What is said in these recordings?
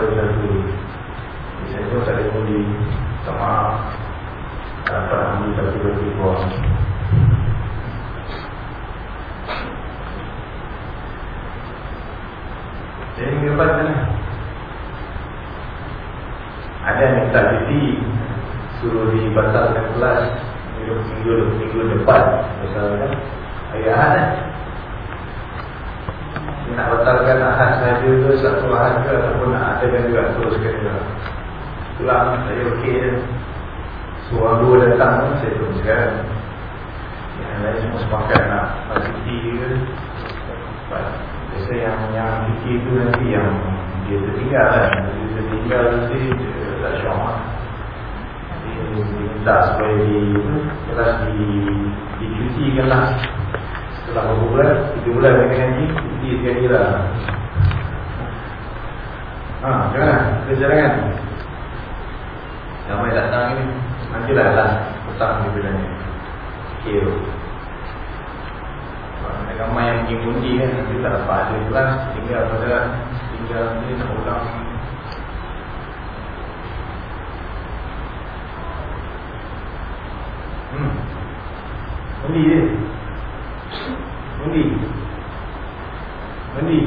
kepada Tuhan Guru Di sini pun saya pun di sama Dan pernah di tiba -tiba buang Jadi minggu lepas kan Ada yang minta jadi, Suruh dibatalkan kelas Minggu-minggu depan Misalnya Ayah anak nak batalkan ahad saja tu satu ahad ke ataupun nak adakan juga terus ke juga. Pulang saya okey je. Seorang dua datang pun saya terus sekarang. Yang lain semua sepakat nak pasti ke? Biasa yang yang fikir tu nanti yang dia tertinggal kan. Dia tertinggal nanti dia tak syamah dia minta supaya di kelas di dicutikan lah. Setelah berapa bulan, tujuh bulan mereka nanti pergi sekali lah. Haa, jangan, kerja jangan Ramai datang ni Nanti lah lah, petang dia bilang ni Kira Ada ramai yang pergi mundi kan. Nanti tak dapat ada kelas. Tinggal pada tinggal nanti nak ulang Hmm. Mundi je. Undi Undi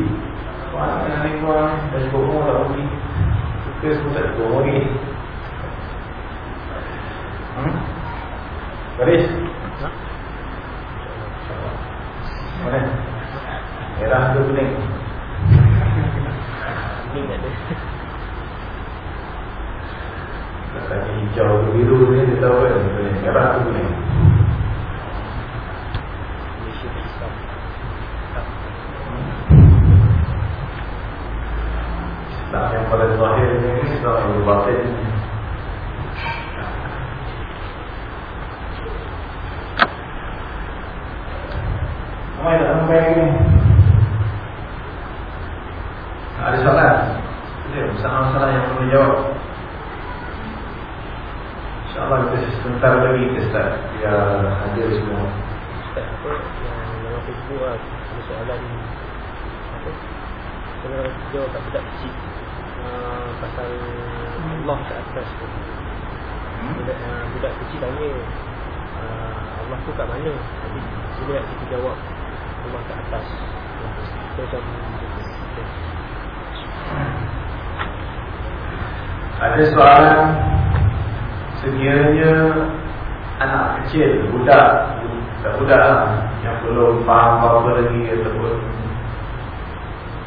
Kau nak naik kuah eh? Dah cukup umur tak undi Suka semua tak cukup umur ni. Hmm? Baris. Mana? Merah ke kuning. Kuning tak ada. Tak tanya hijau ke biru ni Dia tahu kan? Merah ke kuning. Islam yang pada zahir ni Islam yang berbatin Ramai tak sampai ni? Ada soalan? Ada masalah-masalah yang perlu jawab InsyaAllah kita sebentar lagi kita start. Biar hadir semua. Yang dalam Facebook lah. Ada soalan. Apa Kalau jawab kat budak kecil uh, Pasal Allah kat atas tu. Hmm? budak, uh, budak kecil tanya uh, Allah tu kat mana? Jadi sila kita jawab Allah kat atas. Kita macam Ada soalan? Sekiranya Anak kecil, budak. Tak budak lah Yang belum faham apa-apa lagi Ataupun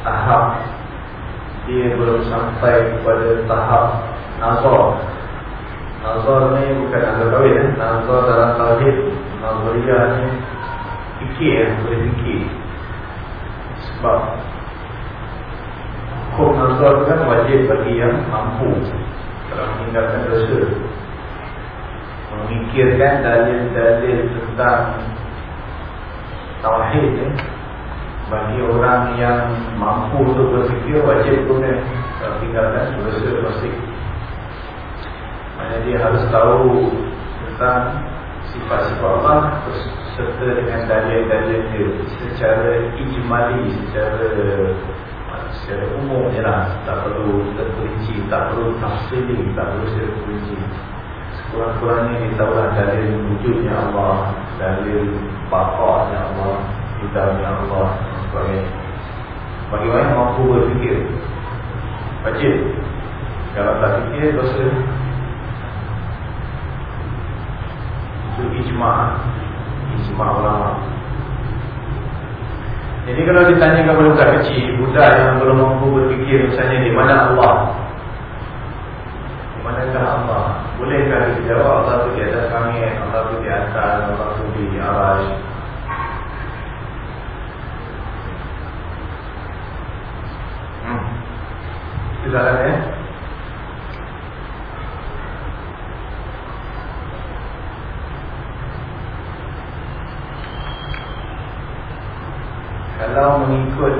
Tahap. Dia belum sampai kepada tahap Nazar. Nazar ni bukan nazar kahwin eh? Nazar dalam tauhid. Nazariyah ni Fikir, eh? boleh fikir. Sebab Hukum nazar tu kan wajib bagi yang mampu Dalam meninggalkan dosa. Memikirkan dalil-dalil tentang Tauhid ni Bagi orang yang mampu untuk berfikir Wajib pun Kalau tinggalkan dosa pasti. Dia harus tahu Tentang sifat-sifat Allah Serta dengan dalil-dalil dia. Secara ijmali Secara secara umum je lah. Tak perlu terperinci Tak perlu tafsiri Tak perlu secara perinci Sekurang-kurangnya kita tahu lah Dalil wujudnya Allah Dalil bakatnya Allah Hidayahnya Allah dan sebagainya. Bagaimana mampu berfikir Wajib. Kalau tak fikir dosa. Itu ijma' Ijma' ulama' Jadi kalau ditanya kepada budak kecil Budak yang belum mampu berfikir Misalnya di mana Allah? Di manakah Allah? Bolehkah kita jawab Allah itu di atas kami Allah itu di atas Allah itu di arash Hmm Salah ya Kalau mengikut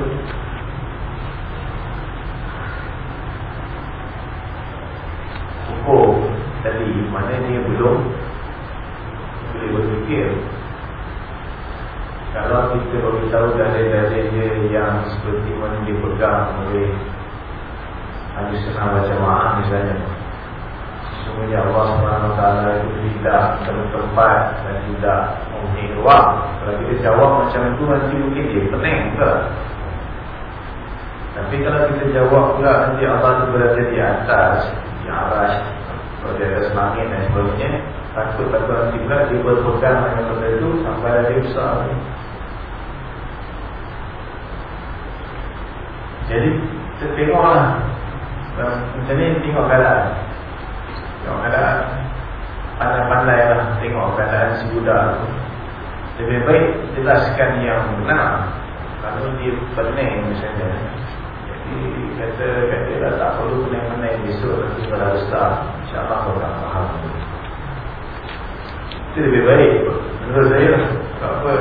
Hukum tadi Mana dia belum Boleh berfikir Kalau kita beritahu dalil-dalil dia Yang seperti mana dipegang oleh Ahli Sunnah baca ma'am misalnya Sesungguhnya Allah SWT tidak tempat dan tidak mempunyai ruang Kalau kita jawab macam itu nanti mungkin dia pening ke Tapi kalau kita jawab pula nanti Allah itu berada di atas Di aras Kalau di atas langit dan sebagainya Takut-takut nanti pula dia berpegang dengan benda itu Sampai ada besar Jadi kita tengoklah. Macam ni tengok keadaan. Tengok keadaan Pandai-pandai lah Tengok keadaan si budak Lebih baik jelaskan yang benar Kalau dia pening misalnya. Jadi kata kata lah tak perlu pening-pening Besok nanti pada besar InsyaAllah kau tak faham. Itu lebih baik. Menurut saya lah. Apa.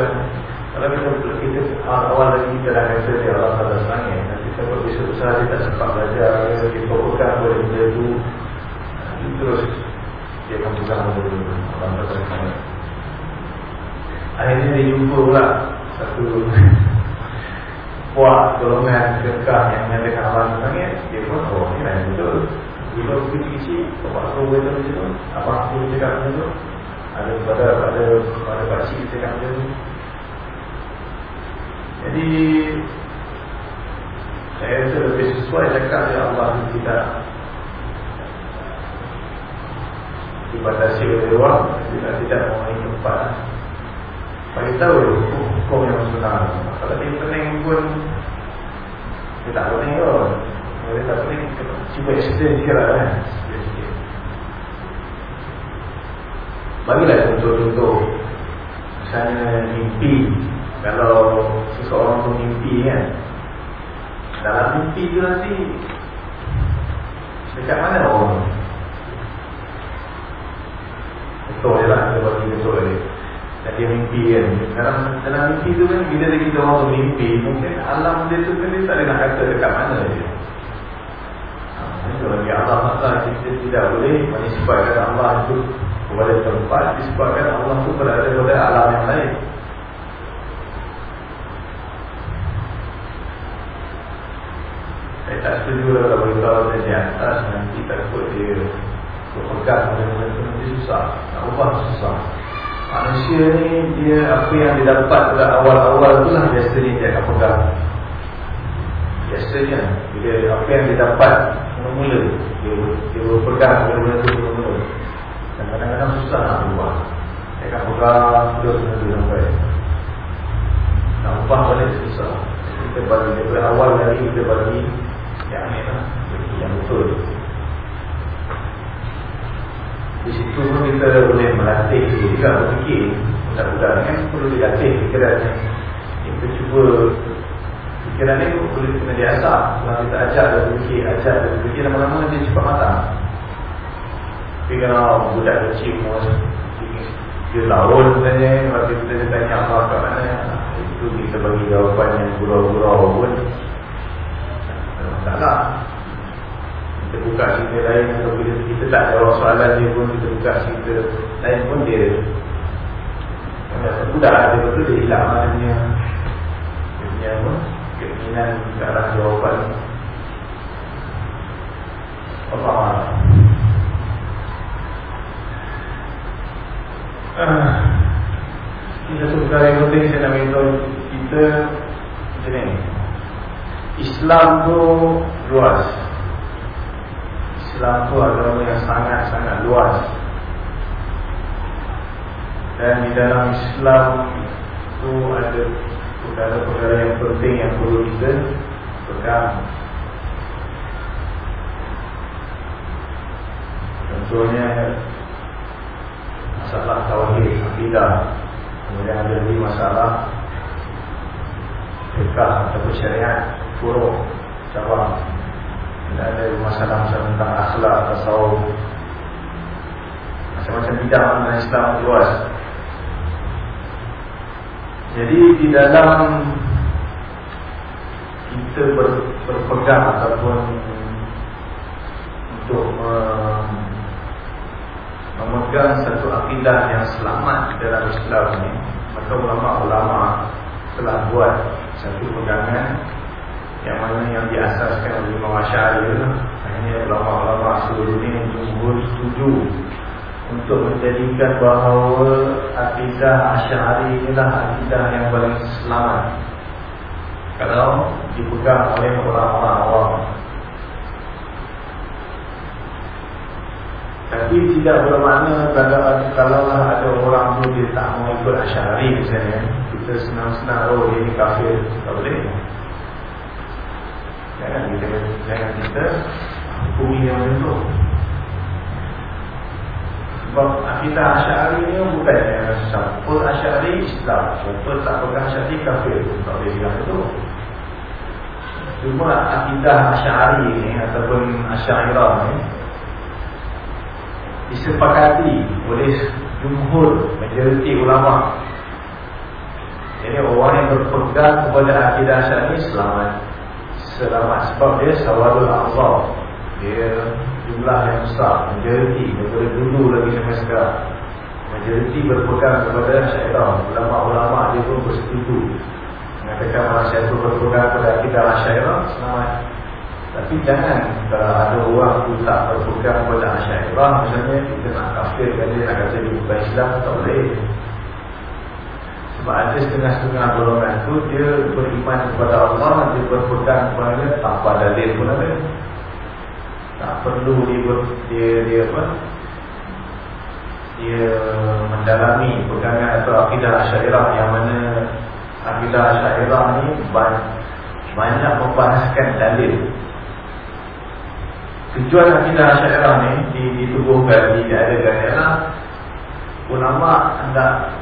Kalau kita kita awal lagi kita dah kata dia Allah pada langit nanti sebab besok besar dia tak sempat belajar. Fokuskan boleh benda itu terus dia akan itu Allah pada langit akhirnya dia jumpa pula satu puak golongan kekah yang menyatakan Allah langit dia pun oh ni lain betul. Dulu aku kecil-kecil bapak aku beritahu macam tu. Abang aku cakap macam tu. Ada pada pada pada pakcik cakap macam tu. Jadi Saya rasa lebih sesuai cakap ya Allah tidak dibatasi oleh orang Kita tidak mengenai tempat. Bagi tahu hukum yang sebenar. Kalau dia pening pun Dia tak pening pun Kalau dia tak pening Cuba sikit lah kan? Bagilah contoh-contoh. Misalnya mimpi. Kalau seseorang tu mimpi kan? Dalam mimpi tu nanti Dekat mana orang Contoh je lah Kita bagi lagi Dan dia mimpi kan. Dalam, dalam mimpi tu kan Bila dia kita orang tu mimpi Mungkin alam dia tu kan Dia tak ada nak kata dekat mana dia. Ha, Kalau dia Allah Masa kita tidak boleh Menyebabkan Allah itu Kepada tempat Disebabkan Allah itu berada pada alam yang lain. Saya tak setuju lah kalau beritahu dia di atas Nanti takut dia berpegang benda-benda itu susah. Nak ubah susah. Manusia ni dia apa yang dia dapat pada awal-awal tu lah biasanya dia akan pegang. Biasanya bila apa yang dia dapat mula-mula dia, dia berpegang benda-benda itu mula-mula. Dan kadang-kadang susah nak ubah. Dia akan pegang terus benda itu sampai. Nak ubah balik susah. Kita bagi daripada awal dari kita bagi yang ni lah. Yang betul di situ pun kita boleh melatih diri juga berfikir. Budak-budak kan perlu dilatih fikirannya. Kita cuba Fikiran ni boleh kena diasah. Kalau kita ajak dia berfikir Ajak dia berfikir lama-lama dia cepat matang. Tapi kalau budak kecil Dia laun sebenarnya Waktu kita tanya apa kat mana Itu kita bagi jawapan yang gurau-gurau pun. Tak lah kita buka cerita lain atau bila kita tak jawab soalan dia pun kita buka cerita lain pun dia Budak dia betul dia hilang maknanya. Dia punya apa? Keinginan ke arah jawapan. Apa ah. Ini satu perkara yang penting saya nak beritahu kita Macam ni. Islam tu luas Islam itu agama yang sangat-sangat luas. Dan di dalam Islam itu ada perkara-perkara yang penting yang perlu kita pegang. Contohnya Masalah Tawahid Akidah. Kemudian ada lagi masalah Fikah atau syariat Furuk Cabang ada masalah-masalah tentang akhlak, tasawuf Macam-macam bidang dalam Islam luas. Jadi di dalam Kita ber, berpegang ataupun Untuk Memegang satu akidah yang selamat dalam Islam ini Maka ulama-ulama telah buat satu pegangan yang mana yang diasaskan oleh Imam Asy'ari hanya ulama-ulama seluruh ini jumhur setuju untuk menjadikan bahawa akidah Asy'ari inilah akidah yang paling selamat. Kalau dipegang oleh orang-orang awam. Tapi tidak bermakna kalau kalau ada orang tu dia tak mau ikut Asy'ari misalnya kita senang-senang oh dia ni kafir. Tak boleh Jangan kita jangan kita hukumi yang itu. Sebab kita asyari ni bukan yang siapa asyari Islam, siapa tak pegang asyari kafir, tak boleh bilang itu. Cuma akidah asyari ni ataupun asyairah ni disepakati oleh jumhur majoriti ulama. Jadi orang yang berpegang kepada akidah asyari selamat selamat. Sebab dia sawadul azam dia jumlah yang besar. Majoriti. Daripada dulu lagi sampai sekarang. Majoriti berpegang kepada syaitan. Ulama-ulama dia pun bersetuju mengatakan bahawa syaitan berpegang kepada kita syaitan selamat. Tapi jangan kalau ada orang tu tak berpegang kepada syaitan misalnya kita nak kafirkan dia nak kata dia bukan Islam tak boleh ada setengah-setengah golongan tu Dia beriman kepada Allah Dia berpegang kepada tanpa dalil pun ada. Tak perlu dia, ber, dia, dia apa Dia mendalami pegangan atau akidah syairah Yang mana akidah syairah ni banyak membahaskan dalil. Tujuan akidah syairah ni ditubuhkan, diadakan ialah Ulama hendak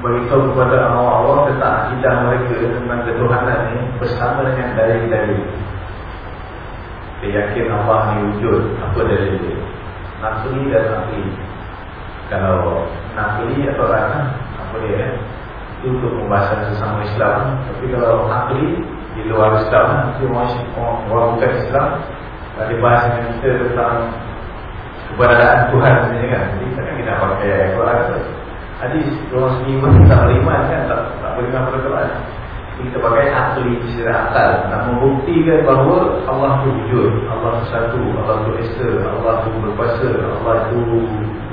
beritahu kepada awak-awak tentang akidah mereka tentang ketuhanan ini bersama dengan dalil-dalil. Dia yakin Allah ni wujud, apa dalil dia? Nakli dan nakli. Kalau nakli atau rana, apa dia? Eh? Itu untuk pembahasan sesama Islam. Tapi kalau nakli, di luar Islam, itu orang, orang bukan Islam. Kalau dibahas dengan kita tentang keberadaan Tuhan sebenarnya kan. Jadi takkan kita pakai Al-Quran hadis orang seiman tak beriman kan? Tak, tak beriman pada Quran. Kita pakai akli secara akal. Nak membuktikan bahawa Allah itu wujud Allah itu satu Allah itu esa Allah itu berkuasa Allah itu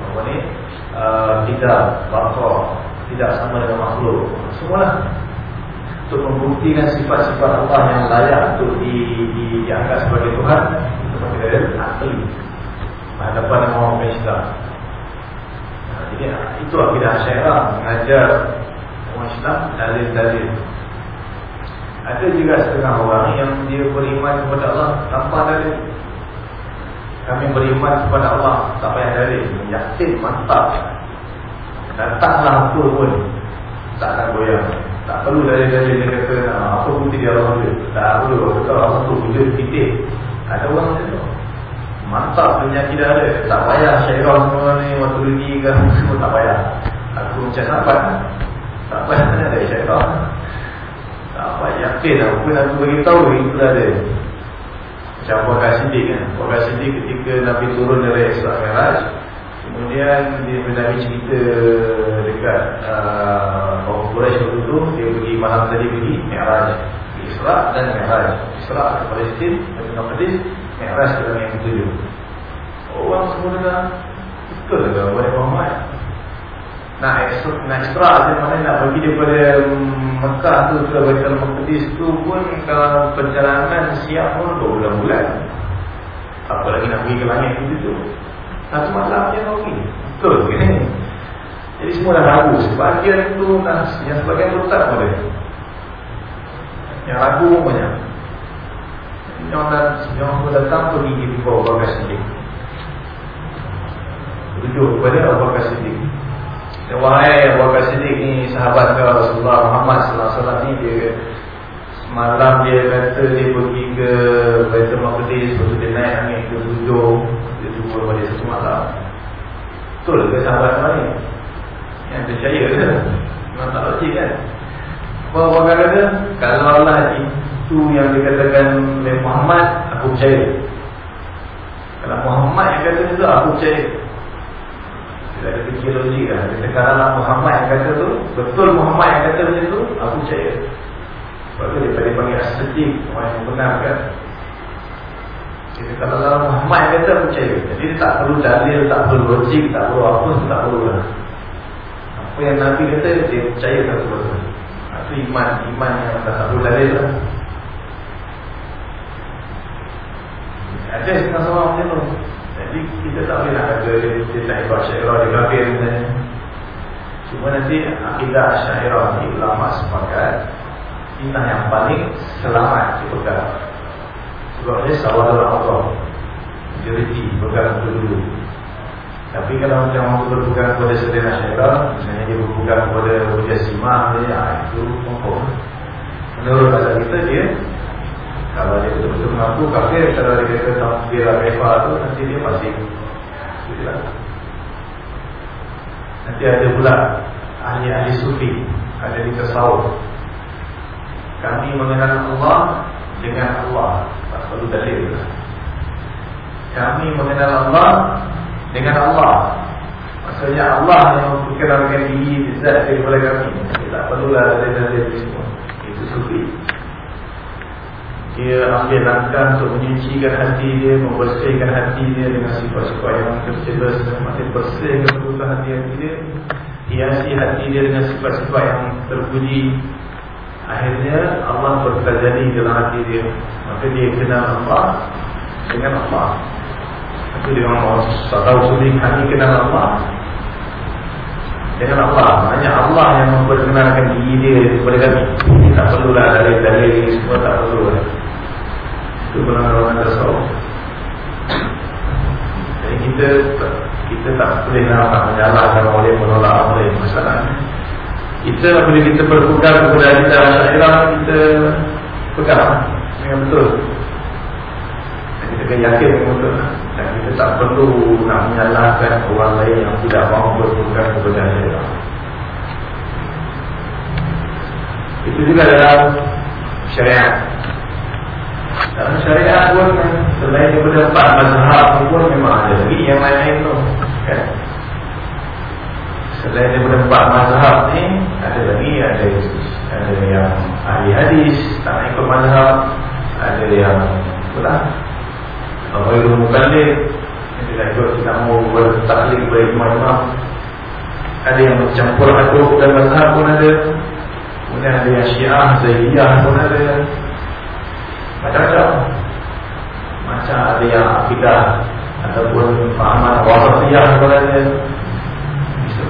apa ni uh, tidak bakar tidak sama dengan makhluk. Semualah. Untuk membuktikan sifat-sifat Allah yang layak untuk di, di, dianggap sebagai Tuhan itu pakai akli hadapan orang Islam jadi itu akidah syairah mengajar orang Islam dalil-dalil. Ada juga setengah orang yang dia beriman kepada Allah tanpa dalil. Kami beriman kepada Allah tak payah dalil, yakin mantap. Datanglah apa pun tak akan goyang. Tak perlu dalil-dalil dia kata apa bukti dia Allah wujud. Tak perlu. Kalau Allah tu wujud titik. Ada orang macam tu. Mantap punya tidak ada. Tak payah syairah semua ni Waktu lagi ke semua tak payah. Aku macam sahabat Tak payah mana ada syairah Tak payah yakin Apa yang aku beritahu Itu dah ada. Macam Wakil Siddiq kan. Wakil Siddiq ketika Nabi turun dari Isra Miraj Kemudian dia Nabi cerita Dekat uh, Orang Quraisy waktu tu Dia pergi malam tadi pergi Miraj Isra dan Miraj. Isra ke Palestin Dan Nabi Mi'raj ke langit yang ketujuh Orang semua dengar. Betul ke Wahai Muhammad? Nak ekstra, nak ekstra Di mana nak pergi daripada Mekah tu ke Baitul Maqdis tu pun Kalau perjalanan siap pun Berbulan-bulan Apa lagi nak pergi ke langit yang ketujuh Satu malam je nak pergi. Betul ke Jadi semua dah ragu. Sebahagian tu Yang sebagian tu tak boleh. Yang ragu pun banyak dan yang aku datang pergi di bawah Bakar Siddiq. Rujuk kepada Abu Bakar Siddiq. Dan wahai Abu Bakar Siddiq ni sahabat ke Rasulullah Muhammad wasallam ni dia semalam dia kata dia pergi ke Baitul Maqdis lepas dia naik angin ke tujuh dia jumpa pada satu malam. Betul ke sahabat ni? Yang percaya ke? Memang tak logik kan? Bahawa kata kalau Allah itu yang dikatakan oleh Muhammad aku percaya kalau Muhammad yang kata itu aku percaya tidak ada fikir logik lah. Kita kalau Muhammad yang kata tu betul Muhammad yang kata macam tu aku percaya sebab tu dia tadi panggil asetik orang yang benar kan? Kita kalau Muhammad yang kata aku percaya jadi tak perlu dalil tak perlu logik tak perlu apa tak perlu lah. Apa yang Nabi kata dia percaya tak betul itu iman iman yang tak perlu dalil lah Ada setengah seorang macam tu. Jadi kita tak boleh nak kata dia, dia tak ikut syairah dia kafir misalnya Cuma nanti akidah syairah ni ulama sepakat Inah yang paling selamat dipegang Sebab dia sawah dalam Allah. Majority pegang dulu. Tapi kalau macam orang berpegang kepada sedena syairah Misalnya dia berpegang kepada wujud simah dia, ah, Itu pokok Menurut kata kita dia kalau dia betul-betul mengaku kafir Kalau dia kata takbir al-rifah tu Nanti dia pasti Nanti ada pula Ahli-ahli sufi Ada di tasawuf Kami mengenal Allah Dengan Allah. Tak perlu dalil Kami mengenal Allah Dengan Allah. Maksudnya Allah yang memperkenalkan diri Zat daripada kami. Tak perlulah dalil-dalil semua. Itu sufi dia ambil langkah untuk menyucikan hati dia, membersihkan hati dia dengan sifat-sifat yang tercela semakin bersih kebutuhan hati, hati dia hiasi hati dia dengan sifat-sifat yang terpuji akhirnya Allah berterjadi dalam hati dia. Maka dia kenal Allah dengan Allah itu dia orang tahu. Suri kami kenal Allah dengan Allah hanya Allah yang memperkenalkan diri dia kepada kami. Tak perlulah dalil-dalil semua tak perlu itu benar-benar tasawuf jadi kita kita tak boleh nak menyalahkan oleh menolak oleh masalah kita bila kita berpegang kepada kita syairah kita pegang dengan betul. Dan kita akan yakin dengan betul. Dan kita tak perlu nak menyalahkan orang lain yang tidak mahu berpegang kepada syairah itu juga dalam syariat dalam syariat pun selain daripada empat mazhab pun memang ada lagi yang lain-lain tu kan? Selain daripada empat mazhab ni ada lagi ada ada yang ahli hadis tak ikut mazhab ada yang pula apa itu mukallid dia ikut kita mau bertaklid berimam-imam ada yang mencampur aduk dan mazhab pun ada. Kemudian ada yang syiah, zaidiyah pun ada macam-macam. Macam ada yang akidah ataupun fahaman wasatiyah pun ada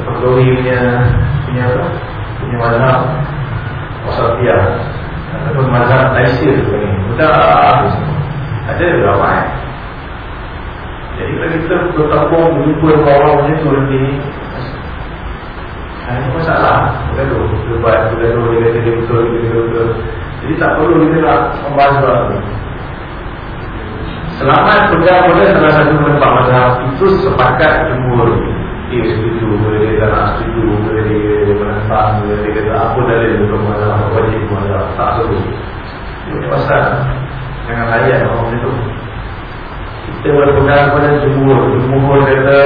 Perluri punya punya apa? Punya mazhab Wasatiyah Ataupun mazhab Taisir ni Mudah. Ada ramai. Jadi kalau kita bertambung Berjumpa dengan orang macam tu nanti Ini masalah Bergaduh. Bergaduh Bergaduh Dia kata dia betul Dia kata betul Jadi tak perlu kita nak Membahas Selamat pegang pada salah satu tempat mazhab Itu sepakat jumur dia setuju, dia tak nak setuju, dia menentang, dia kata apa dalil untuk masalah, apa wajib masalah, tak seru. Ini pasal, jangan layan orang itu. Kita berpegang pada jumur, jumur kata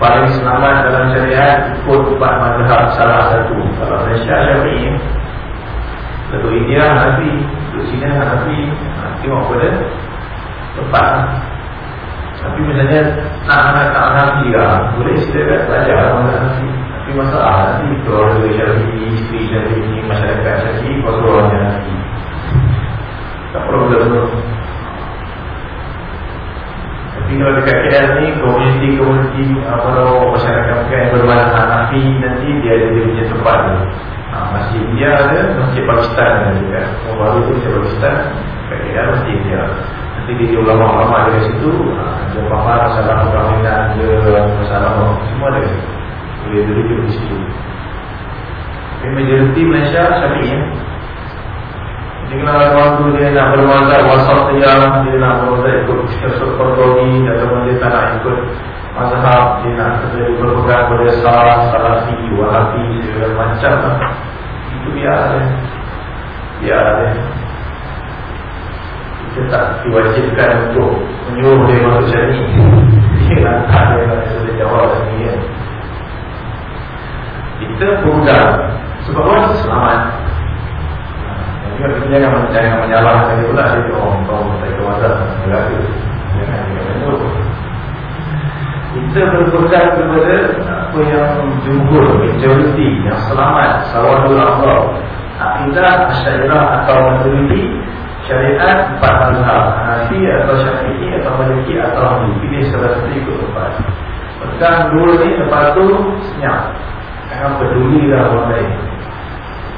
paling selamat dalam syariat ikut empat mazhab salah satu. Kalau Malaysia Syafi'i, Datuk India Hanafi, Datuk Cina Hanafi, tengok pada tempat. Tapi misalnya nak anak tak nabi lah. Boleh silakan belajar anak nabi Tapi masalah nanti keluarga syarif Isteri syarif Masyarakat syarif Pasal orangnya nabi Tak problem. Tapi kalau dekat KL ni Komuniti-komuniti Apa tau Masyarakat mungkin yang bermanfaat nabi Nanti dia ada dia punya tempat ni ha, Masjid India ada Masjid Pakistan ada juga. Orang baru tu Masjid Pakistan Dekat KL Masjid India. Jadi dia ulama-ulama dari situ Dia faham masalah perkahwinan Dia masalah semua ada. Boleh duduk di situ. Tapi majoriti Malaysia Syafi'i ya. Jadi kalau orang tu dia nak bermazhab Wasat dia Dia nak bermazhab ikut Kordogi Ataupun dia tak nak ikut Mazhab Dia nak berpegang pada Salah, Salafi, Wahabi Segala macam Itu biar Biar dia kita tak diwajibkan untuk menyuruh dia masuk syari Dia langkah dia yang sudah jawab sendiri ya. Kita berhutang Sebab orang selamat. Jadi kita jangan, jangan menyalahkan dia pula. Dia oh, kau tak ikut masa Berlaku Jangan dia menurut kita berpegang kepada apa yang jumhur, majoriti, yang selamat, sawadul Allah, akidah, asyairah atau maturidi, syariat empat mazhab. Hanafi atau Syafi'i atau Maliki atau Hanafi pilih salah satu ikut tempat pegang dua ni lepas tu senyap. Jangan peduli lah orang lain.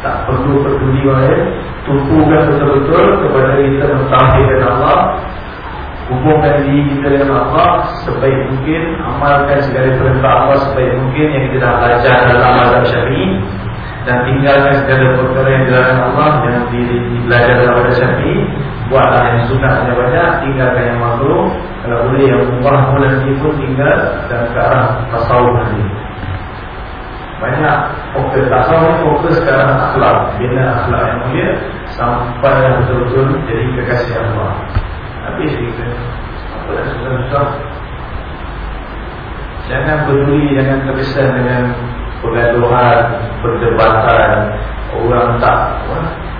Tak perlu peduli orang lain. Tumpukan betul-betul kepada kita mentahirkan Allah hubungkan diri kita dengan Allah sebaik mungkin amalkan segala perintah Allah sebaik mungkin yang kita dah belajar dalam mazhab Syafi'i. Dan tinggalkan segala perkara yang dilarang Allah yang di, di belajar dalam pada syafi'i. Buatlah yang sunat yang banyak tinggalkan yang makruh. Kalau boleh yang mubah pun nanti pun tinggal dan ke arah tasawuf nanti. Banyak fokus. Tasawuf fokus ke arah akhlak. Bina akhlak yang mulia sampai yang betul-betul jadi kekasih Allah habis kita apa yang susah-susah jangan peduli jangan terkesan dengan pergaduhan, perdebatan. Orang tak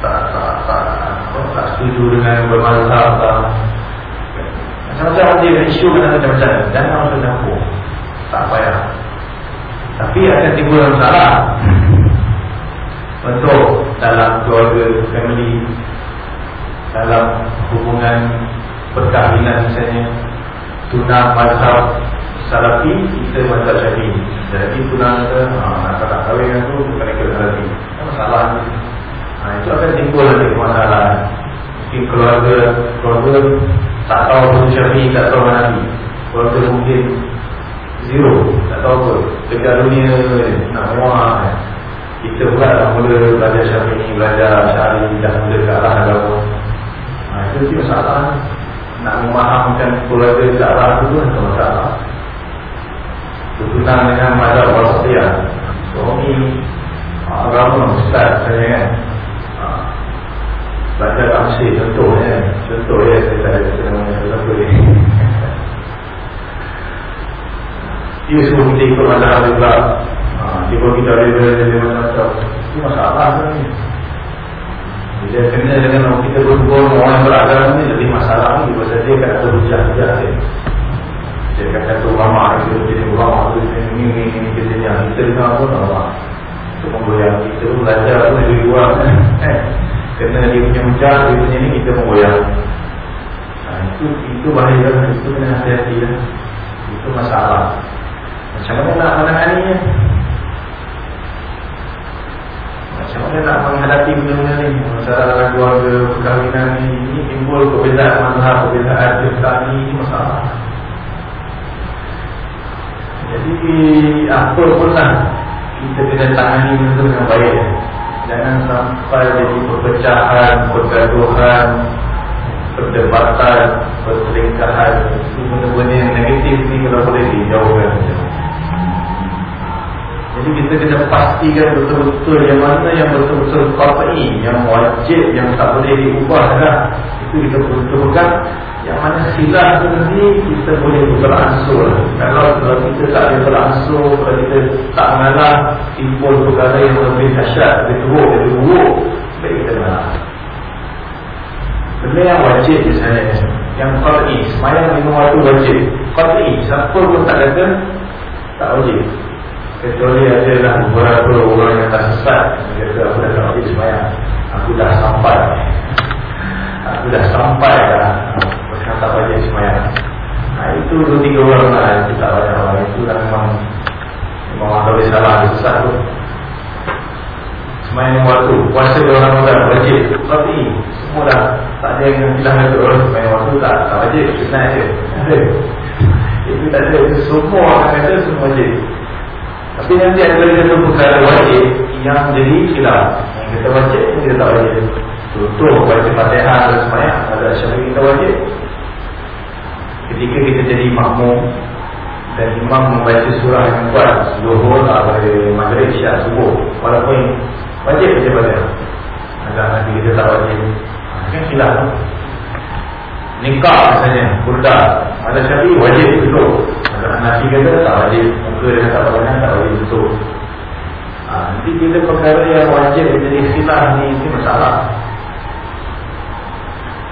tak tak tak, tak, tak setuju dengan bermazhab macam-macam dia isu kan macam-macam. Jangan masuk campur. Tak payah. Tapi akan timbul masalah Untuk dalam keluarga family Dalam hubungan perkahwinan misalnya Tunang mazhab salafi Kita mazhab syafi'i. Jadi tunang ke? Ha, Nak kahwin tu bukan ikut salafi. Masalah. Ha, Itu akan timbul nanti masalah Mungkin keluarga Keluarga tak tahu pun syafi'i Tak tahu nabi Keluarga mungkin Zero Tak tahu apa Dekat dunia Nak muak Kita pula dah mula belajar syafi'i Belajar syari Dah mula ke arah agama ha, Itu masalah Nak memahamkan keluarga ke arah itu pun masalah berkenaan dengan mazhab wasatiyah. Suami agama ustaz saya kan. Baca tamsi contohnya, contoh ya saya tak ada senang satu ni. Dia suruh kita ikut mazhab juga. Dia pun kita ada dari macam-macam. Itu masalah ni. Bila kena dengan kita berhubung orang yang beragama ni lebih masalah ni. Sebab dia akan ada hujah-hujah dia. Kata tu ulama itu jadi ulama itu ini ini ini kita yang kita dengar pun Allah cuma goyang kita belajar pun lebih kurang eh kena dia punya ujar dia punya ni kita pun goyang nah, itu itu bahaya itu kena hati-hati lah. Itu masalah. Macam mana nak menangani macam mana nak menghadapi benda-benda ni? Masalah keluarga perkahwinan ni ini timbul perbezaan mazhab perbezaan jenis ni masalah. Jadi apa pun lah Kita kena tangani benda dengan baik. Jangan sampai jadi perpecahan, pergaduhan Perdebatan, perselingkahan Itu benda-benda yang negatif ni kalau boleh dijauhkan Jadi kita kena pastikan betul-betul yang mana yang betul-betul ini Yang wajib, yang tak boleh diubah lah Itu kita betul-betul yang mana silap itu nanti kita boleh beransur. Kalau, kita tak boleh beransur Kalau kita tak mengalah Timbul perkara yang lebih dahsyat Lebih teruk, lebih buruk Baik kita mengalah. Benda yang wajib misalnya Yang qad'i, semayang lima waktu wajib. Qad'i, siapa pun tak kata Tak wajib Kecuali ada lah beberapa orang yang tak sesat. Dia kata aku dah tak semayang. Aku dah sampai. Aku dah sampai dah. Yang tak wajib semayang. Nah, Itu dua tiga orang lah yang tak wajib semayang. Itu dah memang Memang orang boleh salah. Itu satu Semayang yang waktu. Puasa dua orang muda wajib. Tapi semua dah Tak ada yang bilang itu orang Semayang waktu tak. Tak wajib. Senang je. Itu tak ada. Itu semua orang kata semua wajib tapi nanti ada lagi satu perkara wajib Yang jadi silap Yang kita wajib Kita tak wajib Contoh wajib fatihah dan semayang. Ada syarik kita wajib. Ketika kita jadi makmum dan imam membaca surah yang kuat zuhur atau maghrib syak subuh. Walaupun wajib baca. Pada agak nanti kita tak wajib. Kan silap nikah misalnya kurda. Ada syafi wajib dulu nasi kata tak wajib muka dia tak banyak tak wajib dulu ha, nanti kita perkara yang wajib jadi silap ni itu masalah.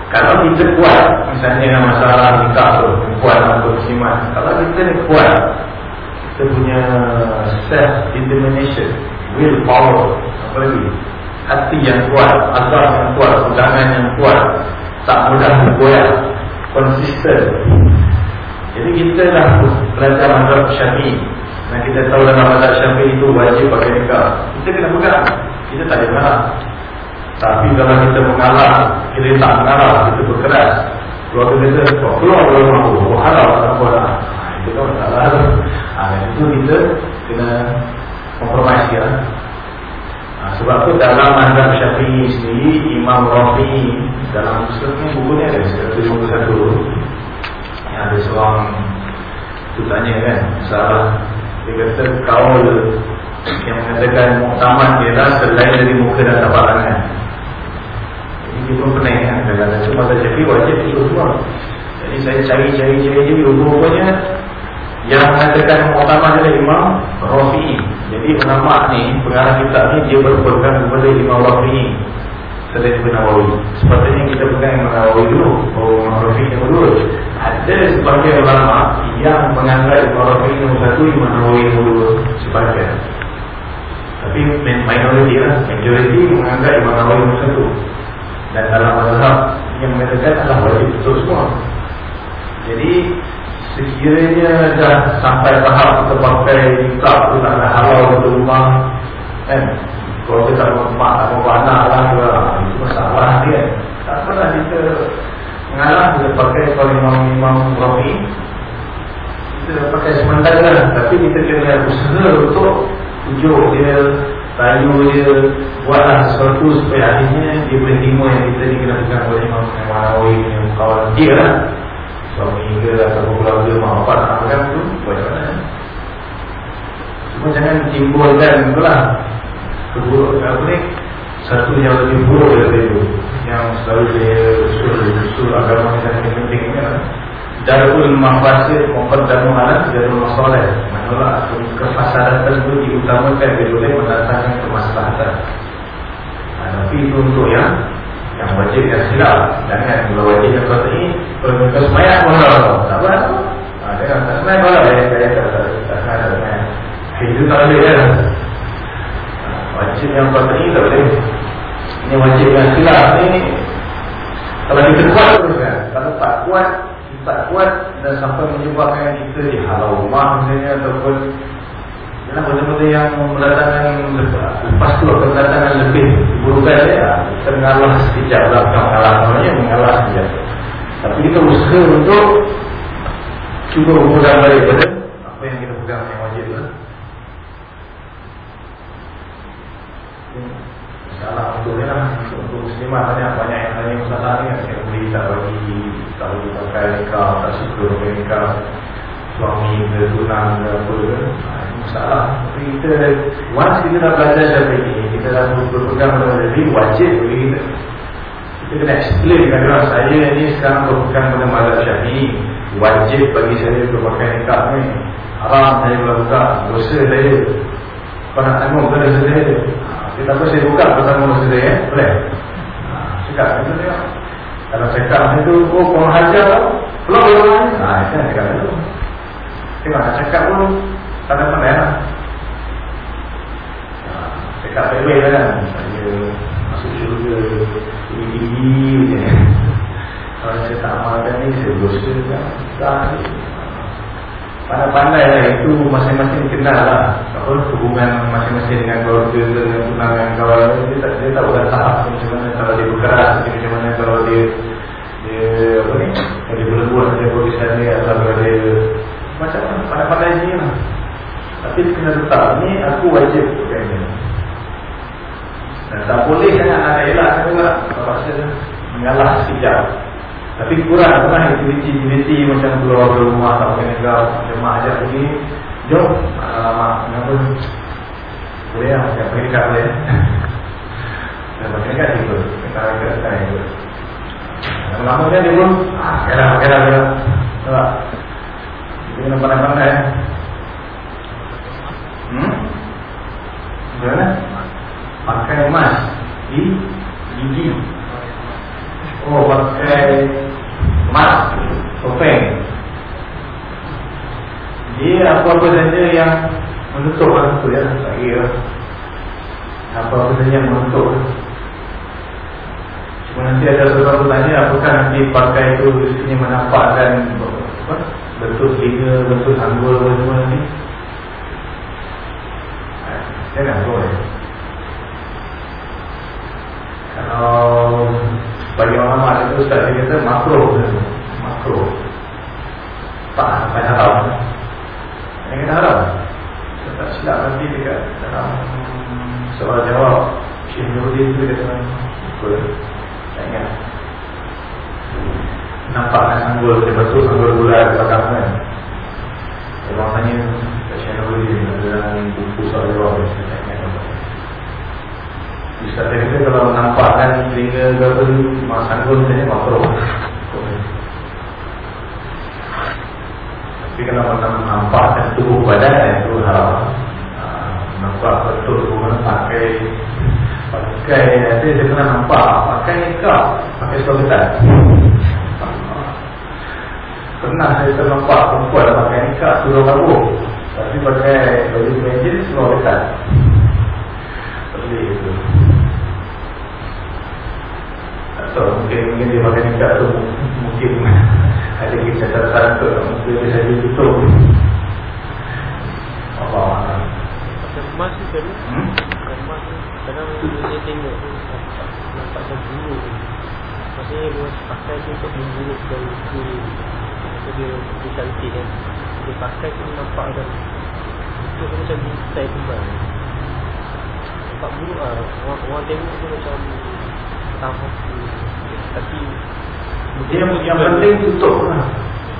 Kalau kita kuat Misalnya dengan masalah nikah tu Kuat untuk muslimat Kalau kita ni kuat Kita punya Self-determination Will power Apa lagi? Hati yang kuat Azam yang kuat Pegangan yang kuat Tak mudah bergoyang Konsisten Jadi kita dah Belajar mazhab syafi'i Dan kita tahu dalam mazhab syafi'i itu Wajib pakai nikah Kita kena pegang Kita tak ada marah tapi kalau kita mengalah, kita tak mengalah, kita berkeras. Keluarga kita, oh, keluar dari rumah halal, tak apa lah. Itu kan masalah. Ha, itu kita kena kompromis ya. Ha, sebab itu dalam mazhab syafi'i sendiri, Imam Rafi dalam ni buku ni ada, satu buku satu. Ada seorang, itu tanya kan, salah. Dia kata, kau yang mengatakan muktamad ialah selain dari muka dan tapak tangan. Ini pun pernah ya Dalam itu masa jadi wajib itu semua Jadi saya cari-cari-cari Jadi rupanya Yang mengatakan utama adalah Imam Rafi'i. Jadi ulama ni Pengarah kitab ni Dia berpegang kepada Imam Rafi'i. Selain Ibn Nawawi. Sepatutnya kita pegang Imam Nawawi dulu Oh Imam Rafi'i yang dulu Ada sebagai ulama yang menganggap Rafi'i nombor satu Imam Nawawi dua sebagian tapi minoriti lah. Majoriti menganggap Imam Nawawi nombor satu. Dan dalam mazhab yang mengatakan adalah wajib betul semua. Jadi sekiranya dah sampai tahap kita pakai nikah tu tak ada halal untuk rumah kan? Kalau kita tak mak tak mau anak lah itu masalah dia. Tak pernah kita mengalah kita pakai kalau imam-imam Rafi kita pakai sementara tapi kita kena usaha untuk tujuh dia rayu dia buatlah sesuatu supaya akhirnya dia boleh terima yang kita ni kena pegang oleh imam Nawawi yang kawan dia lah. Suami ke atau keluarga mak bapak nak pegang tu buat mana cuma jangan timbulkan tu lah keburuk apa ni satu yang lebih buruk daripada itu yang selalu dia usul usul agama yang penting ni lah Darul Mahfasid Muqaddamu ala Darul Masalah Maksudnya kefasadatan itu diutamakan boleh mendatangkan kemaslahatan nah, Tapi itu untuk yang Yang wajib yang silap. Jangan kalau wajib yang kata ini Kalau mereka semayang Kalau tak apa nah, Dia kata semayang Kalau dia kata Tak ada semayang. Itu tak boleh kan Wajib yang kata ini tak boleh Ini wajib yang silap Ini? Kalau kita kuat Kalau tak kuat tak kuat dan sampai menyebabkan kita dihalau rumah misalnya ataupun ialah benda-benda yang mendatangkan lepas tu akan mendatangkan lebih. Burukan dia kita mengalah sekejap lah bukan mengalah namanya mengalah sekejap tapi kita usaha untuk cuba berpegang balik pada apa yang kita pegang yang wajib lah salah lah untuk muslimah banyak banyak yang tanya masalah ni kan. Saya boleh tak bagi tak boleh pakai nikah tak suka pakai nikah suami ke tunang ke apa ke. Ha, masalah. Tapi kita once kita dah belajar dari ini kita dah berpegang pada diri wajib bagi kita. Kita kena explain kan orang saya ni sekarang berpegang pada mazhab syafi'i wajib bagi saya untuk pakai nikah ni. Haram saya melakukan dosa saya. Kau nak tanggung ke dosa saya kita apa saya buka pertama masa saya eh? Boleh? Ha, cakap itu dia Kalau cakap macam tu Oh kau hajar Pulau pulau Haa itu yang cakap itu Tengok nak cakap pun Tak ada lah. Ha, Cakap baik-baik lah kan. Saya masuk syurga Tinggi-tinggi Kalau saya tak amalkan ni Saya berdosa kan Tak Pandai-pandai lah itu masing-masing kenal lah. Apa, Hubungan masing-masing dengan keluarga Dengan tunangan kawan. Dia tak, dia tak bukan tahap macam mana Kalau dia berkeras macam mana Kalau dia Dia apa ni Kalau dia berlebuh Dia berkesan dia Atau kalau dia Macam mana? Pandai-pandai ni lah. Tapi kena tetap. Ni aku wajib Bukan ni Dan tak boleh sangat Nak elak juga Terpaksa Mengalah sekejap tapi kurang pernah aktiviti-aktiviti macam keluar dari rumah tak pakai negara macam mak ajak pergi jom alamak kenapa? Boleh lah saya pergi dekat boleh dan pakai negara ikut kita dekat sekarang ikut lama kan pun ah kira kira kira tak? Kita kena pandai-pandai. Hmm? Bagaimana? Pakai emas di gigi Oh, pakai emas, topeng. Dia apa-apa saja yang menutup orang tu ya, kira. Apa-apa saja yang menutup. Cuma nanti ada sesuatu tanya, apakah nanti pakai itu di menampakkan apa? bentuk telinga, bentuk sanggul apa semua nanti? Jangan boleh. Kalau bagi orang lama itu Ustaz dia kata makro Makro Tak sampai haram. Yang kata haram. Saya tak silap nanti dekat dalam Soal jawab Syekh Nurdin itu dia kata Betul. Tak ingat. Nampakkan sanggul Dia betul sanggul bulan belakang kan. Orang tanya Syekh Nurdin Dalam buku soal jawab? Saya tak ingat bisa saya kalau menampakkan telinga ke apa tu Masa pun saya makro Tapi kalau menampakkan tubuh badan itu haram. Nampak betul mana pakai Pakai nanti saya pernah nampak Pakai nikah Pakai seluruh ketat Pernah saya ternampak perempuan pakai nikah suruh kabur Tapi pakai baju menjil semua dekat Pelik itu Tahu mungkin, dia pakai nikah tu Mungkin ada kisah catatan tu Mungkin dia saja tutup. Allah. Allah Pasal emas tu tadi Hmm? Pasal emas tu Kadang dia tengok tu Nampak macam tu Maksudnya dia pakai tu Untuk muka dia Maksudnya dia Dia cantik kan. Dia pakai tu nampak macam Muka tu macam Mintai tebal Nampak buruk lah. Orang, orang tengok tu macam Mampu Tapi Dia yang penting tutup lah.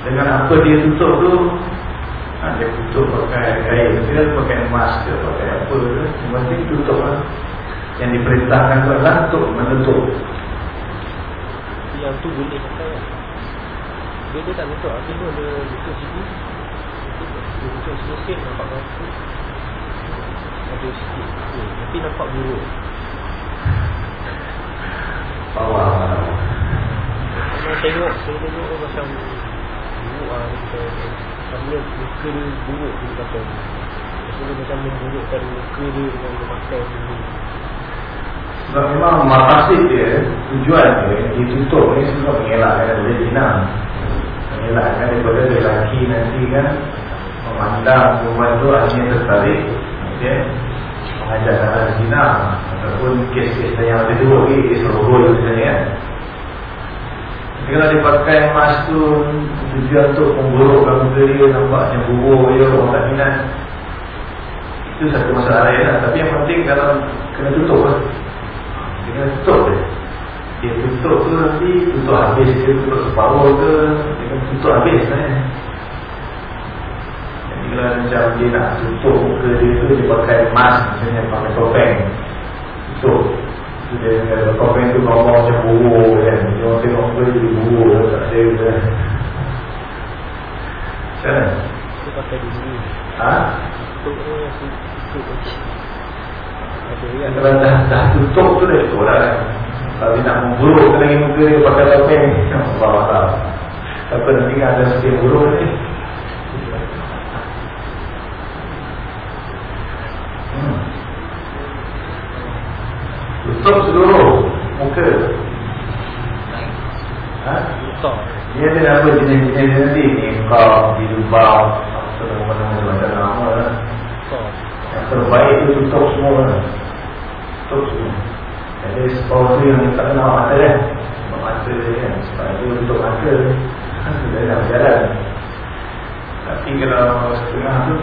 Dengan apa dia tutup tu ha, Dia tutup pakai kain ke Pakai emas ke Pakai apa Yang penting tutup lah. Yang diperintahkan tu adalah Untuk menutup. Yang tu boleh pakai kan Dia dia tak tutup. Tapi tu ada tutup sini Dia tutup sikit Nampak rasa Ada sikit. Tapi nampak buruk Bawah Kalau tengok Saya tengok dia macam Buruk lah Macam Sama muka dia buruk Dia kata Maksudnya dia macam memburukkan muka dia Dengan dia makan ni. Sebab memang makasih dia Tujuan dia Ditutup ni sebab mengelakkan Dia zina Mengelakkan daripada lelaki nanti kan Memandang perempuan tu Akhirnya tertarik Dia Hal zina Ataupun kes-kes yang ada dua lagi Kes rohul misalnya kan Jadi kalau dia pakai emas tu Tujuan untuk memburukkan muka dia Nampaknya buruk dia Orang tak minat. Itu satu masalah lain lah. Tapi yang penting kalau Kena tutup lah. Dia kena tutup dia. Dia tutup tu nanti Tutup habis ke Tutup separuh ke Dia kena tutup habis kan Jadi kalau macam dia nak tutup muka dia tu Dia pakai emas Misalnya pakai topeng Tutup. Tu dia kalau topeng tu ngomong macam buruk kan. Dia orang tengok muka dia jadi buruk Tak ada Macam mana? Dia pakai di sini Ha? Tutup tu tutup Kalau dah, dah tutup tu dah cukup lah kan Kalau dia nak memburukkan lagi muka dia pakai topeng Allah Allah Apa nanti kan ada sikit buruk ni Hmm. Tutup seluruh. Muka. Ha? Tutup Dia ada nama jenis-jenis nanti Ni. Kau, di lubang Apa nama-nama macam nama lah yang terbaik itu tutup semua. Tutup semua. Jadi sebab tu yang tak kenal mata kan Sebab mata dia kan Sebab itu tutup mata. Dia nak berjalan Tapi kalau setengah tu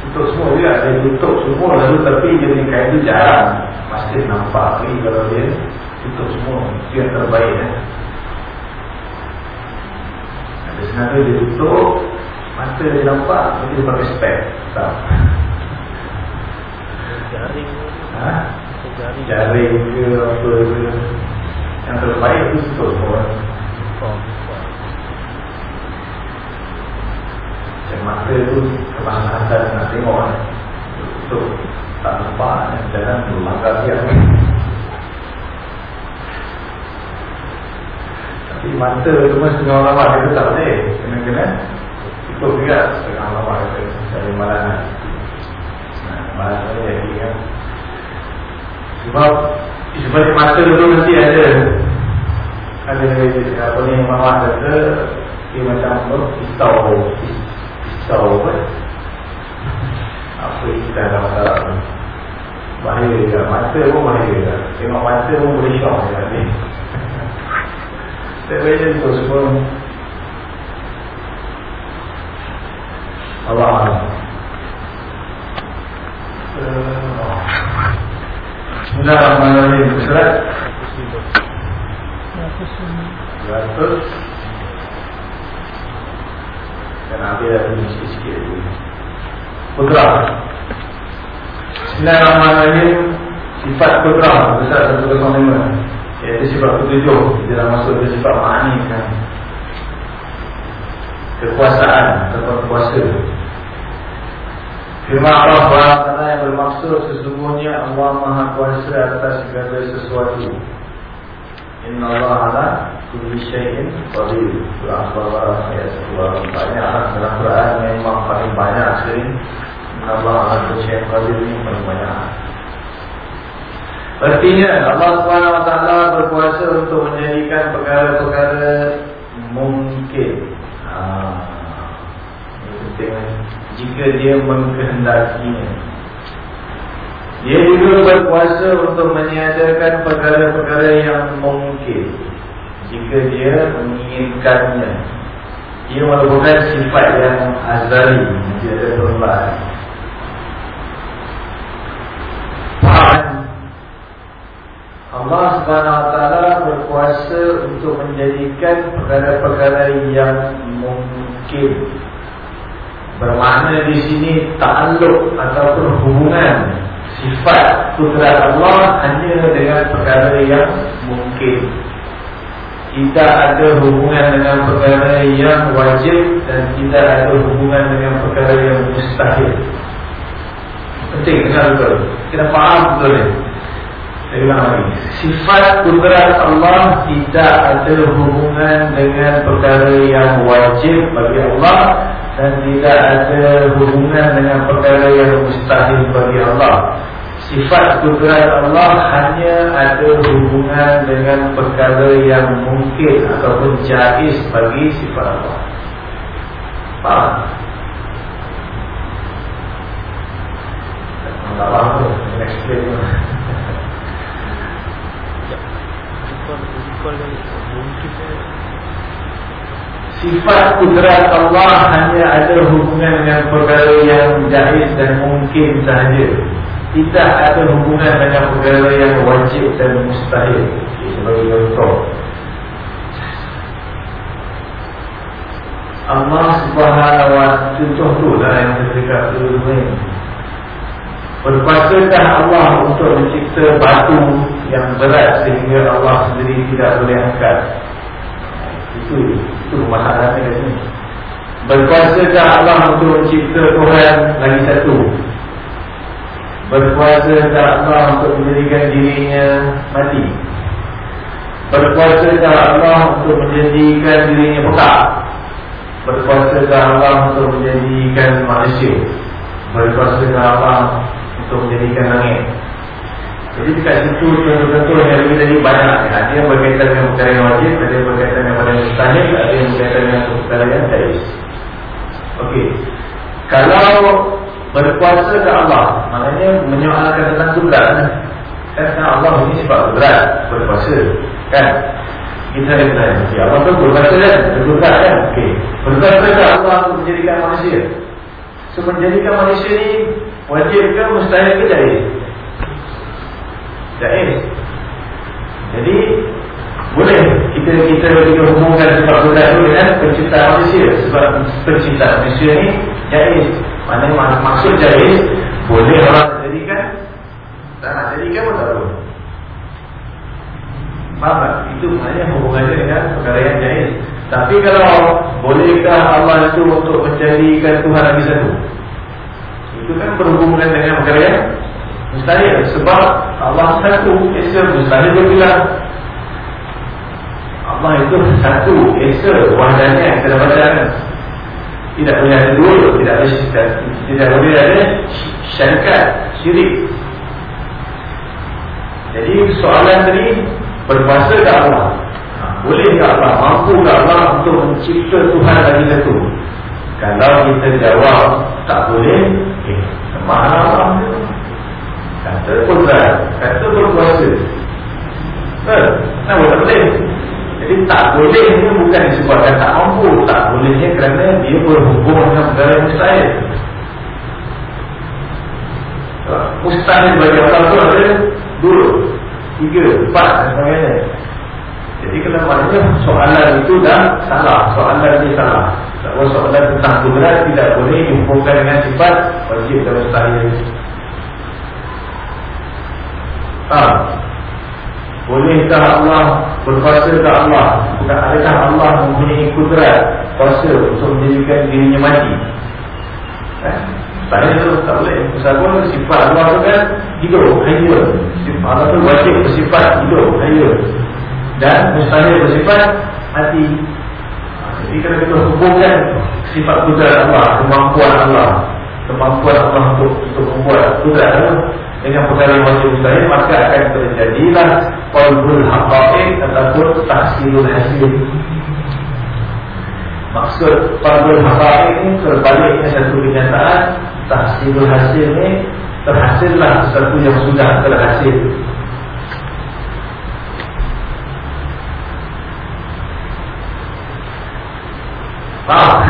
Tutup semua juga Dia tutup semua. Lalu Tapi jenis kain tu jarang. Masih nampak lagi kalau dia Tutup semua Itu yang terbaik kan Ada sebenarnya dia tutup Mata dia nampak Tapi dia pakai spek. Tak. Jaring. Ha? Jaring. Ke apa ke. Yang terbaik tu tutup semua. Tutup Macam mata tu Kemaslahatan nak tengok kan Tutup Tak nampak kan Jalan melanggar siap Tapi mata tu pun setengah ulama Dia tak boleh. Kena-kena Tutup juga Setengah ulama kata Dari malam Nah, malam ni jadi kan Sebab Sebab mata tu nanti ada. Ada apa ni Mawar kata Dia macam apa Pistau Pistau apa? Apa istilah dalam Arab tu Bahaya juga Mata pun bahaya juga Tengok mata pun boleh syok juga ni. Saya baca tu semua. Allah. Allah Bismillahirrahmanirrahim. Surat Ratus Dan Nabi dah tunjuk sikit-sikit lagi. Putra Bismillahirrahmanirrahim. Sifat putra Besar 105 Iaitu sifat ketujuh. Kita dah masuk ke sifat ma'ani kan. Kekuasaan Atau kuasa. Firman Allah Ta'ala yang bermaksud Sesungguhnya Allah Maha Kuasa atas segala sesuatu Inna Allah ala kulli syai'in qadir. Surah Al-Baqarah ayat 1 banyak lah dalam Quran memang paling banyak sekali. Allah ala kulli syai'in qadir ni paling banyak. Artinya Allah Taala berkuasa untuk menjadikan perkara-perkara mungkin. Ha. Ini. Jika dia mengkehendakinya. Dia juga berkuasa untuk meniadakan perkara-perkara yang mungkin jika dia menginginkannya. Ia merupakan sifat yang azali, dia ada perubahan. Allah Taala berkuasa untuk menjadikan perkara-perkara yang mungkin. Bermakna di sini takluk ataupun hubungan sifat kudrat Allah hanya dengan perkara yang mungkin tidak ada hubungan dengan perkara yang wajib dan tidak ada hubungan dengan perkara yang mustahil. Penting dengar betul. Kita faham betul ni. Saya ulang lagi. Sifat kudrat Allah tidak ada hubungan dengan perkara yang wajib bagi Allah dan tidak ada hubungan dengan perkara yang mustahil bagi Allah. Sifat kudrat Allah hanya ada hubungan dengan perkara yang mungkin ataupun jais bagi sifat Allah. Faham? Sifat kudrat Allah hanya ada hubungan dengan perkara yang jais dan mungkin sahaja tidak ada hubungan dengan perkara yang wajib dan mustahil. Sebagai contoh. Allah subhanahu wa contoh tu lah yang dulu ni. Berkuasakah Allah untuk mencipta batu yang berat sehingga Allah sendiri tidak boleh angkat. Itu, itu masalah ni Berkuasakah Allah untuk mencipta Tuhan lagi satu Berkuasa tak Allah untuk menjadikan dirinya mati. Berkuasa tak Allah untuk menjadikan dirinya pekak. Berkuasa tak Allah untuk menjadikan manusia. Berkuasa tak Allah untuk menjadikan langit. Jadi dekat situ tentu-tentu yang lebih tadi banyak. Ada yang berkaitan dengan perkara yang wajib Ada yang berkaitan dengan perkara yang mustahil Ada yang berkaitan dengan perkara yang taris Okey. Kalau berkuasa ke Allah? Maknanya menyoalkan tentang kudrat kan kan Allah ini sebab kudrat berkuasa. Kan? Kita ada kata ya Allah tu berkuasa kan? Berkudrat kan? Okey. Berkuasa ke Allah untuk menjadikan manusia? So menjadikan manusia ni wajib ke mustahil ke jahil? Jahil. Jadi boleh kita kita kita hubungkan sebab kudrat tu dengan penciptaan manusia. Sebab penciptaan manusia ni jahil mana mak maksud jahil Boleh orang jadikan? Tak nak jadikan pun tak tak? Itu maknanya hubungannya dengan perkara yang jahil. Tapi kalau Bolehkah Allah itu untuk menjadikan Tuhan lagi satu? Itu kan berhubungan dengan perkara yang Mustahil. Sebab Allah satu Esa mustahil bilang Allah itu satu Esa wahdanya Kita baca kan tidak boleh ada dua tidak boleh syarikat tidak boleh ada syarikat syirik. Jadi soalan tadi berkuasa ke Allah? Ha, boleh ke Allah? Mampu ke Allah untuk mencipta Tuhan lagi satu kalau kita jawab tak boleh eh, mana Allah kata. Kudrat kata berkuasa eh, kenapa tak boleh jadi tak boleh ni bukan disebabkan tak mampu Tak bolehnya kerana dia berhubung dengan perkara yang mustahil Mustahil bagi Allah tu ada Dua Tiga Empat dan sebagainya. Jadi kalau maknanya soalan itu dah salah Soalan ini salah. Sebab soalan tentang kudrat tidak boleh dihubungkan dengan sifat Wajib dan mustahil. Ah, Bolehkah Allah berkuasa ke Allah? Bukan adakah Allah mempunyai kudrat kuasa untuk menjadikan dirinya mati? Eh? Tanya tu tak boleh. Sebab sifat Allah tu kan hidup, haya. Sifat Allah tu wajib bersifat hidup, haya. dan mustahil bersifat mati. Jadi kalau kita hubungkan sifat kudrat Allah, kemampuan Allah, kemampuan Allah untuk untuk membuat kudrat dengan perkara yang wajib mustahil maka akan terjadilah qalbul haqa'iq ataupun tahsilul hasil. Maksud qalbul haqa'iq ini terbaliknya satu kenyataan, tahsilul hasil ini terhasillah sesuatu yang sudah terhasil. Faham?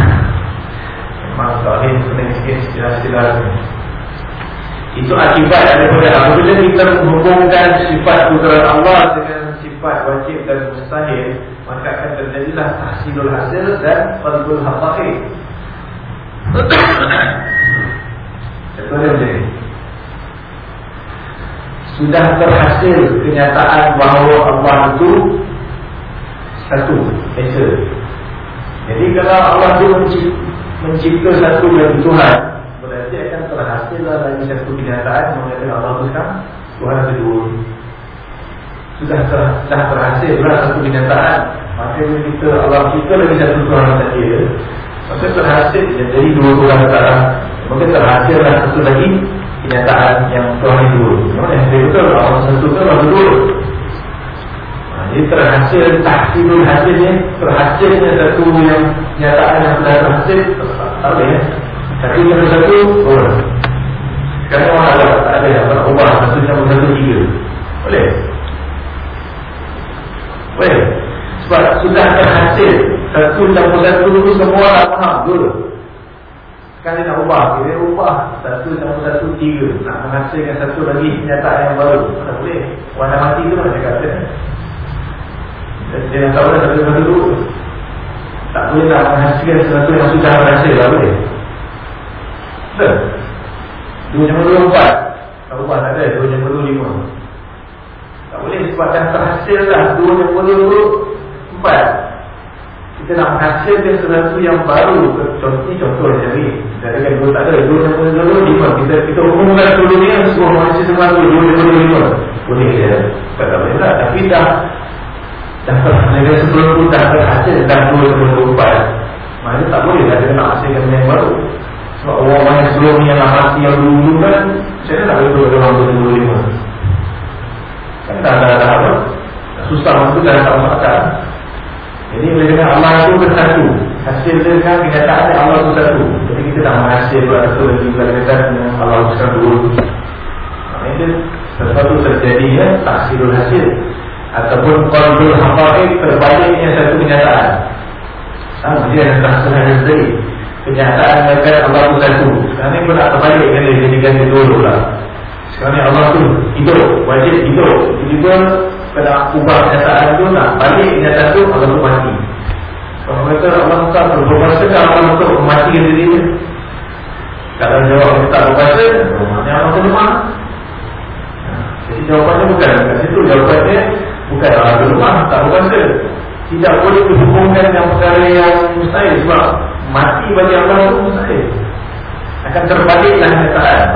Memang tauhid pening sikit istilah-istilah Itu akibat daripada apabila kita menghubungkan sifat kudrat Allah dengan sifat wajib dan mustahil Maka akan terjadilah tahsilul hasil dan Contohnya macam ni. Sudah terhasil kenyataan bahawa Allah itu Satu, Esa jadi kalau Allah itu mencipta satu dari Tuhan Berarti akan terhasil lagi satu kenyataan Mengatakan Allah sekarang Tuhan kedua Sudah ter, dah berhasil lah satu kenyataan Maka kita Allah kita lagi satu Tuhan saja Maka terhasil jadi dua Tuhan sekarang Maka terhasil lah satu lagi kenyataan yang Tuhan Memang yang betul Allah satu Tuhan Allah kedua ini terhasil tahsilul hasilnya Terhasilnya satu yang Nyataan yang sudah terhasil Tak ya Satu yang satu Oh Sekarang orang ada Tak ada yang berubah Satu yang satu tiga. Boleh? Boleh? Sebab sudah terhasil. Satu yang satu itu semua tak faham Betul? Sekarang dia nak ubah. Dia ubah. Satu yang satu tiga. Nak menghasilkan satu lagi Nyataan yang baru. Tak boleh? Warna mati tu macam kata? Dia tak boleh satu satu dulu Tak boleh nak menghasilkan sesuatu yang sudah berhasil Tak boleh Dua jam dulu empat. Tak ubah tak ada. Dua jam dulu lima. Tak boleh sebab dah terhasil lah. Dua jam dulu empat. Kita nak menghasilkan sesuatu yang baru. Contoh contoh yang jadi Jadi kan dua tak ada. Dua jam dulu lima. Kita kita umumkan ni Semua manusia semua Dua jam dulu lima. Boleh ya Tak boleh tak Tapi dah Dah negara sebelum itu dah berhasil Dah dua sebelum berubah Maksudnya tak boleh lah. Dia nak hasilkan yang baru Sebab orang-orang yang sebelum ni Yang mati yang dulu kan Macam mana nak betul Dalam dua lima? Kan dah dah dah apa? Susah dah tak masuk akal Jadi bila kata Allah itu bersatu Hasil dia kan kenyataan Allah itu satu. Jadi kita dah menghasil Buat satu lagi Bila kata Allah itu satu. Maksudnya Sesuatu terjadi ya Taksirul hasil. Ataupun qalbul haqa'iq terbaliknya satu kenyataan. Sama dia yang tak sendiri. Kenyataan mereka Allah itu satu. Sekarang ini pun tak terbalik kan dia jadikan dia dulu lah. Sekarang ini Allah itu hidup, wajib hidup. Jadi pun kena ubah kenyataan itu nak balik kenyataan itu Allah itu mati. Kalau mereka Allah tak berkuasa kan Allah untuk mematikan diri dia. Kalau jawab tak berkuasa, maknanya Allah itu lemah. Jadi jawapannya bukan kat situ. Jawapannya Bukan di rumah Tak berkuasa Tidak boleh dihubungkan dengan perkara yang mustahil Sebab mati bagi Allah itu mustahil. Akan terbaliklah keadaan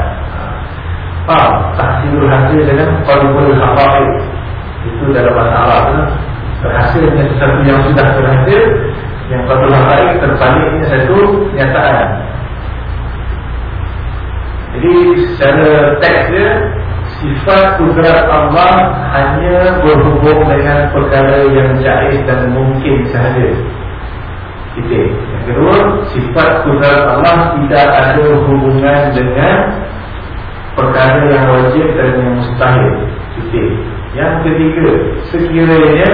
Faham? Tahsilul hasil dengan Qalibul hafail Itu dalam bahasa Arab Berhasil dengan sesuatu yang sudah berhasil Yang Qalibul hafail terbaliknya satu kenyataan. Jadi secara teks dia sifat kudrat Allah hanya berhubung dengan perkara yang jais dan mungkin sahaja. Titik. Yang kedua, sifat kudrat Allah tidak ada hubungan dengan perkara yang wajib dan yang mustahil. Titik. Yang ketiga, sekiranya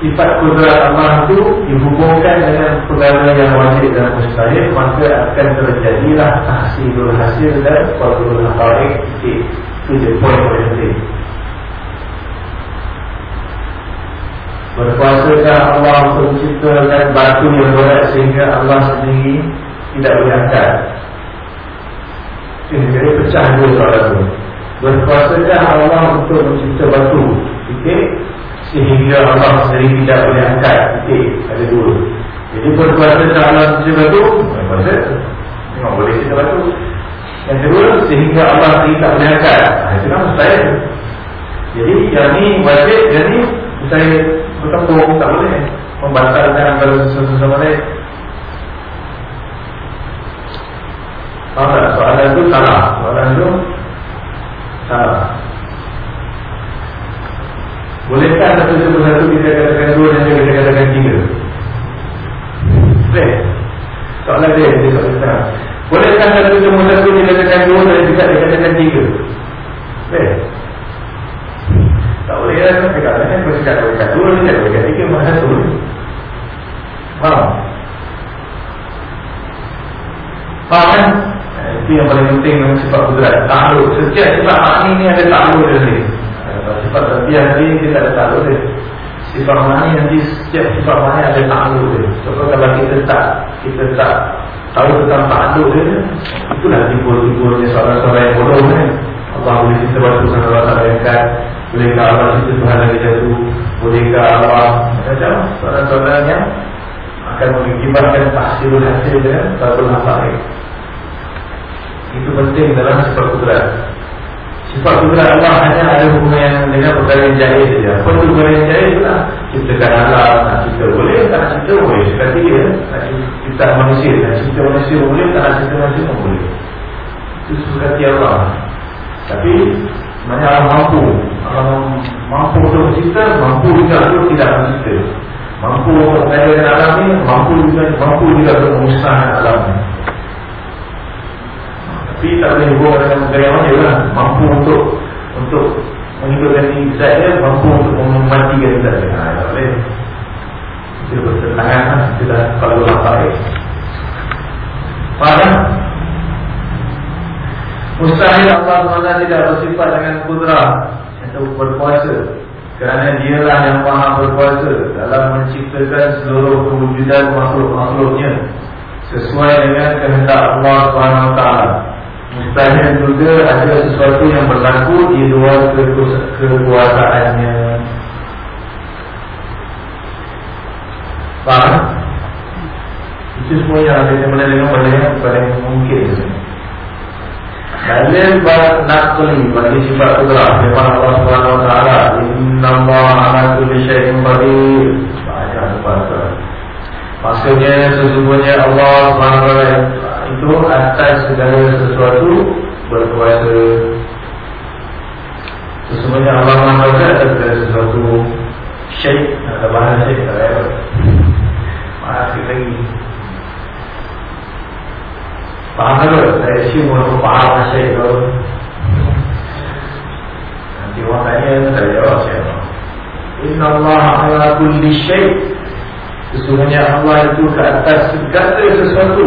sifat kudrat Allah itu dihubungkan dengan perkara yang wajib dan mustahil, maka akan terjadilah tahsilul hasil dan fadlul haqa'iq. Titik. Itu dia poin paling penting Berkuasakah Allah untuk menciptakan batu yang berat Sehingga Allah sendiri tidak boleh angkat Ini jadi pecah dua soalan itu Berkuasakah Allah untuk mencipta batu okay? Sehingga Allah sendiri tidak boleh angkat okay? Ada dua. Jadi berkuasakah Allah mencipta batu Berkuasa. Memang boleh cipta batu yang kedua sehingga Allah ini menyakat. menyakar ah, Itu kan mustahil Jadi yang ini wajib Yang ini mustahil bertemu Tak boleh membatalkan Kalau sesuatu sama lain. Faham tak? Soalan itu salah Soalan itu salah Bolehkah satu satu satu kita katakan dua dan kita katakan tiga? Boleh? Soalan dia, dia soalan Bolehkah satu ketemu satu kita katakan dua dan kita katakan tiga? Baik. Tak boleh lah, saya katakan kan, kalau cakap boleh dua, dia boleh tiga, mana satu. Faham? Faham kan? Eh, itu yang paling penting dengan sifat kudrat. Takluk. Setiap sifat makni ni ada takluk dia sendiri. Sifat terbiar ni kita ada takluk dia. Sifat makni nanti setiap sifat makni ada takluk dia. Sebab kalau kita tak, kita tak tahu tentang takluk dia, itulah timbul-timbulnya seorang-seorang yang bodoh kan. Allah boleh kita waktu sana Allah tak bayangkan Bolehkah Allah kita Tuhan lagi jatuh. Bolehkah Allah. Macam seorang-seorang yang Akan mengibatkan hasil hasil dengan Satu nafas Itu penting dalam sifat kudrat Sifat kudrat Allah hanya ada hubungan dengan perkara yang jahil saja Apa itu perkara yang jahil lah Ciptakan alam, nak cipta boleh, tak nak cipta boleh Sekali dia, nak cipta manusia Nak cipta manusia boleh, tak nak cipta manusia pun boleh. Itu suka Allah. Tapi mana Allah mampu. Allah mampu untuk mencipta Mampu juga untuk tidak mencipta Mampu untuk mengajarkan alam ini Mampu juga mampu juga untuk memusnahkan alam ini Tapi tak boleh hubungan dengan yang mana lah. Mampu untuk Untuk menghidupkan diri saya Mampu untuk mematikan saya ha, Tak boleh. Itu bertentangan lah. Itu dah kalau lapar Faham? Mustahil Allah SWT tidak bersifat dengan kudrah Atau berkuasa Kerana dialah yang maha berkuasa Dalam menciptakan seluruh kewujudan makhluk-makhluknya Sesuai dengan kehendak Allah SWT Mustahil juga ada sesuatu yang berlaku di luar kekuasaannya. Faham? Itu semua yang ada yang boleh dengar Paling, mungkin. Dalil naqli bagi sifat kudrah Firman Allah Taala. Inna Allah kulli syai'in qadir. Baca baca Maksudnya sesungguhnya Allah Taala itu atas segala sesuatu berkuasa. Sesungguhnya Allah Wa Taala atas segala sesuatu syait ada bahasa syait tak ada Masih lagi. Faham tak? Saya assume orang faham asyik tu Nanti orang tanya Saya jawab siapa Inna Allah ala kulli syait Sesungguhnya Allah itu ke atas segala sesuatu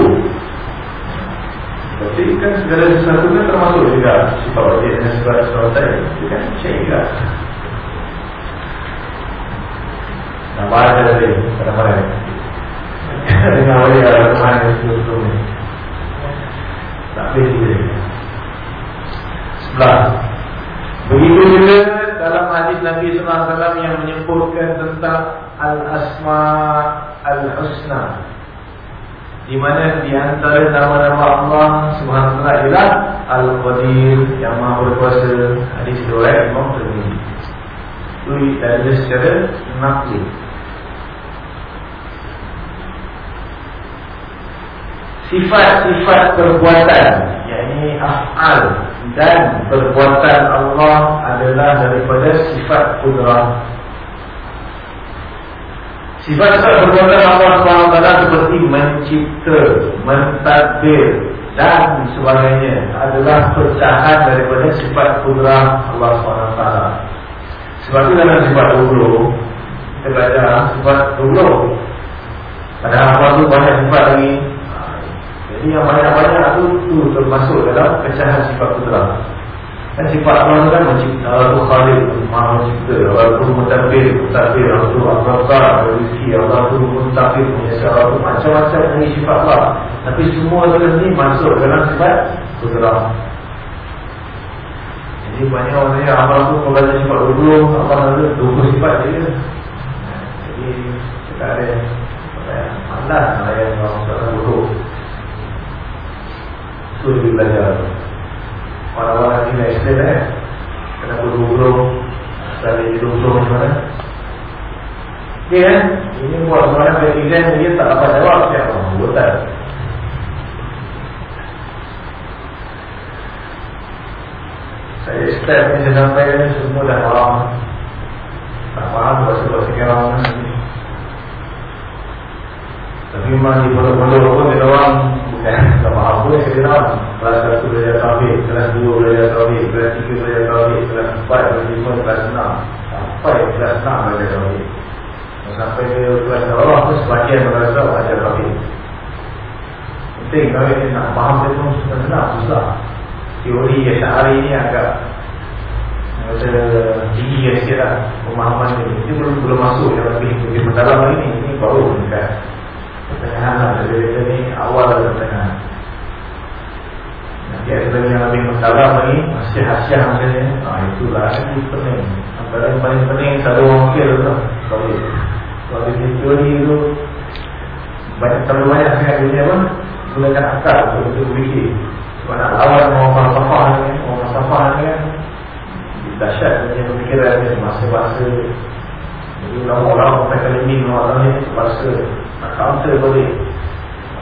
Berarti kan segala sesuatu kan termasuk juga Sifat wajib dan sesuatu tadi Itu kan juga. Nama ada tadi Pada mana? Dengan wali ada kemana Sebelum-sebelum tak boleh diberi Sebelah. Begitu juga dalam hadis Nabi SAW yang menyebutkan tentang Al-Asma Al-Husna di mana di antara nama-nama Allah Subhanahu wa taala Al-Qadir yang Maha Berkuasa. Hadis riwayat Imam Tirmizi. Itu dari secara nafsi. sifat-sifat perbuatan yakni af'al dan perbuatan Allah adalah daripada sifat kudrah sifat-sifat perbuatan Allah SWT seperti mencipta mentadbir dan sebagainya adalah pecahan daripada sifat kudrah Allah SWT sebab itu dalam sifat 20 kita belajar sifat 20 pada apa tu banyak sifat lagi. Jadi yang banyak-banyak itu tu termasuk dalam pecahan sifat putra. Dan sifat Allah kan mencipta Allah Khalid, Maha mencipta, Allah itu mutabbir, mutabbir, Allah itu Al-Razzaq, rezeki, Allah itu mutabbir, menyesal, Allah itu macam-macam ini sifat Allah. Tapi semua ini masuk dalam sifat putra. Jadi banyak orang yang amal tu membaca sifat dulu, amal ada dua sifat dia. Jadi kita ada Allah yang orang-orang dulu. Itu lebih belajar Orang-orang ini Islam eh? Kena buru-buru Dari macam mana? Kan Ini buat seorang presiden Dia tak dapat jawab Siapa Betul Saya step ni sampai Semua dah faham. Tak faham bahasa-bahasa kerang ni. Tapi memang di pondok-pondok pun Dia orang bukan Tak faham pun yang tahu Kelas satu belajar tawih Kelas dua belajar tawih Kelas tiga belajar tawih Kelas empat belajar lima Kelas enam. Sampai kelas enam belajar tawih Sampai ke kelas bawah pun Sebagian belajar belajar tawih Penting kalau ni nak faham dia pun senang Susah. Teori yang sehari ni agak ada tinggi yang sikit lah pemahaman ni Ini belum belum masuk yang lebih lebih mendalam lagi ni. Ini baru dekat Jadi kita ni awal dari pertengahan Nanti ada yang lebih mendalam lagi Masih hasiah macam ni. Ah, Itulah ini penting Antara yang paling penting satu orang kira tu Kalau kalau di teori tu banyak terlalu banyak sangat dunia pun gunakan akal untuk untuk berfikir sebab nak lawan orang falsafah ni orang falsafah ni kan dahsyat punya pemikiran dia masa-masa. Jadi orang-orang mereka limin orang ni terpaksa nak counter boleh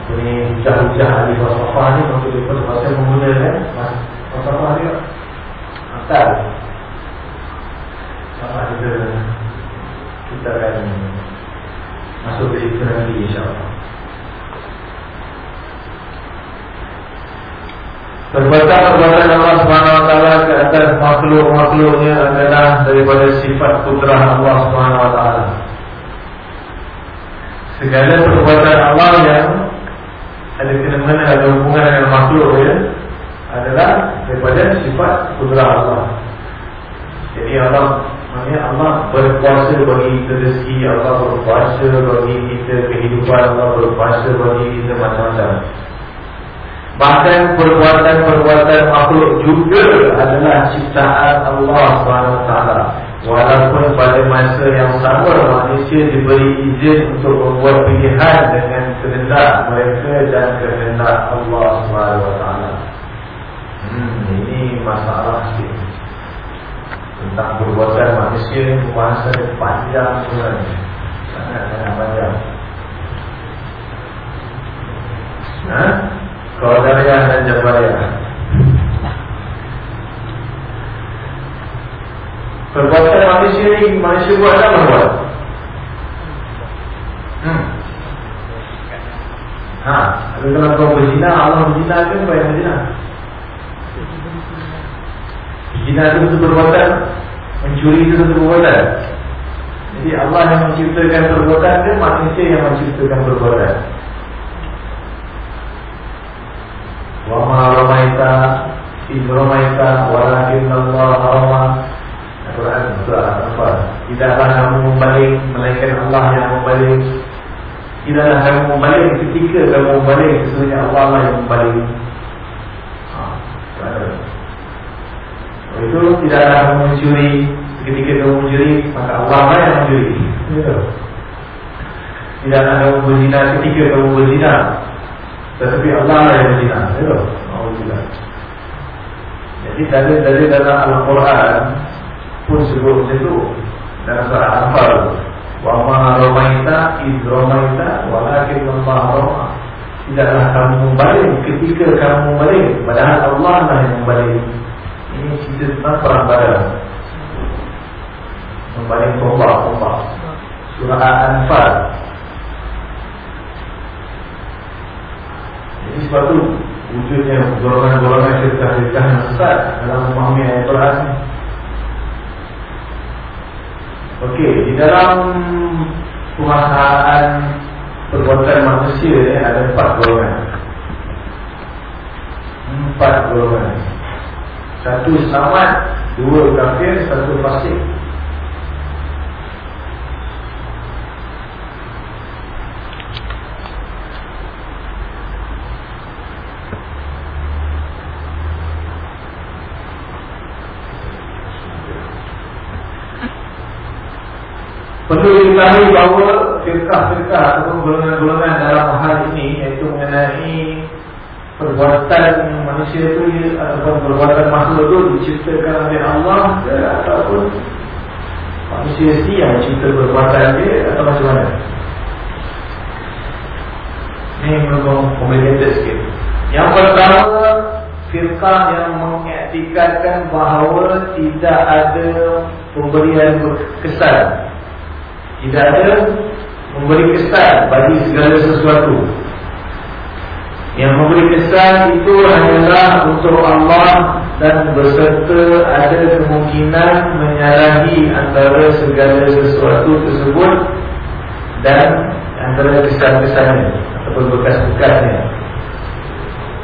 apa ni hujah-hujah ahli falsafah ni untuk dia terpaksa menggunakan falsafah dia akal sama kita kita akan masuk ke situ nanti insyaAllah. Perbuatan-perbuatan Allah SWT ke atas makhluk-makhluknya adalah daripada sifat putra Allah SWT Segala perbuatan Allah yang ada kena-mena ada hubungan dengan makhluk ya, adalah daripada sifat putra Allah. Jadi Allah Maksudnya Allah berkuasa bagi kita rezeki Allah berkuasa bagi kita kehidupan Allah berkuasa bagi kita macam-macam. Bahkan perbuatan-perbuatan makhluk juga adalah ciptaan Allah SWT Walaupun pada masa yang sama manusia diberi izin untuk membuat pilihan dengan kehendak mereka dan kehendak Allah SWT hmm, Ini masalah sikit. Tentang perbuatan manusia Pembahasan panjang sebenarnya Sangat-sangat panjang. Nah Qadariyah dan Jabariyah Perbuatan manusia ini manusia buat tak apa buat? Hmm. Ha, kalau kau berzina, Allah berzina ke apa yang berzina? Itu untuk perbuatan Mencuri itu untuk perbuatan Jadi Allah yang menciptakan perbuatan ke manusia yang menciptakan perbuatan? Wa ma ramaita Ibn ramaita Walakin Allah ramaita Al-Quran surah Al-Anfal. Tidaklah kamu membalik Melainkan Allah yang membalik Tidaklah kamu membalik Ketika kamu membalik Sesungguhnya Allah lah yang membalik ha, Itu tidaklah kamu mencuri Ketika kamu mencuri Maka Allah lah yang mencuri. Tidaklah kamu berzina Ketika kamu berzina. Tetapi Allah lah yang berzina. Ya? Jadi dari dalam Al-Quran Pun macam itu Dalam surah Al-Anfal Wa ma romaita iz romaita Walakin Allah roma Tidaklah kamu membalik ketika kamu membalik Padahal Allah lah yang membalik. Ini cerita tentang perang badan Membalik tombak-tombak Surah Al-Anfal. Jadi sebab itu wujudnya golongan-golongan syirkah-syirkah yang sesat dalam memahami ayat Quran Okey, di dalam penguasaan perbuatan manusia ni ada empat golongan. Empat golongan. Satu selamat, dua kafir, satu fasik Perlu diketahui bahawa firqah-firqah ataupun golongan-golongan dalam hal ini iaitu mengenai perbuatan manusia itu ataupun perbuatan makhluk itu diciptakan oleh Allah ataupun manusia sendiri yang mencipta perbuatan dia atau macam mana? Ini memang complicated sikit. Yang pertama, firqah yang mengiktikadkan bahawa tidak ada pemberian kesan Tidak ada memberi kesan bagi segala sesuatu. Yang memberi kesan itu hanyalah untuk Allah Dan berserta ada kemungkinan menyalahi antara segala sesuatu tersebut Dan antara kesan-kesannya Ataupun bekas-bekasnya.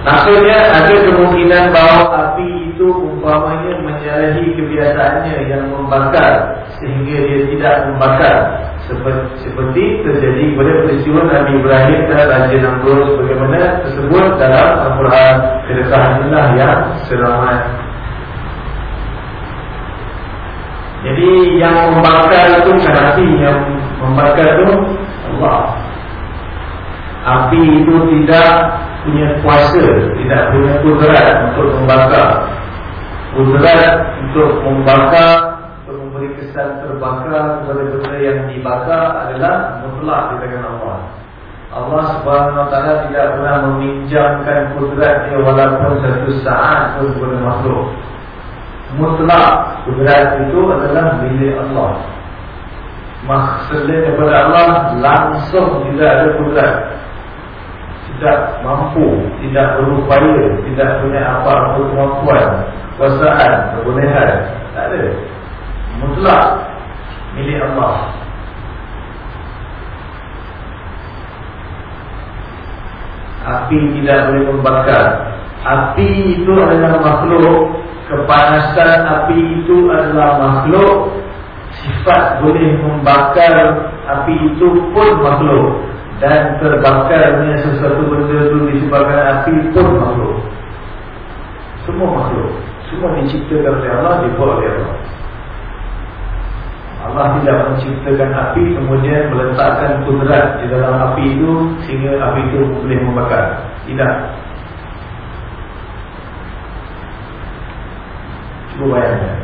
Maksudnya ada kemungkinan bahawa api itu umpamanya menyalahi kebiasaannya yang membakar sehingga dia tidak membakar. Seperti, seperti terjadi pada peristiwa Nabi Ibrahim dan Raja Namrud bagaimana tersebut dalam Al-Quran kedekatan inilah yang selamat. Jadi yang membakar itu bukan api yang membakar itu Allah. Api itu tidak punya kuasa Tidak punya kudrat untuk membakar Kudrat untuk membakar Untuk memberi kesan terbakar Kepada benda yang dibakar adalah Mutlak di tangan Allah. Allah subhanahu wa ta'ala tidak pernah meminjamkan kudratnya Walaupun satu saat pun kepada makhluk Mutlak kudrat itu adalah milik Allah. Maksudnya kepada Allah Langsung tidak ada kudrat. Tidak mampu, tidak berupaya, tidak punya apa-apa kemampuan, kuasaan, kebolehan, tak ada. Mutlak milik Allah. Api tidak boleh membakar. Api itu adalah makhluk. Kepanasan api itu adalah makhluk. Sifat boleh membakar api itu pun makhluk dan terbakarnya sesuatu benda itu disebabkan api pun makhluk semua makhluk semua diciptakan oleh Allah dibuat oleh Allah. Allah tidak menciptakan api kemudian meletakkan kudrat di dalam api itu sehingga api itu boleh membakar. Tidak. Cuba bayangkan.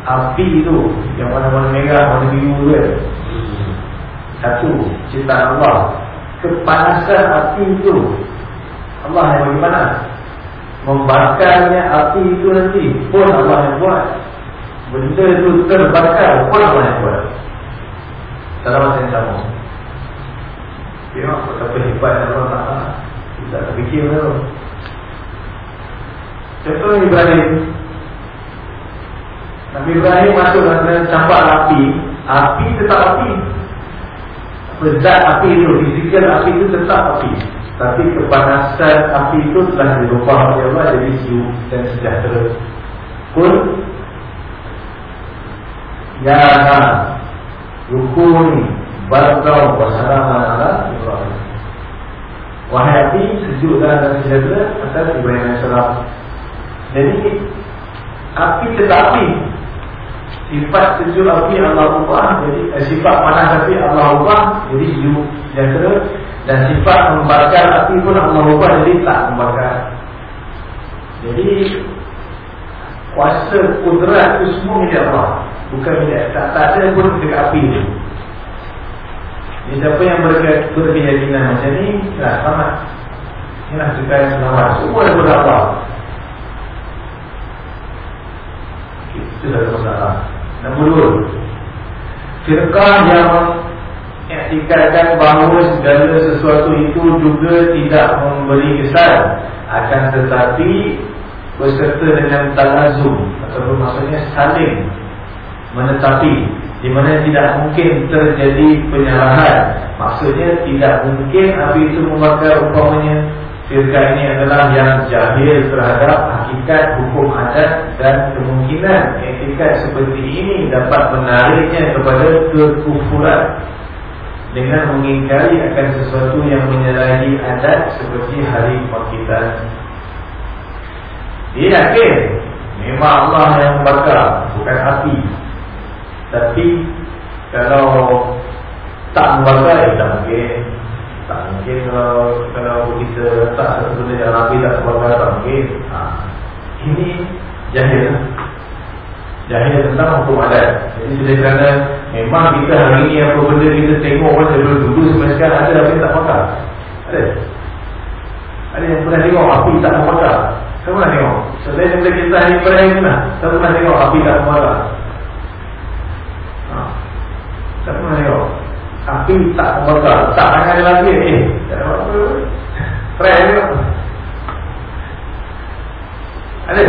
Api itu yang warna-warna merah warna biru kan? Satu cinta Allah. Kepanasan api itu. Allah yang bagaimana Membakarnya api itu nanti Pun Allah yang buat. Benda itu terbakar Pun Allah yang buat. Dalam masa yang sama. Tengok betapa hebat Allah Ta'ala. Kita tak fikir tu. Contoh Ibrahim. Nabi Ibrahim masuk dalam campak api. Api tetap api. Zat api itu, fizikal api itu tetap api Tapi kepanasan api itu telah dirubah oleh Allah Jadi siu dan sejahtera. Pun Ya na Rukun Bardau Wassalamu ala Ibrahim. Wahai api sejuk dan sejahtera Atas Ibrahim AS Jadi Api tetap api. Sifat sejuk api Allah ubah Jadi eh, sifat panas api Allah ubah Jadi sejuk jantara Dan sifat membakar api pun Allah ubah Jadi tak membakar Jadi Kuasa kudrat itu semua milik Allah. Bukan milik Tak, tak ada pun dekat api itu Jadi siapa yang berke, berkeyakinan macam ni Nah selamat. Inilah cerita yang selamat. Semua daripada Allah Itu dah ada masalah Nombor dua Firqah yang Iktikadkan bahawa segala sesuatu itu juga tidak memberi kesan. Akan tetapi Berserta dengan talazum Ataupun maksudnya saling Menetapi Di mana tidak mungkin terjadi penyalahan Maksudnya tidak mungkin api itu membakar umpamanya Firqah ini adalah yang jahil terhadap hakikat hukum adat dan kemungkinan etikat seperti ini dapat menariknya kepada kekufuran dengan mengingkari akan sesuatu yang menyalahi adat seperti hari bangkitan. Dia yakin memang Allah yang membakar bukan api. Tapi kalau tak membakar ya tak mungkin tak mungkin kalau kalau kita tak yang rapi tak sebabkan tak mungkin ha. ini jahil jahil tentang hukum adat jadi sudah kerana memang kita hari ini apa benda kita tengok pun sebelum dulu sampai sekarang ada tapi tak pakar ada. Ada yang pernah tengok api tak membakar saya pernah tengok? Selain daripada kita hari perayaan ni lah saya pernah tengok api tak membakar ha. Tak pernah tengok. Api tak membakar Tak tangan dia lagi Eh. Tak ada apa-apa. Ada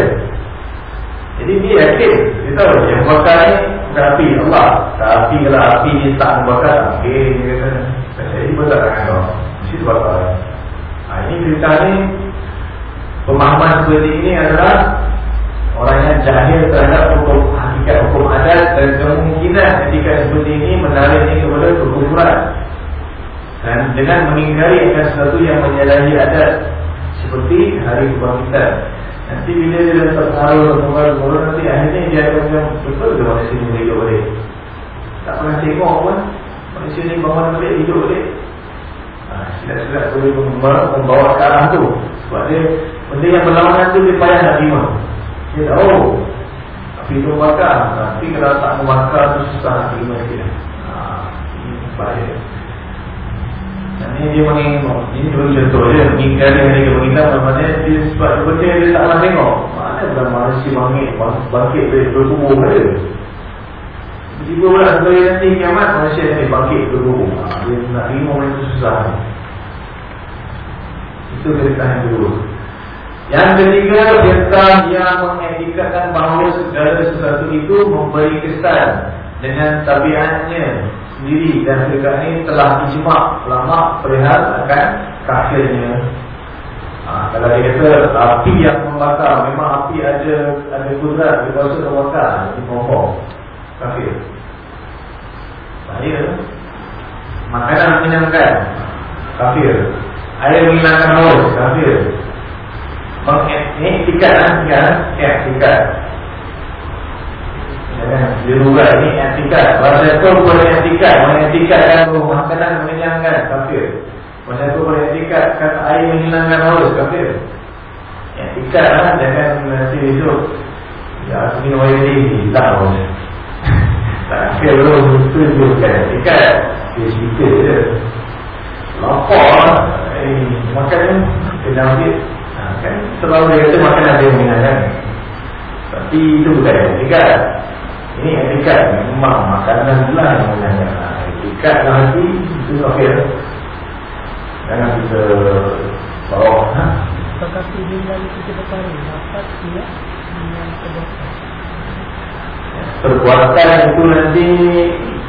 Jadi dia yakin. Dia tahu yang membakar ni Bukan api. Allah Tapi kalau api ni tak membakar Okay dia kata Jadi pun tak tangan kau Mesti terbakar ha, Ini cerita ni Pemahaman seperti ini adalah Orang yang jahil terhadap hukum hakikat hukum adat dan kemungkinan ketika seperti ini menarik ini kepada kekufuran. Dan dengan mengingkari akan sesuatu yang menyalahi adat seperti hari kebangkitan nanti bila dia dah terpengaruh terpengaruh nanti akhirnya dia akan macam betul ke manusia ini hidup balik? Tak pernah tengok pun manusia ini bangun balik hidup balik. Ha, silap-silap boleh membawa ke arah tu. Sebab dia benda yang berlawanan tu dia payah nak terima. Dia tahu Api itu bakar. Tapi kalau tak membakar itu susah nak terima dia ha, Ini bahaya Ini dia mengingat Ini dua contoh dia Mengingkari hari kebangkitan Maksudnya dia sebab benda dia tak pernah tengok. Mana bukan manusia bangkit Bangkit dari berkubur dia Tiba pula sebagai nanti kiamat Manusia nanti bangkit berkubur ha, Dia nak benda itu susah Itu cerita yang kedua. Yang ketiga, firqah yang mengetikatkan bahawa segala sesuatu itu memberi kesan dengan tabiatnya sendiri dan firqah ini telah ijma' ulama perihal akan kafirnya. Ha, kalau dia kata api yang membakar, memang api ada ada kudrat, dia kuasa membakar, itu bohong. Kafir. Bahaya. Makanan menyenangkan, kafir. Air menghilangkan haus, kafir mengiktikat kan iktikat dia juga ni iktikat bahasa tu boleh iktikat mengiktikat kan makanan mengenyangkan kafir. Bahasa tu boleh iktikat kata air menghilangkan haus kafir. Iktikat lah jangan nanti hidup ya minum air ni hilang haus tak kira belum tunjukkan iktikat dia cerita je. Lapar eh, makan kena ambil. Kan selalu dia kata makan ada yang menyenangkan tapi itu bukan etikat ini etikat memang makanan pula yang menyenangkan etikat dalam hati itu okey jangan kita bawa ha? apakah pilihan kita perkara dapat tidak dengan perbuatan perbuatan itu nanti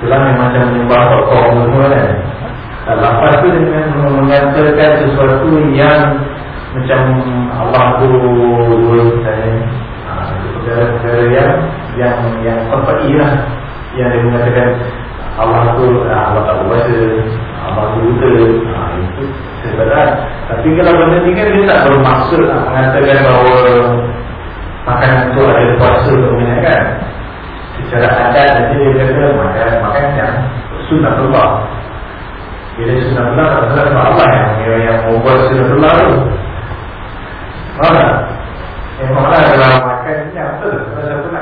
itulah yang macam menyembah tokoh semua kan. Lepas itu dengan mengatakan sesuatu yang macam Allah tu dua misalnya perkara-perkara yang yang yang perpati lah yang dia mengatakan Allah tu Allah tak berkuasa Allah tu buta. Ha, itu sebenarnya tapi kalau benda ni kan dia tak bermaksud nak mengatakan bahawa makanan tu ada kuasa untuk kan secara adat nanti dia kata makan makan yang sunnah Allah. Bila sunnah Allah Allah yang yang, yang membuat sunnah Allah tu. Mana? Yang mana adalah makan yang betul nah,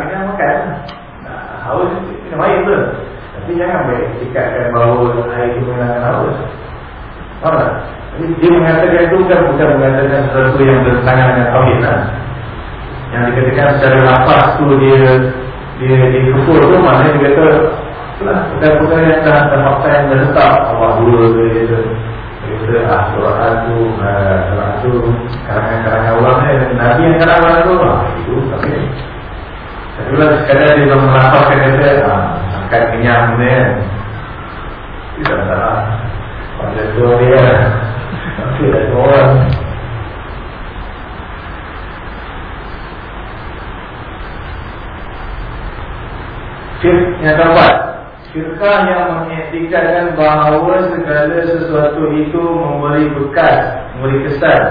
Haus minum air betul. Tapi jangan baik ikatkan bahawa air itu mengenangkan haus Mana? Jadi dia mengatakan itu bukan bukan mengatakan sesuatu yang bertentangan dengan tauhid lah. Yang dikatakan secara lapas tu dia dia kufur tu maknanya dia kata lah bukan yang dah dah fakta yang dah tetap Allah dua dia tu kita ah Quran tu Quran tu karangan-karangan ni Nabi yang karangan tu. Lah itu tapi tapi lah sekadar dia belum melapaskan kata ah, akan kenyang ni. Kan tidak salah pada tu dia. Tapi ada orang Fifth yang keempat Firqah yang mengiktikadkan bahawa segala sesuatu itu memberi bekas, memberi kesan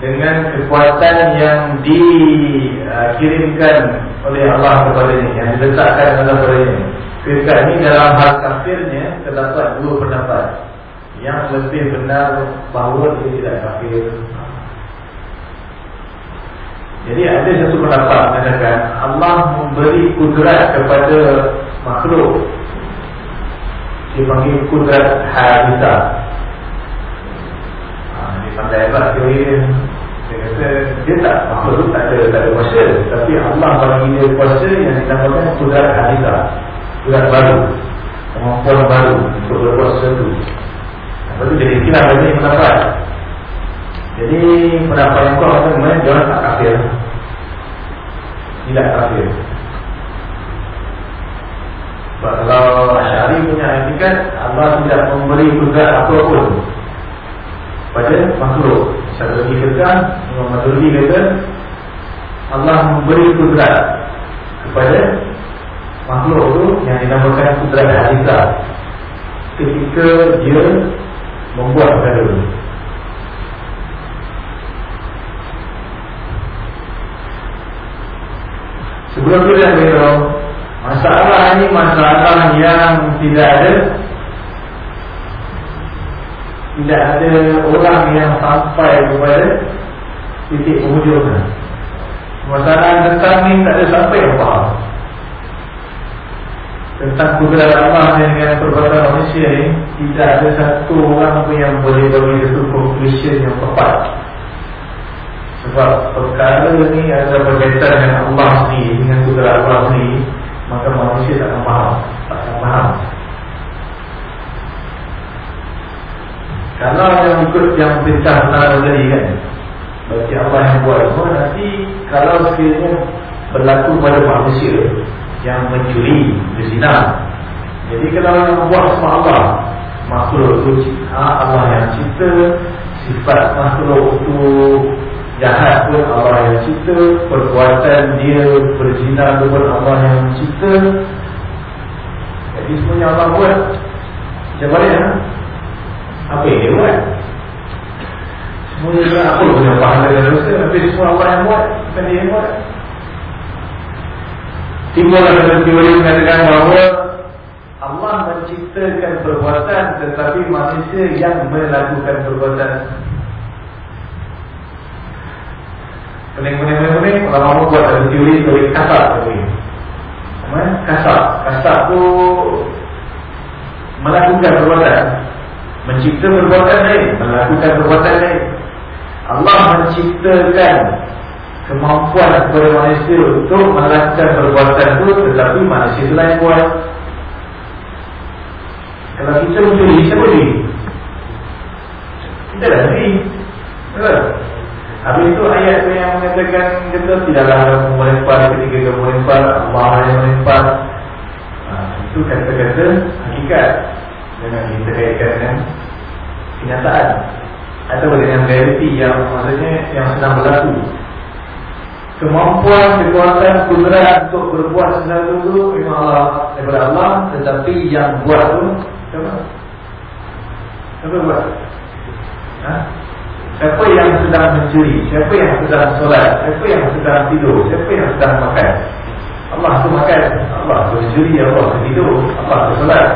dengan kekuatan yang dikirimkan oleh Allah kepada ini, yang diletakkan dalam ini. Firqah ini dalam hal kafirnya terdapat dua pendapat. Yang lebih benar bahawa dia tidak kafir. Jadi ada satu pendapat mengatakan Allah memberi kudrat kepada makhluk dia panggil kudrat ha, Dia pandai hebat teori dia Dia tak makhluk tak ada, tak ada kuasa Tapi Allah bagi dia kuasa yang dinamakan kudrat hadisa Kudrat baru kemampuan baru untuk berbuat sesuatu. Lepas tu jadi kira banyak pendapat. Jadi pendapat yang kuat macam mana dia tak kafir. Tidak kafir. Sebab kalau Asyari punya etikat Allah tidak memberi kudrat apa pun pada makhluk. Lagi kata, Imam Maturidi kata Allah memberi kudrat kepada makhluk itu yang dinamakan kudrat hadisah ketika dia membuat perkara itu. Sebelum kita beritahu Masalah ini masalah yang tidak ada Tidak ada orang yang sampai kepada Titik penghujung Masalah tentang ini tak ada yang faham. Tentang kudrat Allah dengan perbuatan manusia ini Tidak ada satu orang pun yang boleh bagi satu conclusion yang tepat. Sebab perkara ini adalah berkaitan dengan Allah sendiri Dengan kudrat Allah sendiri Maka manusia tak akan faham Tak akan faham Kalau yang ikut yang perintah Tentang tadi kan? Berarti Allah yang buat semua Nanti kalau sekiranya Berlaku pada manusia Yang mencuri Berzina. Jadi kalau yang membuat semua Allah Makhluk itu Allah yang cipta Sifat makhluk itu jahat pun Allah yang cipta perbuatan dia berzina pun Allah yang cipta. Jadi semuanya Allah buat. Macam mana ya? Apa yang dia buat? Semuanya dia apa punya pahala dan dosa? Tapi semua Allah yang buat? Bukan dia yang buat. Timbullah dalam teori mengatakan bahawa Allah menciptakan perbuatan tetapi manusia yang melakukan perbuatan. Pening-pening-pening Ulama buat ada teori teori kasar teori. Kasar. Kasar tu Melakukan perbuatan Mencipta perbuatan lain Melakukan perbuatan lain Allah menciptakan Kemampuan kepada manusia Untuk melakukan perbuatan itu Tetapi manusia itu lain buat Kalau kita mencuri Siapa ni? Kita dah Betul? Habis itu ayat yang mengatakan kita tidaklah melempar ketika kita melempar Allah yang melempar ha, Itu kata-kata hakikat Jangan kita kaitkan dengan kenyataan. Atau dengan realiti yang maksudnya yang sedang berlaku. Kemampuan, kekuatan, kudrat untuk berbuat sesuatu itu Memang Allah daripada Allah Tetapi yang buat itu Siapa? Siapa buat? Ha? Siapa yang sedang mencuri? Siapa yang sedang solat? Siapa yang sedang tidur? Siapa yang sedang makan? Allah tu makan. Allah tu mencuri Allah tu tidur. Allah tu solat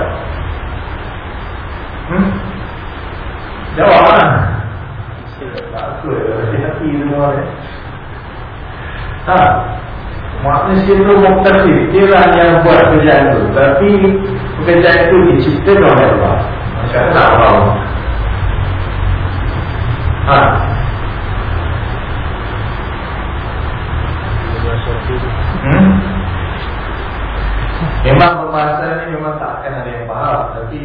hmm? Jawab lah Tak apa Hati-hati semua ni Ha Manusia tu muktasir Dia lah yang buat kerjaan tu Tapi Pekerjaan itu diciptakan oleh Allah mana Allah Ha. Hmm? Memang pembahasan ini memang tak akan ada yang faham Tapi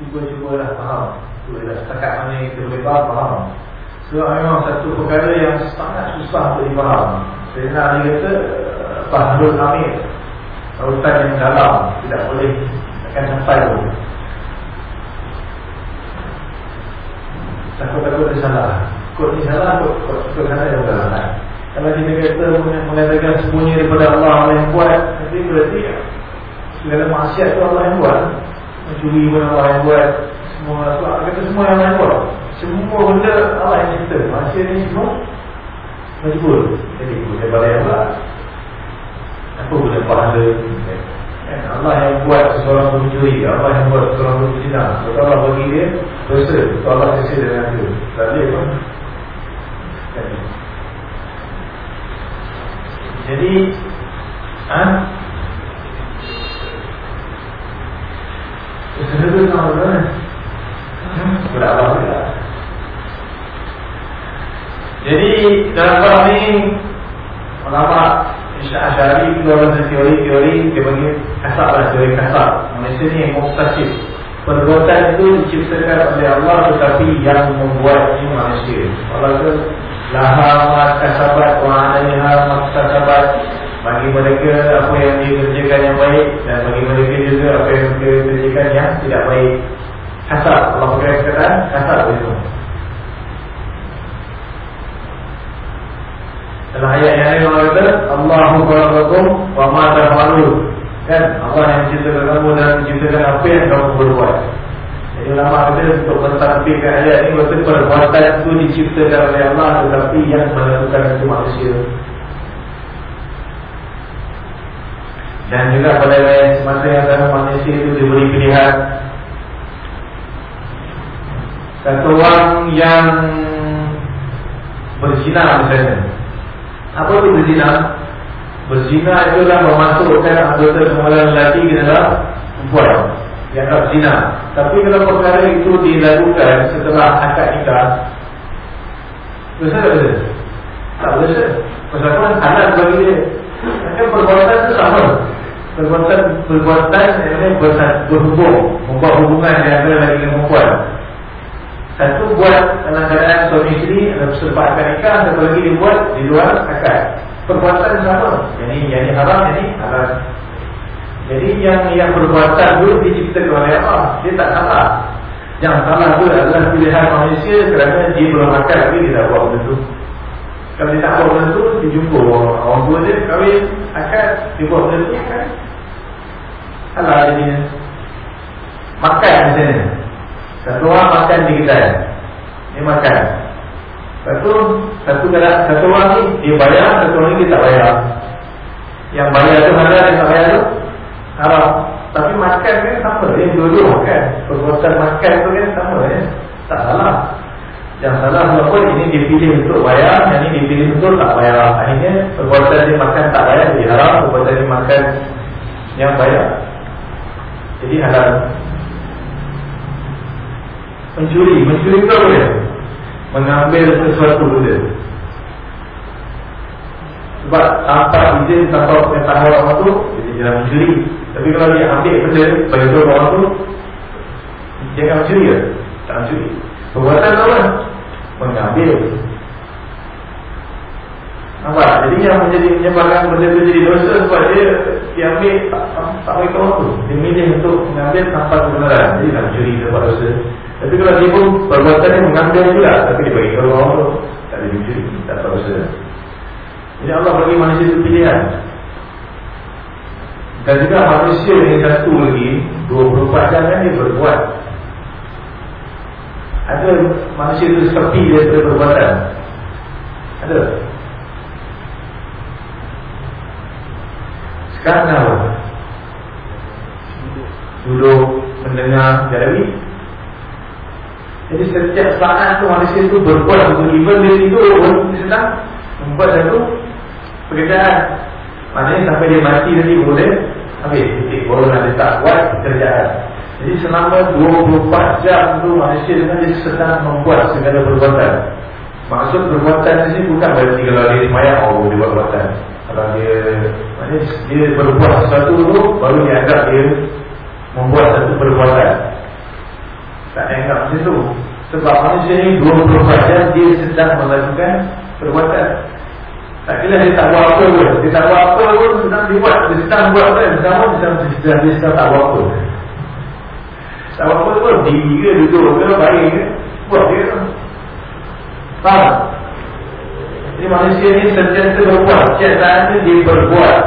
cuba-cuba dah faham. Cuba dah setakat mana kita boleh faham, faham. Sebab memang satu perkara yang sangat susah untuk difaham. Saya nak dia kata Fahdul Amir Lautan yang dalam Tidak boleh akan sampai pun. Takut-takut dia salah. Kod ni salah, kod, kod, kod sana yang salah. Kalau kita kata mengatakan semuanya daripada Allah yang buat Nanti berarti segala maksiat tu Allah yang buat Mencuri pun Allah yang buat Semua. Tu kata semua yang Allah yang buat Semua benda Allah yang cipta. Maksiat ni semua Majbur Jadi kita balik Allah Apa boleh pahala? Kan? Allah yang buat seseorang mencuri Allah yang buat seseorang berzina Sebab Allah bagi dia dosa. Sebab Allah sisi dengan dia. Tak boleh pun? Jadi ha? Jadi dalam hal ini Ulama Isya Asyari keluar dari teori-teori dia bagi kasar lah teori kasar. Manusia ni yang muktasib Perbuatan itu diciptakan oleh Allah Tetapi yang membuatnya manusia. Allah itu Laha makasabat wa alaiha makasabat Bagi mereka apa yang dikerjakan yang baik Dan bagi mereka juga apa yang dikerjakan yang tidak baik Kasar Allah berkata kasar itu Dalam ayat yang lain Allah kata Allahu khalaqakum wa ma ta'malun. Kan Allah yang menciptakan kamu dan menciptakan apa yang kamu berbuat. Jadi ulama kata untuk mentadbirkan ayat ini berarti perbuatan itu diciptakan oleh Allah tetapi yang melakukan itu manusia. Dan juga pada semasa yang sama manusia itu diberi pilihan Satu orang yang berzina misalnya apa itu berzina? Berzina adalah memasukkan anggota kemaluan lelaki ke dalam perempuan yang tak berzina. Tapi kalau perkara itu dilakukan setelah akad nikah, bersa tak? Tak bersa. Pasal kan anak bagi dia. Maka perbuatan itu sama. Perbuatan perbuatan ini berhubung, membuat hubungan yang ada lagi dengan perempuan. Satu buat dalam keadaan suami isteri Serba akad nikah Satu lagi dia buat di luar akad Perbuatan sama. Jadi yang ini haram Jadi haram. Jadi yang yang perbuatan itu Diciptakan oleh Allah. Dia tak salah. Yang salah itu adalah pilihan manusia Kerana dia belum akad Tapi dia tak buat benda itu Kalau dia tak buat benda itu Dia jumpa orang. Tua dia Kahwin akad Dia buat benda itu Akad Salah jadinya Makan misalnya satu orang makan di kedai. Dia makan. Satu Satu kadang Satu orang ni Dia bayar Satu orang ni dia tak bayar. Yang bayar tu halal Yang tak bayar tu Haram. Tapi makan kan sama Dia dua-dua makan. Perbuatan makan tu kan sama ya? Tak salah Yang salah walaupun ini dia pilih untuk bayar Yang ini dia pilih untuk tak bayar Akhirnya perbuatan dia makan tak bayar Dia haram Perbuatan dia makan Yang bayar Jadi halal Mencuri, mencuri itu apa dia? Mengambil sesuatu dia Sebab tanpa izin, tanpa pengetahuan orang tu Jadi jangan mencuri Tapi kalau dia ambil benda, bagi orang tu Dia akan mencuri ke? Tak mencuri Perbuatan apa? Mengambil Nampak? Jadi yang menjadi menyebabkan benda itu jadi dosa Sebab dia, dia ambil tak, bagi tahu tu Dia milih untuk mengambil tanpa kebenaran. Jadi tak mencuri, dia buat dosa. Tapi kalau dia pun perbuatannya mengambil juga Tapi dia bagi kalau orang tu Tak ada mencuri Tak tahu usaha Jadi Allah bagi manusia itu pilihan. Dan juga manusia yang satu lagi 24 jam kan dia berbuat Ada manusia itu sepi dia perbuatan Ada Sekarang apa? Duduk mendengar Jadi jadi setiap saat tu manusia tu berbuat untuk even dia tidur pun sedang membuat satu pekerjaan. Maknanya sampai dia mati tadi boleh habis titik baru nak dia tak buat pekerjaan. Jadi selama 24 jam tu manusia dia sedang membuat segala perbuatan. Maksud perbuatan sini bukan berarti kalau dia semayang oh dia buat perbuatan. Kalau dia maknanya dia berbuat sesuatu tu baru dia anggap dia membuat satu perbuatan. Tak anggap macam tu Sebab manusia ni 24 jam Dia sedang melakukan perbuatan Tak kira dia tak buat apa pun Dia tak buat apa pun Sedang dia buat Dia sedang buat apa Dia sedang dia sedang, dia sedang, dia sedang tak buat apa Tak apa pun Diri ke duduk ke baik ke Buat dia. Tu Faham? Jadi manusia ni sentiasa berbuat. Saat ni dia berbuat.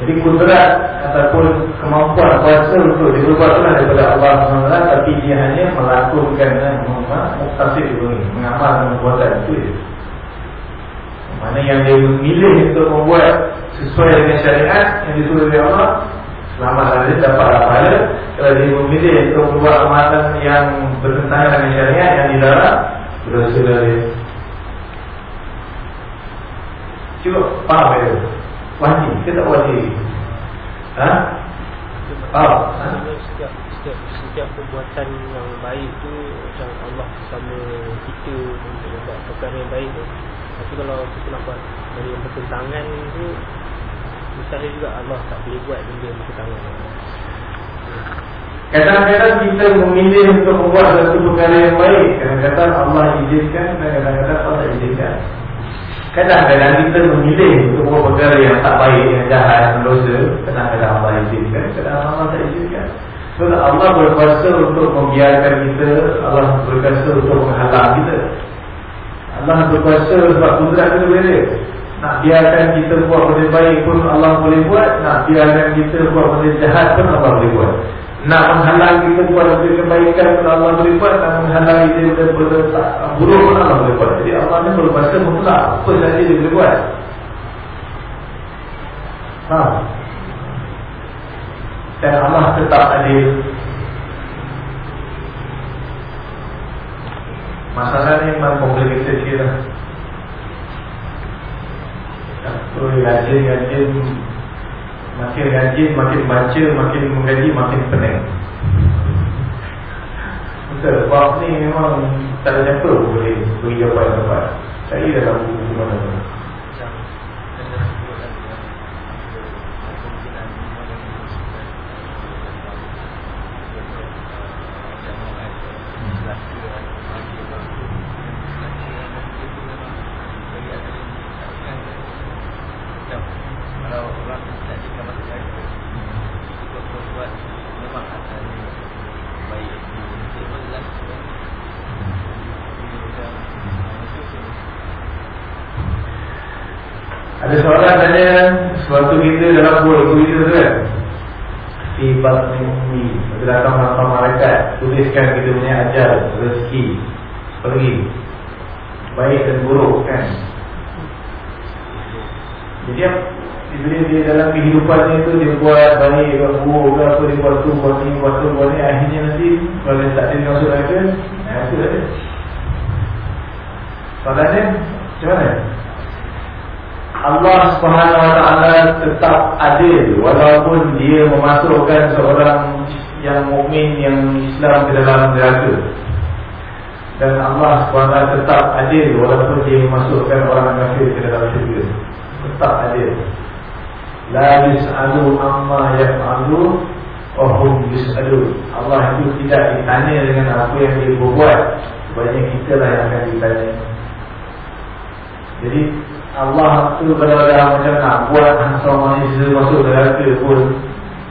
Jadi kudrat ataupun kemampuan kuasa untuk diubahkan daripada Allah SWT tapi dia hanya melakukan eh, muktasib itu ni mengamal perbuatan itu je. Mana yang dia memilih untuk membuat sesuai dengan syariat yang disuruh oleh Allah selamat dia dapat pahala. Kalau dia memilih untuk membuat amalan yang bertentangan dengan syariat yang dilarang berdosa dari cuba faham ya? Wajib kita tak wajib? Ha? Oh. Setiap, setiap, perbuatan yang baik tu Macam Allah bersama kita Untuk membuat perkara yang baik tu. Tapi kalau kita nak buat Dari yang bertentangan tu Mustahil juga Allah tak boleh buat benda yang bertentangan Kadang-kadang kita memilih untuk membuat satu perkara yang baik Kadang-kadang Allah izinkan Kadang-kadang Allah izinkan. Kadang-kadang kita memilih untuk membuat perkara yang tak baik Yang jahat, yang dosa Kadang-kadang Allah izinkan Kadang-kadang Allah tak izinkan. So, Allah berkuasa untuk membiarkan kita Allah berkuasa untuk menghalang kita. Allah berkuasa sebab kudrat kita boleh nak biarkan kita buat benda baik pun Allah boleh buat. Nak biarkan kita buat benda jahat pun Allah boleh buat. Nak menghalang kita buat benda kebaikan pun Allah boleh buat. Nak menghalang kita buat benda buruk pun Allah boleh buat. Jadi Allah ni berkuasa mutlak. Apa saja dia boleh buat. Ha Dan Allah tetap adil. Masalah ni memang complicated sikit lah So rajin rajin. Makin rajin makin baca Makin menggaji makin pening. Betul Bab ni memang Tak ada siapa boleh Beri jawapan tempat. Saya dalam buku mana-mana Ada seorang tanya Suatu kita dalam buku kita tu kan Sifat mimpi Kita datang datang malaikat Tuliskan kita punya ajar Rezeki Pergi. Baik dan buruk kan? Jadi bila dia dalam kehidupannya tu Dia buat baik ke buruk ke apa Dia buat tu, buat ni, buat tu, buat ni Akhirnya nanti Kalau dia tak ada masuk lagi Itu saja Soalannya Macam mana? Allah Subhanahu Wa Taala tetap adil walaupun dia memasukkan seorang yang mukmin yang Islam ke dalam neraka. Dan Allah Taala tetap adil walaupun dia memasukkan orang kafir ke dalam syurga. Tetap adil. La yus'alu amma yaf'alu wa hum yus'alu. Allah itu tidak ditanya dengan apa yang dia buat. Sebenarnya kita lah yang akan ditanya. Jadi Allah tu kalau dah macam nak buat seorang manusia masuk neraka pun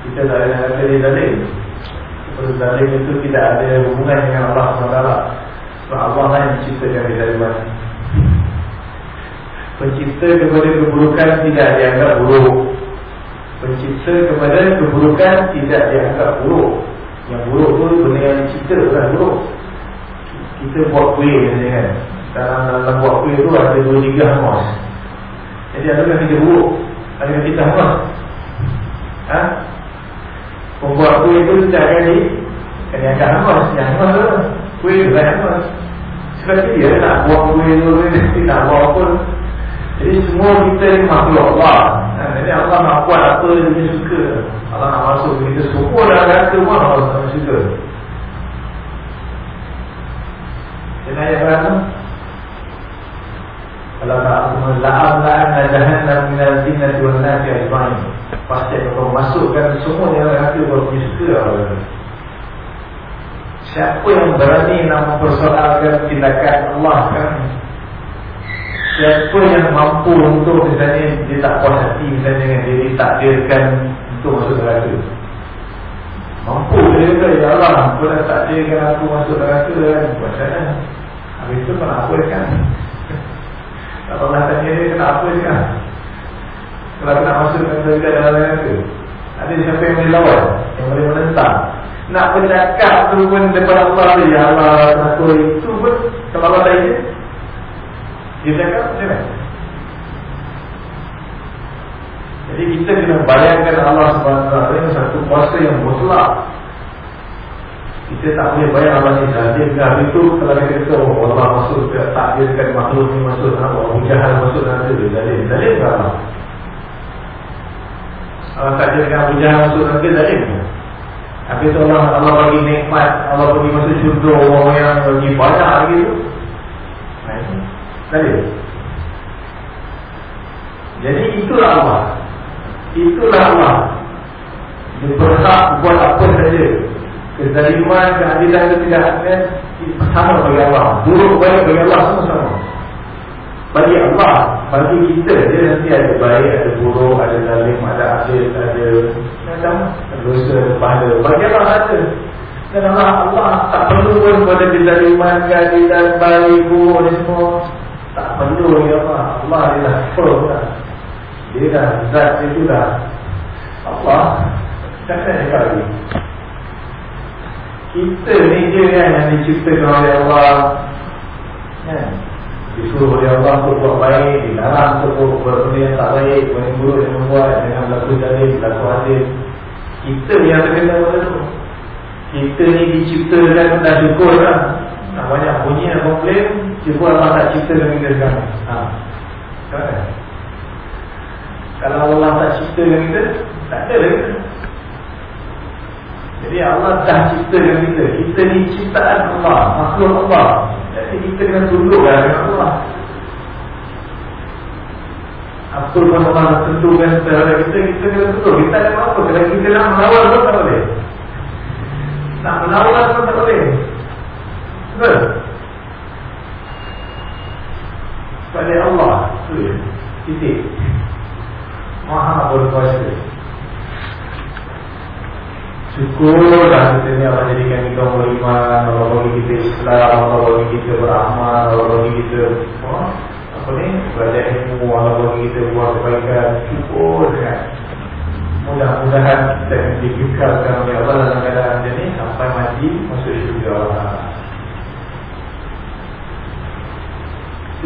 kita tak ada neraka dia dalil dalil itu tidak ada hubungan dengan Allah SWT. Sebab Allah lah yang menciptakan mana. Pencipta kepada keburukan tidak dianggap buruk. Pencipta kepada keburukan tidak dianggap buruk. Yang buruk tu benda yang dicipta bukan buruk. Kita buat kuih kan. Dalam, dalam buat kuih tu ada dua tiga hamos. Jadi adakah kita buruk? Adakah kita apa? Ha? Pembuat kuih itu setiap kali Kena angkat hamas Yang hamas tu. Kuih itu kan hamas Sebab dia nak buat kuih itu Dia nak buat apa. Jadi semua kita ni makhluk Allah. Ha? Jadi Allah nak buat apa dia suka. Allah nak masuk kita semua dah kata pun Allah nak suka. Jadi ayat berapa? Kalau tak La'am la'an jahannam minal jinnati wal nasi ajma'in Pasti akan masukkan semua yang hati Baru punya suka Allah Siapa yang berani nak mempersoalkan tindakan Allah kan? Siapa yang mampu untuk misalnya Dia tak puas hati misalnya dengan dia ditakdirkan untuk masuk neraka? Mampu dia kata Ya Allah Aku dah takdirkan aku masuk neraka kan? Macam mana? Habis itu kenapa kan? Kalau nak tanya dia kena apa je kan Kalau nak masukkan mereka dalam neraka Ada siapa yang boleh lawan? Yang boleh menentang. Nak bercakap tu pun depan Allah Ya Allah itu pun Kalau Allah tanya. Dia Dia cakap macam mana? Jadi kita kena bayangkan Allah SWT Dengan satu kuasa yang mutlak. Kita tak boleh bayar Allah ni Dia Habis itu kalau kita kata Oh Allah masuk Tak dekat makhluk ni masuk Allah Jahat masuk nanti Dia dalil Dalil Allah Allah tak dia dekat Abu Jahat masuk nanti Dalil Habis itu Allah Allah bagi nikmat Allah bagi masuk syurga Orang yang bagi banyak lagi tu Dalil Jadi itulah Allah. Itulah Allah. Dia berhak buat apa saja. Kezaliman, keadilan itu tidak kan? Sama bagi Allah. Buruk baik bagi Allah semua sama Bagi Allah Bagi kita dia nanti ada baik Ada buruk, ada zalim, ada adil Ada macam dosa, pahala. Bagi Allah ada Dan Allah, tak perlu pun pada kezaliman Keadilan, baik, buruk ni semua. Tak perlu ya Allah. Allah dia dah full dah. Dia dah zat dia tu dah. Allah Jangan cakap lagi kita ni je kan yang diciptakan oleh Allah. Kan? Disuruh oleh Allah untuk buat baik Dilarang untuk buat benda yang tak baik Benda buruk yang membuat Dengan berlaku jadil, berlaku adil Kita yang terkena pada tu. Kita ni diciptakan dah syukur lah. Nak banyak bunyi dan komplain Syukur Allah tak ciptakan kita sekarang. Ha. Kan? Kalau Allah tak ciptakan kita Tak ada kita jadi Allah dah ciptakan kita. Kita ni ciptaan Allah Makhluk Allah Jadi kita kena tundukkan dengan Allah. Pun Allah tentukan terhadap kita Kita kena tunduk. Kita ada apa Kalau kita nak melawal pun tak boleh. Nak melawal pun tak boleh. Betul? Pada Allah. Itu ya Titik. Maha berkuasa Syukurlah ni Allah jadikan kita beriman Allah bagi kita Islam Allah bagi kita beramal Allah bagi kita oh, Apa ni? Belajar ilmu Allah bagi kita buat kebaikan. Syukur kan? Mudah-mudahan kita dikekalkan oleh Allah dalam keadaan macam ni Sampai mati masuk syurga.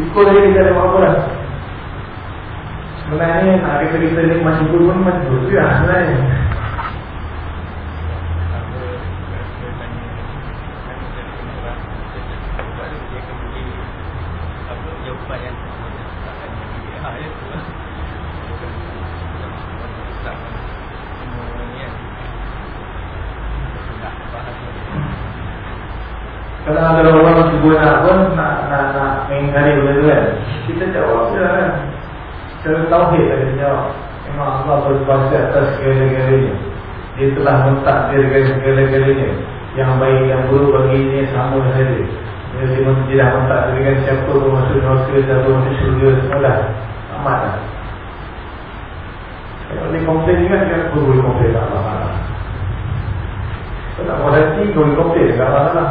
Syukur lagi kita ada apa lah. Sebenarnya nak kata kita ni masih pun masih lah sebenarnya Kalau ada orang cuba nak pun nak nak nak mengingkari benda tu kan. Kita jawab je kan. Cara tauhid ada jawab. Memang Allah berkuasa atas segala-galanya. Dia telah segala-galanya. Yang baik yang buruk bagi ini sama saja. Dia dia tidak mentakdirkan siapa pun masuk neraka siapa masuk syurga semua dah. Amat dah. Kalau dia komplain juga dia pun boleh komplain tak Allah. Kalau tak mau hati kau boleh komplain tak Allah.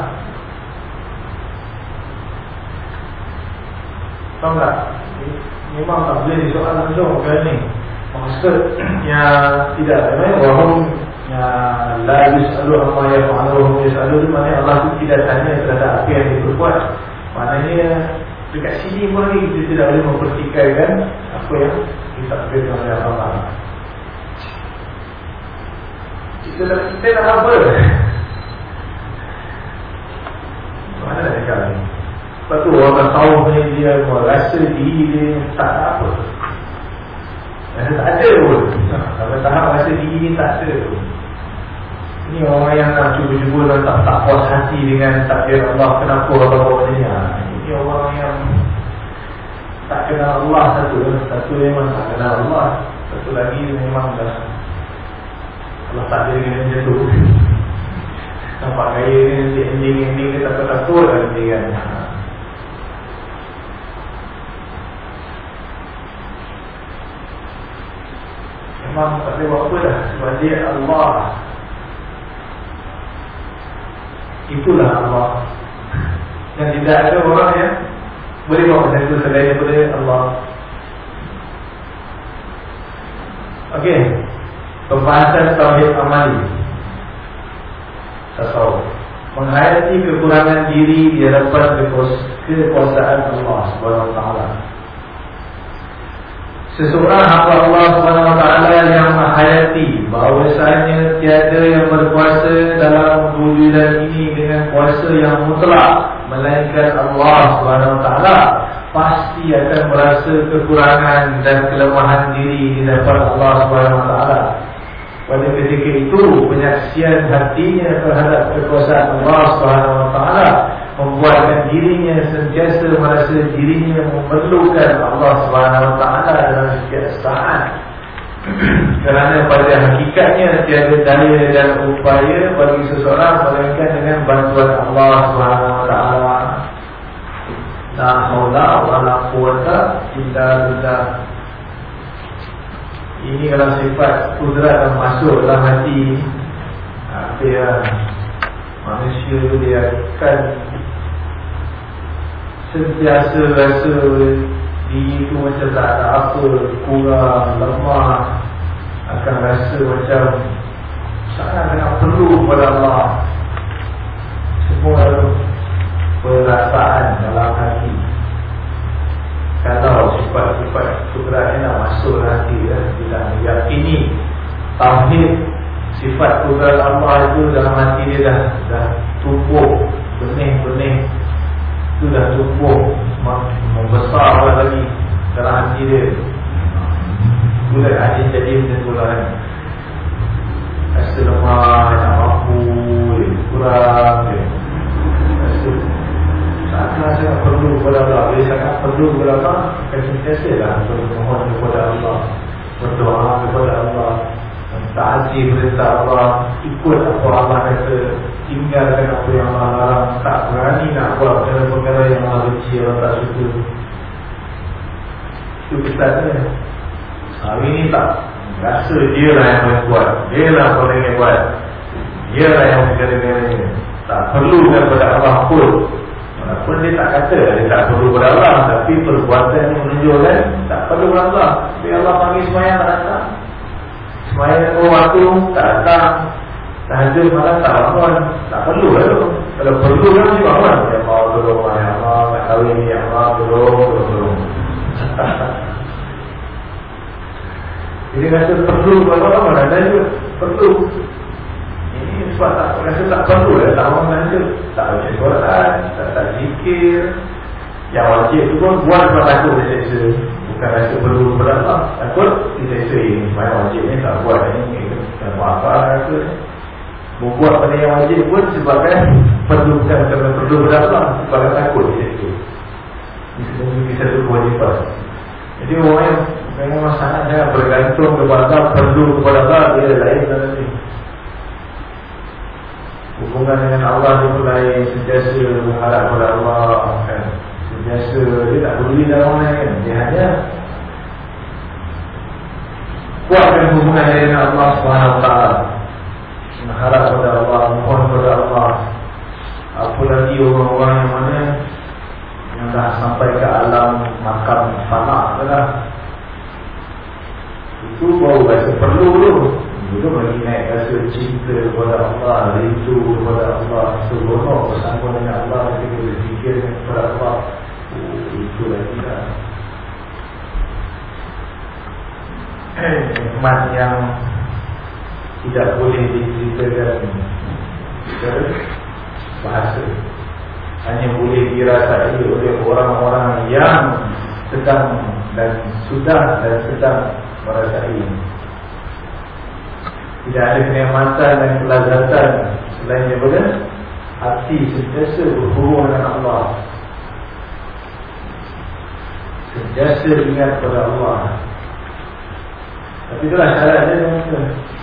Tahu tak? Memang tak boleh disoal langsung kan ni Maksud yang tidak yang la yus'alu amma yaf'alu hum yus'alu maknanya Allah tu tidak tanya terhadap apa yang dia perbuat. Maknanya dekat sini pun lagi kita tidak boleh mempertikaikan apa yang ditakdirkan oleh Allah kita dah kita dah apa. Mana dia kata ni? Lepas tu orang tahu ni dia rasa diri dia tak apa. Rasa tak ada pun. Sampai tahap rasa diri ni tak ada pun Ini orang yang nak cuba-cuba dan tak, tak puas hati dengan takdir Allah Kenapa Allah bawa ni? Ini orang yang tak kenal Allah satu Satu memang tak kenal Allah Satu lagi memang dah Allah tak ada dengan macam tu. Nampak kaya ni nanti ending-ending dia takut-takut nanti kan. Memang tak boleh buat apa dah. Sebab dia Allah Itulah Allah. Dan tidak ada orang yang Boleh buat macam itu selain daripada Allah. Okey. Pembahasan Tauhid Amali. Tasawuf Menghayati kekurangan diri Di hadapan kekuasaan Allah Subhanahu Wa Taala Seseorang hamba Allah SWT yang menghayati bahawasanya tiada yang berkuasa dalam wujudan ini dengan kuasa yang mutlak Melainkan Allah SWT Pasti akan merasa kekurangan dan kelemahan diri di depan Allah SWT Pada ketika itu penyaksian hatinya terhadap kekuasaan Allah SWT membuatkan dirinya sentiasa merasa dirinya memerlukan Allah Taala dalam setiap saat Kerana pada hakikatnya tiada daya dan upaya bagi seseorang melainkan dengan bantuan Allah SWT. La haula wa la quwata illa billah. Ini kalau sifat kudrat yang masuk dalam hati apa yang manusia dia akan sentiasa rasa diri itu macam tak ada apa kurang, lemah akan rasa macam sangat-sangat perlu kepada Allah. Semua perasaan dalam hati. Kalau sifat-sifat kudrat nak masuk hati ya, kita meyakini tauhid sifat kudrat Allah itu dalam hati dia dah, dah tumbuh benih-benih itu dah tumbuh membesar lagi dalam hati dia. Bulan hadis jadi macam tu lah. Tak mampu, kurang Rasa sangat sangat perlu kepada Allah Bila perlu kepada Allah sentiasa lah bermohon kepada Allah. Berdoa kepada Allah Taati perintah Allah Ikut apa Allah kata Tinggalkan apa yang Allah larang. Tak berani nak buat perkara-perkara yang Allah benci Allah tak suka Itu kesannya Hari ini tak. Rasa dia lah yang boleh buat. Dia lah boleh yang buat. Dia lah yang segala-galanya Tak perlu kepada Allah pun. Walaupun dia tak kata Dia tak perlu kepada Allah Tapi perbuatan yang menunjukkan Tak perlu kepada Allah. Tapi Allah panggil semayang tak datang Semayang oh waktu tak datang Tahajud malam tak bangun Tak perlu lah tu. Kalau perlu kan dia bangun. Ya Allah tolong Ya Allah Tak kahwin Ya Allah tolong Tolong tolong. Jadi rasa perlu kepada Allah Dan dia perlu. Ini sebab tak rasa tak perlu lah Tak mahu belanja Tak baca Quran Tak tak zikir. Yang wajib tu pun buat sebab takut dia seksa Bukan rasa perlu Allah Takut dia seksa ini Semayang wajib ni tak buat ni Tak buat apa rasa ni Membuat pada yang wajib pun sebabkan Perlu bukan kerana perlu Allah Sebabkan takut dia seksa Ini satu kewajipan Jadi orang yang Memang sangatnya bergantung kepada perlu kepada Allah dia lain dan nanti. Hubungan dengan Allah pun lain sentiasa berharap kepada Allah kan. Sentiasa dia tak peduli dalam orang lain Dia hanya kuatkan hubungan dengan Allah Taala. Mengharap kepada Allah, mohon kepada Allah. Apa lagi orang-orang yang mana yang dah sampai ke alam makam sana adalah itu baru rasa perlu dulu Itu bagi naik rasa cinta kepada Allah Rindu kepada Allah Seronok bersama dengan Allah Ketika berfikir kepada Allah oh, Itu lagi lah Nikmat yang Tidak boleh diceritakan. Bahasa. Hanya boleh dirasai oleh orang-orang yang Sedang dan sudah dan sedang merasai. Tidak ada kenikmatan dan kelazatan Selain daripada Hati sentiasa berhubung dengan Allah Sentiasa ingat kepada Allah. Tapi itulah syaratnya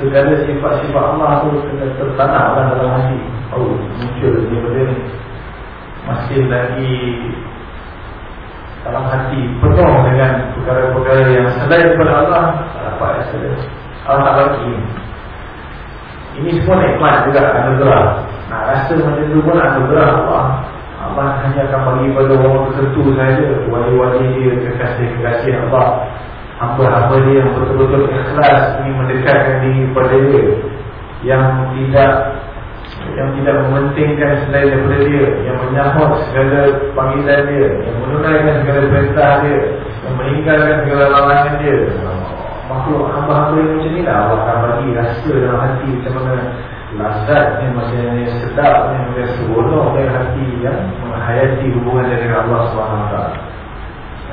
Segala sifat-sifat Allah itu Kena tertanam dalam hati. Oh muncul daripada ni. Masih lagi dalam hati penuh dengan perkara-perkara yang selain daripada Allah tak dapat rasa Allah tak bagi. Ini semua nikmat juga anugerah. Nak rasa macam tu pun anugerah Allah Allah hanya akan bagi pada orang tertentu saja. Wali-wali dia kekasih-kekasih Allah hamba-hamba dia yang betul-betul ikhlas ini mendekatkan diri kepada dia. Yang tidak yang tidak mementingkan selain daripada dia. Yang menyahut segala panggilan dia. Yang menunaikan segala perintah dia. Yang meninggalkan segala larangan dia. Makhluk hamba-hamba yang macam ni lah Allah akan bagi rasa dalam hati macam mana lazat ni macam ni sedap ni macam seronok dari hati yang menghayati hubungan dia dengan Allah SWT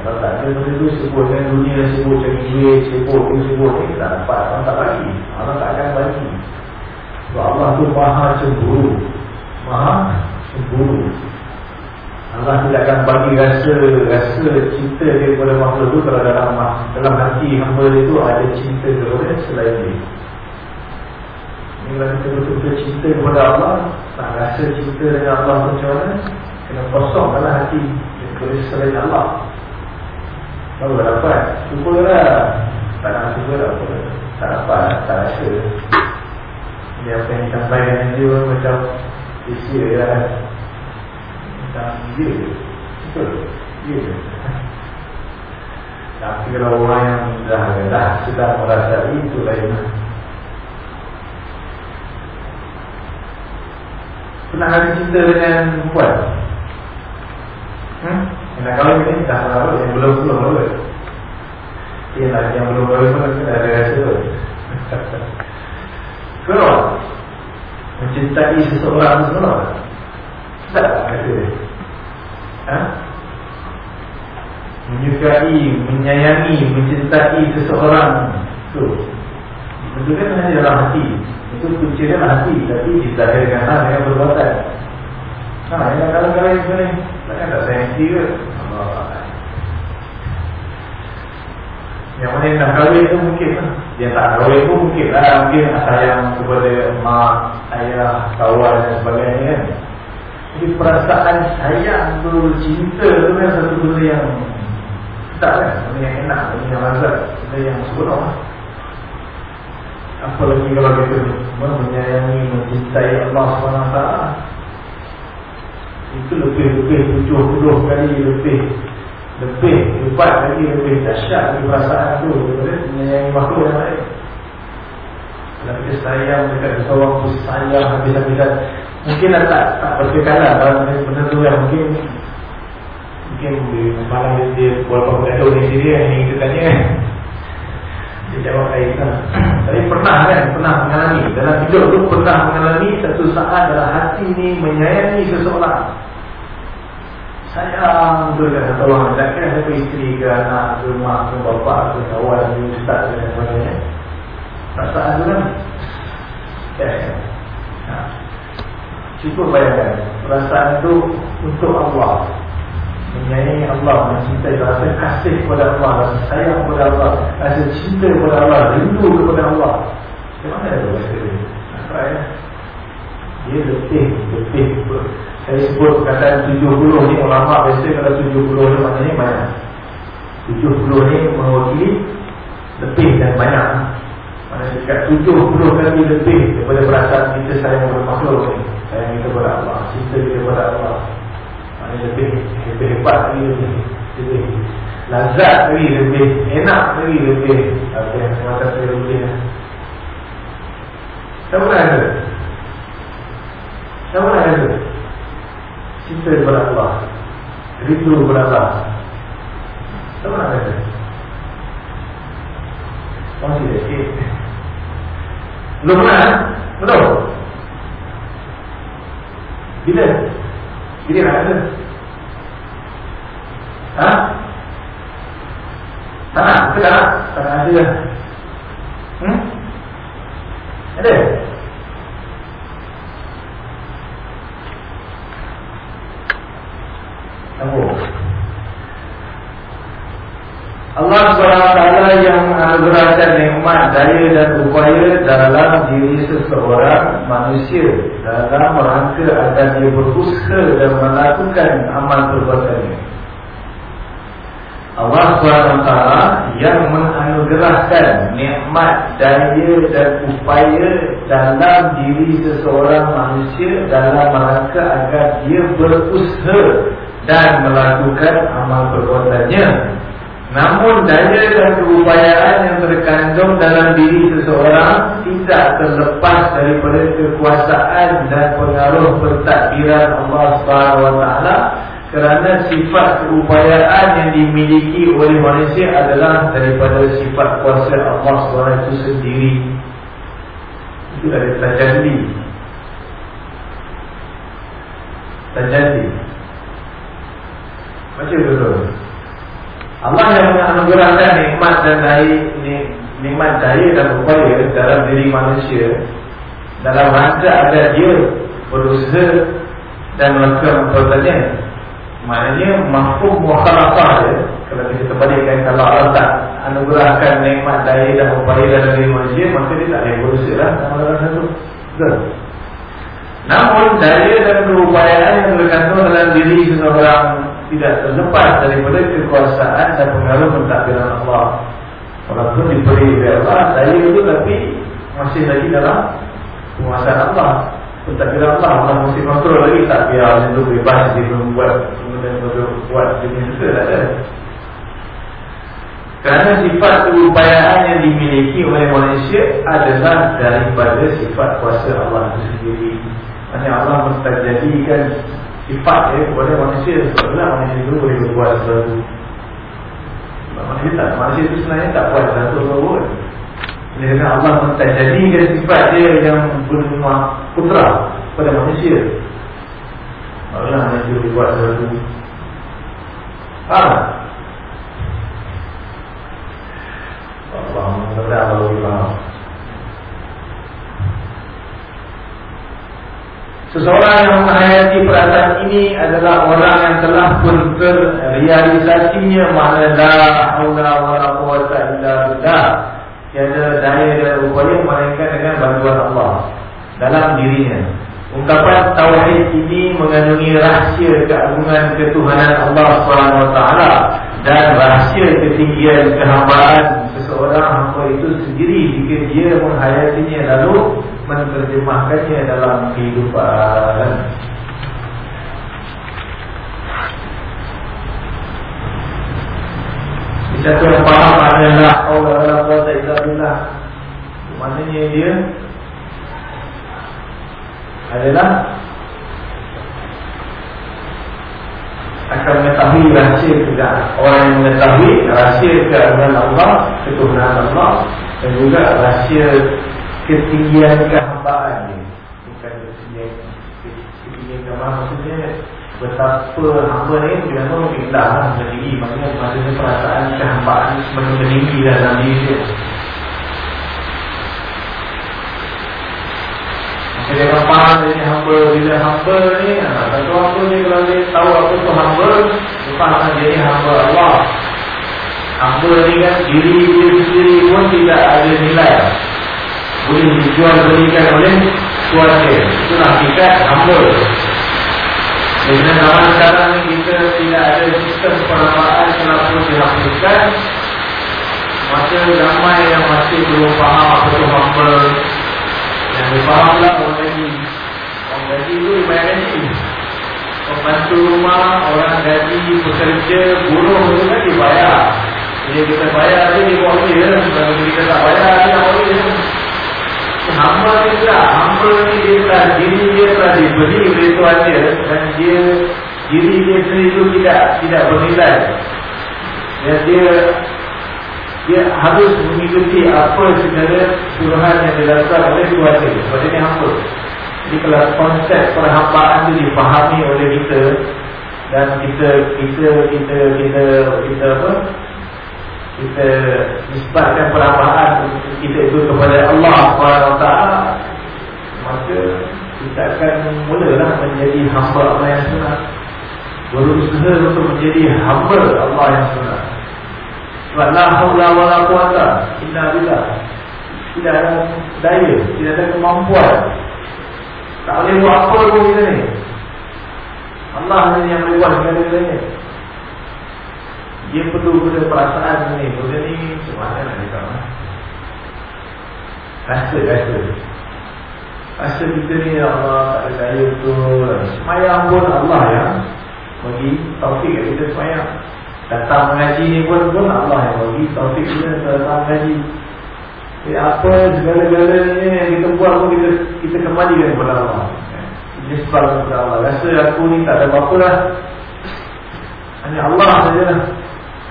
kalau tak ada benda tu sebut dengan dunia sebut cari duit sebut ni sebut ni tak dapat Allah tak bagi Allah tak akan bagi. Sebab Allah tu maha cemburu. Maha cemburu. Allah tidak akan bagi rasa rasa cinta dia kepada makhluk itu kalau dalam dalam hati hamba itu ada cinta kepada selain dia. Ini kalau kita betul-betul cinta kepada Allah, tak rasa cinta dengan Allah macam mana, kena kosong dalam hati kepada selain Allah. Baru dapat. Syukurlah. Tak nak syukur apa. Tak dapat, tak rasa. Dia apa yang disampaikan dia macam isi dia lah tentang dia Betul? Dia Tapi kalau orang yang dah, dah sedang merasai itu lain Pernah ada cinta dengan perempuan? Hmm? Nak kahwin ni dah berapa? Yang belum-belum berapa? Yang, lah, yang belum kahwin pun kita ada rasa tu Kenapa? Mencintai seseorang tu kenapa? Tak kata ha? Menyukai, menyayangi, mencintai seseorang tu Itu kan hanya dalam hati. Itu kunci dalam hati. Tapi dizahirkan lah dengan perbuatan. Ha, yang kalau-kalau yang sebenarnya Takkan tak sayang hati ke? Yang mana yang nak kahwin tu mungkin lah. Yang tak kahwin pun mungkin lah. Mungkin sayang kepada mak, ayah, kawan dan sebagainya kan. Jadi perasaan sayang tu, cinta tu kan satu benda yang tak kan, benda yang enak, benda yang lazat, benda yang sebenar. Apalagi kalau kita menyayangi, mencintai Allah SWT? Itu lebih-lebih tujuh puluh kali lebih Lebih, empat kali lebih dahsyat dari perasaan tu. Daripada menyayangi makhluk yang lain? Kalau kita sayang dekat seseorang tu sayang habis-habisan. Mungkin tak, tak berkekalan dalam benda tu yang mungkin Mungkin malam dia, dia walaupun tak tahu ni dia yang kita tanya Dia jawab lain kan Tapi pernah kan, pernah mengalami. Dalam hidup tu pernah mengalami satu saat dalam hati ni menyayangi seseorang. Sayang tu kan satu orang Tak kira siapa isteri ke anak ke mak ke bapa ke kawan ke ustaz ke sebagainya. Perasaan tu kan. Ya, ya. Cuba bayangkan Perasaan itu untuk Allah Menyayangi Allah Mencintai Rasa kasih kepada Allah Rasa sayang kepada Allah Rasa cinta kepada Allah Rindu kepada Allah. Macam mana itu rasa ini? Nampak ya? Dia letih Letih. Saya sebut kata 70 ni Ulama biasa kalau 70 ni Maknanya banyak. 70 ni mewakili Lebih dan banyak. Maksudnya dekat 70 kali lebih Daripada perasaan kita sayang kepada makhluk ni. Sayang kita kepada Allah cinta kita kepada Allah lebih lebih hebat lagi lebih lebih lazat lagi lebih enak lagi lebih apa yang semasa saya lebih nak ada? Nak ada? Cinta kepada Allah rindu kepada Allah. Nak ada? Masih sikit. Belum pernah betul bila? Nak ada? Ha? Tak nak? Kita tak? Tak nak ada Hmm? Ada? Allah SWT yang menganugerahkan nikmat daya dan upaya dalam diri seseorang manusia dalam rangka agar dia berusaha dan melakukan amal perbuatannya. Allah SWT yang menganugerahkan nikmat daya dan upaya dalam diri seseorang manusia dalam rangka agar dia berusaha dan melakukan amal perbuatannya Namun daya dan keupayaan yang terkandung dalam diri seseorang tidak terlepas daripada kekuasaan dan pengaruh pentadbiran Allah SWT kerana sifat keupayaan yang dimiliki oleh manusia adalah daripada sifat kuasa Allah SWT itu sendiri. Itu ada tajalli. Tajalli. Macam itu. Allah yang menganugerahkan nikmat dan daya nikmat daya dan upaya dalam diri manusia. Dalam rangka agar dia berusaha dan melakukan perbuatan. Maknanya mahfum mukhalafah dia Kalau kita terbalikkan Kalau Allah tak anugerahkan nikmat daya dan upaya dalam diri manusia Maka dia tak boleh berusaha lah. Nama satu. Betul? Namun daya dan keupayaan yang berkandung dalam diri seseorang Tidak terlepas daripada kekuasaan dan pengaruh mentakdiran Allah. Walaupun diberi oleh Allah Daya itu tapi masih lagi dalam penguasaan Allah. Pentadbiran Allah Allah mesti kontrol lagi tak biar macam tu bebas dia membuat kemudian buat jenis juga tak ada. Kerana sifat keupayaan yang dimiliki oleh manusia adalah daripada sifat kuasa Allah itu sendiri. Maksudnya Allah menjadikan sifat ya, kepada manusia Sebablah manusia itu boleh berbuat sesuatu Manusia tak, manusia itu sebenarnya tak buat sesuatu pun kerana Allah menjadikan sifat dia yang bernama putra pada manusia. Allah hanya dia buat sesuatu. Ah. Allah mengatakan Allah Allah. Seseorang yang menghayati perasaan ini adalah orang yang telah pun terrealisasinya. Mana la haula wala quwwata illa billah. Tiada daya dan upaya melainkan dengan bantuan Allah dalam dirinya. Ungkapan tauhid ini mengandungi rahsia keagungan ketuhanan Allah SWT dan rahsia ketinggian kehambaan seseorang hamba itu sendiri jika dia menghayatinya. Lalu menerjemahkannya dalam kehidupan. Siapa yang faham adalah Allah Allah Allah Illa Billah Maknanya dia Adalah Akan mengetahui rahsia juga Orang yang mengetahui rahsia keadaan Allah Ketuhanan Allah Dan juga rahsia ketinggian kehambaan dia Bukan ketinggian Ketinggian maksudnya betapa hamba ni tu indah lah sendiri maksudnya maksudnya perasaan kehambaan semakin meninggi dalam diri dia. Maka dia akan faham jadi hamba bila hamba ni satu hamba ni kalau dia tahu apa tu hamba dia faham jadi hamba Allah. Hamba ni kan diri dia sendiri pun tidak ada nilai boleh dijual belikan oleh dia itulah hakikat hamba dengan zaman sekarang kita tidak ada sistem penamaan kenapa dihapuskan Masa ramai yang masih belum faham apa itu hamba Yang difahamlah orang gaji. Orang gaji itu dibayar gaji. Pembantu rumah, orang gaji, pekerja, buruh itu kan dibayar. Bila kita bayar dia, dia. Dia Kalau kita tak bayar, dia tak boleh hamba ni tak hamba ni dia telah diri dia telah diberi Tuhan dia dan dia diri dia sendiri itu tidak tidak bernilai. Dan dia dia harus mengikuti apa segala suruhan yang dilakukan oleh dia. Sebab dia hamba. Jadi kalau konsep perhambaan itu dipahami oleh kita dan kita kita kita kita kita apa kita nisbatkan perabaan kita itu kepada Allah SWT maka kita akan mulalah menjadi hamba Allah yang sunat. Berusaha untuk menjadi hamba Allah yang sunat. Sebab la hawla wa la quwata illa billah. Tidak ada daya tidak ada kemampuan. Tak boleh buat apa pun kita ni. Allah yang boleh buat segala-galanya dia perlu pada perasaan ni. Benda ni macam mana nak cakap ha? Rasa, rasa. Rasa kita ni ya Allah Tak ada saya betul. Semayang pun Allah ya. Bagi taufik kat kita semayang. Datang mengaji ni pun pun Allah yang bagi taufik kita datang mengaji. Jadi apa segala-galanya yang kita buat pun kita, kita kembalikan kepada Allah. Ini sebab kepada Allah. Rasa aku ni tak ada apa-apa lah. Hanya Allah saja lah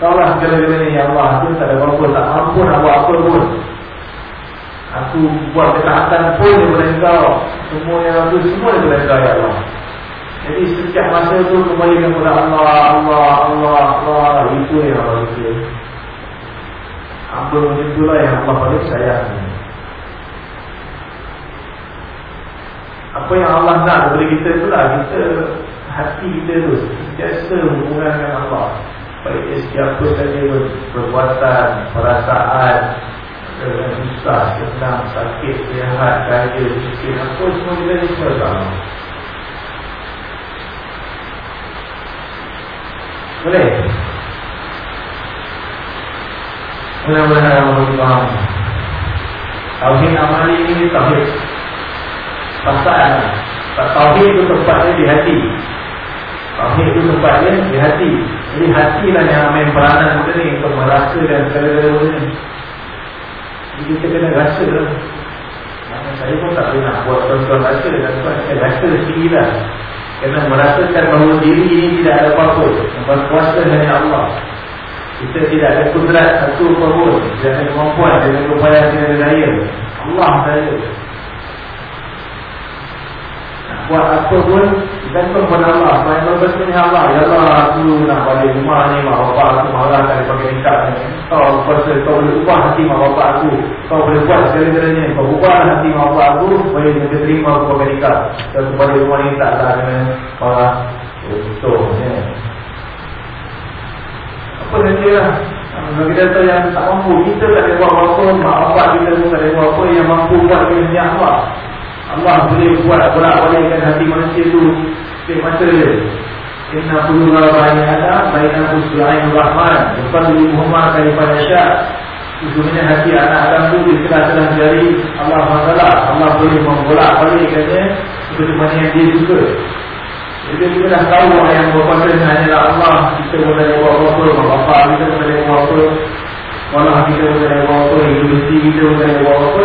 Kau lah segala-galanya Ya Allah Aku tak ada apa-apa Tak mampu nak buat apa pun. Aku buat ketaatan pun daripada kau Semua yang aku semua daripada kau Ya Allah. Jadi setiap masa tu kembali kepada Allah Allah Allah Allah. Itu yang Allah kata Apa macam itulah yang Allah paling sayang. Apa yang Allah nak daripada kita itulah Kita hati kita tu sentiasa hubungan dengan Allah dia siapa saja perbuatan, perasaan dengan susah, senang, sakit, sihat, kaya, miskin apa semua kita ni semua sama. Boleh? Mudah-mudahan Allah Tauhid amali ini tauhid. Pasal Tauhid itu tempatnya di hati Tauhid itu tempatnya di hati. Jadi hati lah yang main peranan kita ni Untuk merasa dan segala-gala ni. Jadi kita kena rasa. Lah Saya pun tak boleh nak buat tuan-tuan rasa. Dan tuan saya rasa sendiri lah. Kena merasakan bahawa diri ini tidak ada apa-apa. Yang berkuasa hanya Allah. Kita tidak ada kudrat satu pun. Tidak ada kemampuan Tidak ada upaya Tidak ada daya. Allah saja buat apa pun Gantung pada Allah Saya berbesarnya Allah. Ya Allah aku nak balik rumah ni Mak bapak aku marah Tak pakai nikah ni. Kau kuasa Kau boleh ubah hati mak bapak aku. Kau boleh buat segala-galanya. Kau ubah hati mak bapak aku Supaya mereka terima aku pakai nikah. Dan balik rumah ni tak lah Dengan marah. Betul ya. Apa saja lah? Bagi data yang tak mampu Kita tak ada buat apa-apa Mak bapak kita pun tak ada buat apa Yang mampu buat dengan Allah Allah boleh buat Bolak-balikkan hati manusia tu. Setiap masa dia. Inna puluha bayi ada Baina usra'in rahman. Lepas dulu Muhammad daripada syak Sesungguhnya hati anak Adam tu Di tengah-tengah jari. Allah SWT Allah boleh membolak-balikkannya Seperti mana yang dia suka. Jadi kita dah tahu yang berkuasa hanyalah Allah. Kita boleh buat apa-apa Bapa kita boleh buat apa Walau kita boleh buat apa Universiti kita boleh buat apa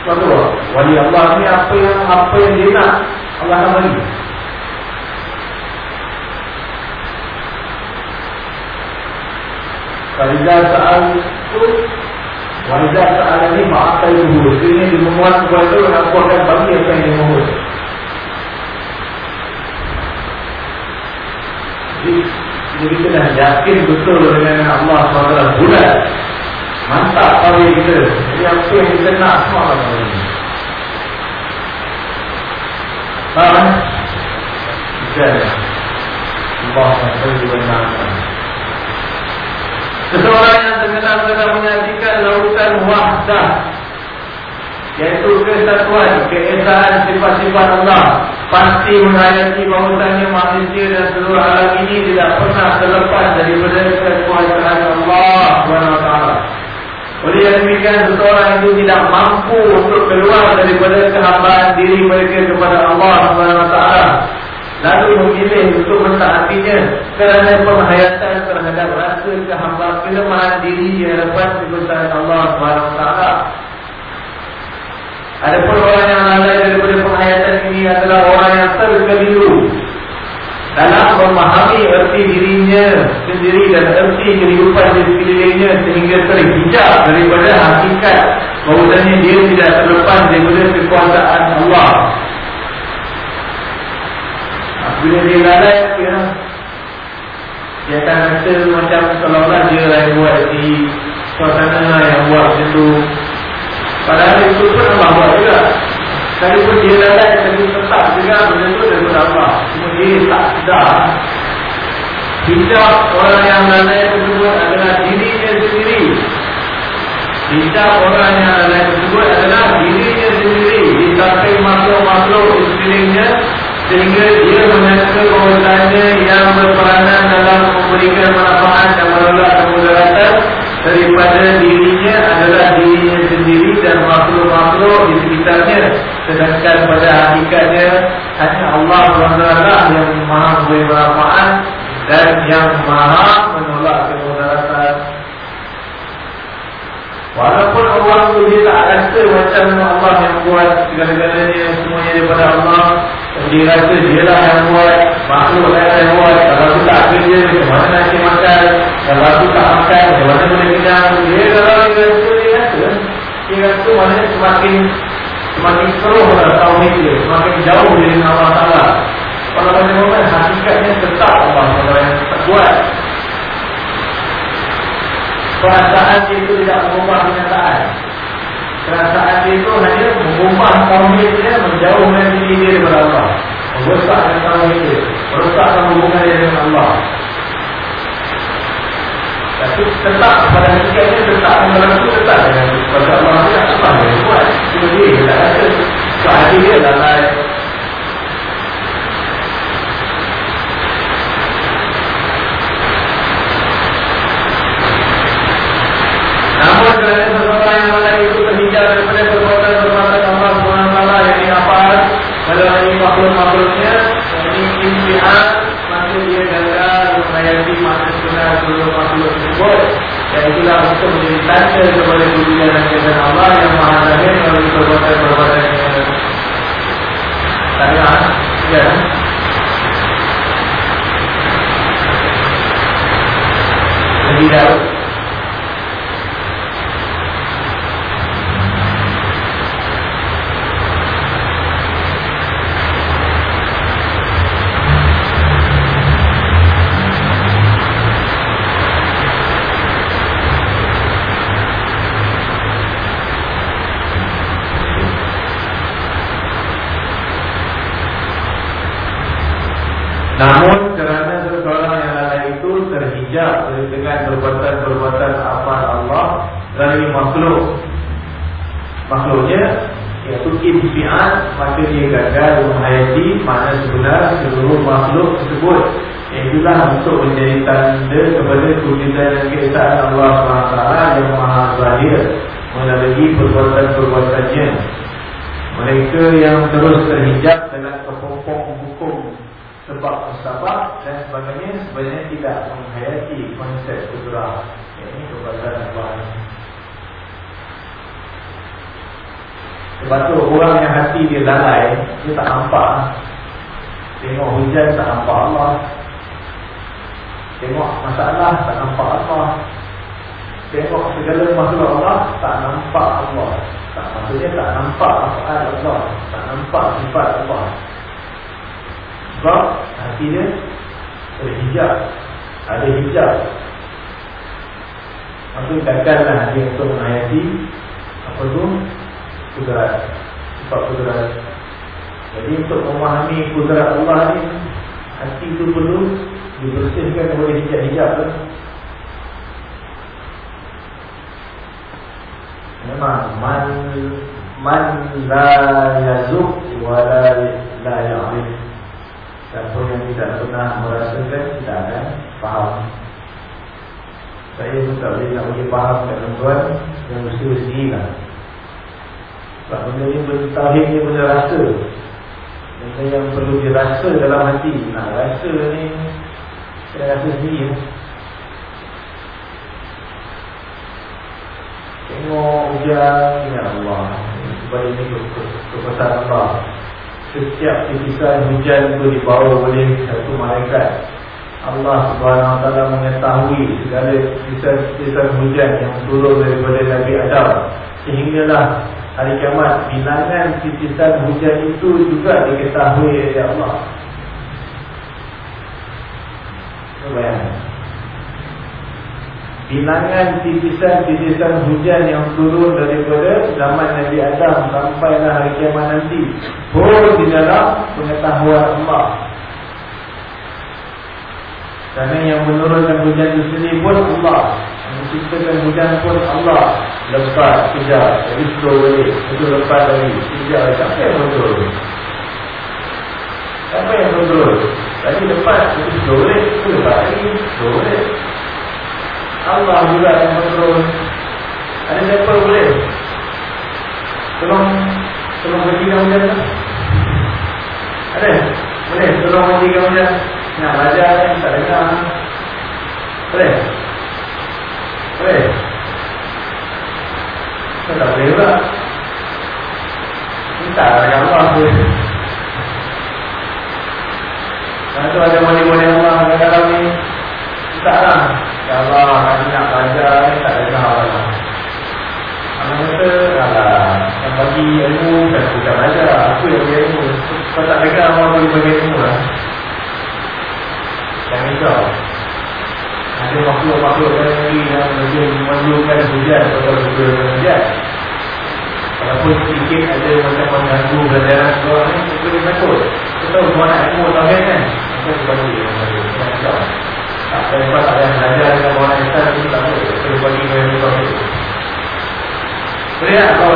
Sebab Wali Allah ni apa yang apa yang dia nak Allah akan bagi. Faidah soal itu Waidah soal ini maaf saya dulu Ini dia memuat kepada itu Aku akan bagi apa yang dia mohon Jadi jadi kita dah yakin betul dengan Allah SWT bulat Mantap kali kita. Jadi apa yang kita nak semua ini Faham? Bisa ya Allah SWT benar Seseorang yang terkenal sudah menyajikan lautan wahdah Iaitu kesatuan, keesaan sifat-sifat Allah Pasti menghayati bahawasanya manusia dan seluruh alam ini Tidak pernah terlepas daripada kekuasaan Allah SWT Oleh yang demikian seseorang itu tidak mampu untuk keluar daripada kehambaan diri mereka kepada Allah SWT Lalu memilih untuk mentaatinya Kerana penghayatan terhadap rasa kehambaan kelemahan diri yang lepas dibesarkan Allah SWT ada pun orang yang lalai daripada penghayatan ini adalah orang yang terkeliru dalam memahami erti dirinya sendiri dan erti kehidupan di sekelilingnya sehingga terhijab daripada hakikat bahawasanya dia tidak terlepas daripada kekuasaan Allah. Bila dia lalai, dia, dia akan rasa macam seolah-olah dia yang buat di suasana yang buat macam tu. Padahal itu pun Allah buat juga Sekalipun dia lalai Tapi tetap juga benda itu daripada Allah Cuma dia tak sedar. Hijab orang yang lalai tersebut adalah dirinya sendiri. Hijab orang yang lalai tersebut adalah dirinya sendiri. Di samping makhluk-makhluk di sekelilingnya Sehingga dia menyatakan bahawasanya yang berperanan dalam memberikan manfaat dan menolak kemudaratan daripada dirinya adalah dirinya sendiri dan makhluk-makhluk di sekitarnya sedangkan pada hakikatnya hanya Allah SWT yang maha memberi manfaat dan yang maha menolak kemudaratan walaupun itu dia tak rasa macam Allah yang buat segala-galanya semuanya daripada Allah Dia rasa dia lah yang buat Makhluk lah yang buat Kalau aku tak kerja Macam mana nak makan? Kalau aku tak makan Macam mana boleh kenyang Dia kalau dia rasa Dia rasa Dia rasa mana semakin Semakin keruh lah Tauhid dia Semakin jauh dia dengan Allah Ta'ala macam mana Hakikatnya tetap Allah Kalau yang tak buat Perasaan itu tidak mengubah kenyataan Perasaan itu hanya mengubah tauhid dia menjauhkan diri dia daripada Allah. Merosakkan tauhid dia, merosakkan hubungan dia dengan Allah. Tapi tetap pada hakikatnya tetap mengaku tetap dengan pada Allah dia apa dia buat. Cuma dia tak rasa kehati dia lalai. Sampailah hari kiamat nanti pun di dalam pengetahuan Allah. Kerana yang menurunkan hujan itu sendiri pun Allah. Yang menciptakan hujan pun Allah. Lepas, kejar, jadi balik. Itu lepas lagi, kejar, siapa yang betul? Siapa yang betul? Tadi lepas, jadi slow. Itu lepas lagi, slow. Allah juga yang kontrol Ada siapa boleh Tolong Tolong hentikan hujan tu Ada? Boleh? Tolong hentikan hujan Nak belajar ni tak dengar. Boleh? Boleh? Saya tak boleh pula. Minta lah Allah tu Lepas tu ada wali-wali Allah Kadang-kadang ni. Tak lah. Ya Allah Nanti nak ni Tak ada lah Anak kata Alah Yang bagi ilmu Kan bukan belajar Aku yang bagi ilmu Kau tak dengar Orang bagi bagi ilmu lah Yang risau Ada makhluk-makhluk Yang yang lebih Memerlukan hujan Atau lebih hujan Walaupun sedikit ada macam mengganggu pelajaran sekolah ni, kita boleh takut. Kita tahu semua nak ilmu atau kan? Kita boleh bagi Tak lepas ada yang belajar dengan orang itu tak boleh. Kita bagi itu. Boleh tak kau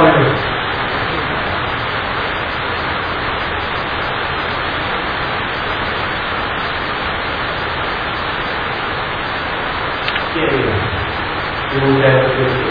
you will get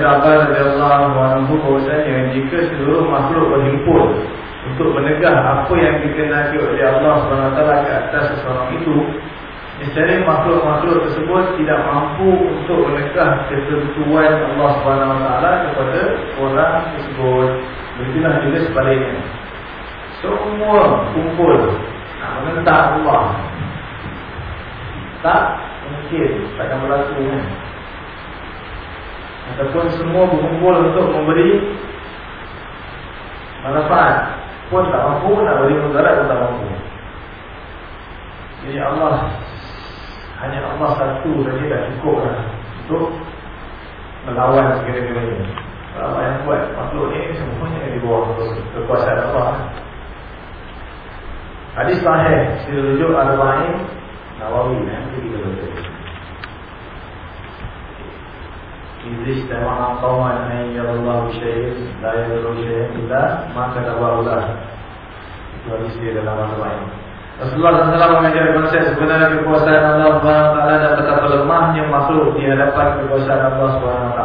என்றார்கள் kata barulah itu istri dalam masa lain. Rasulullah SAW mengajar konsep sebenarnya kekuasaan Allah SWT dan betapa lemahnya makhluk di hadapan kekuasaan Allah SWT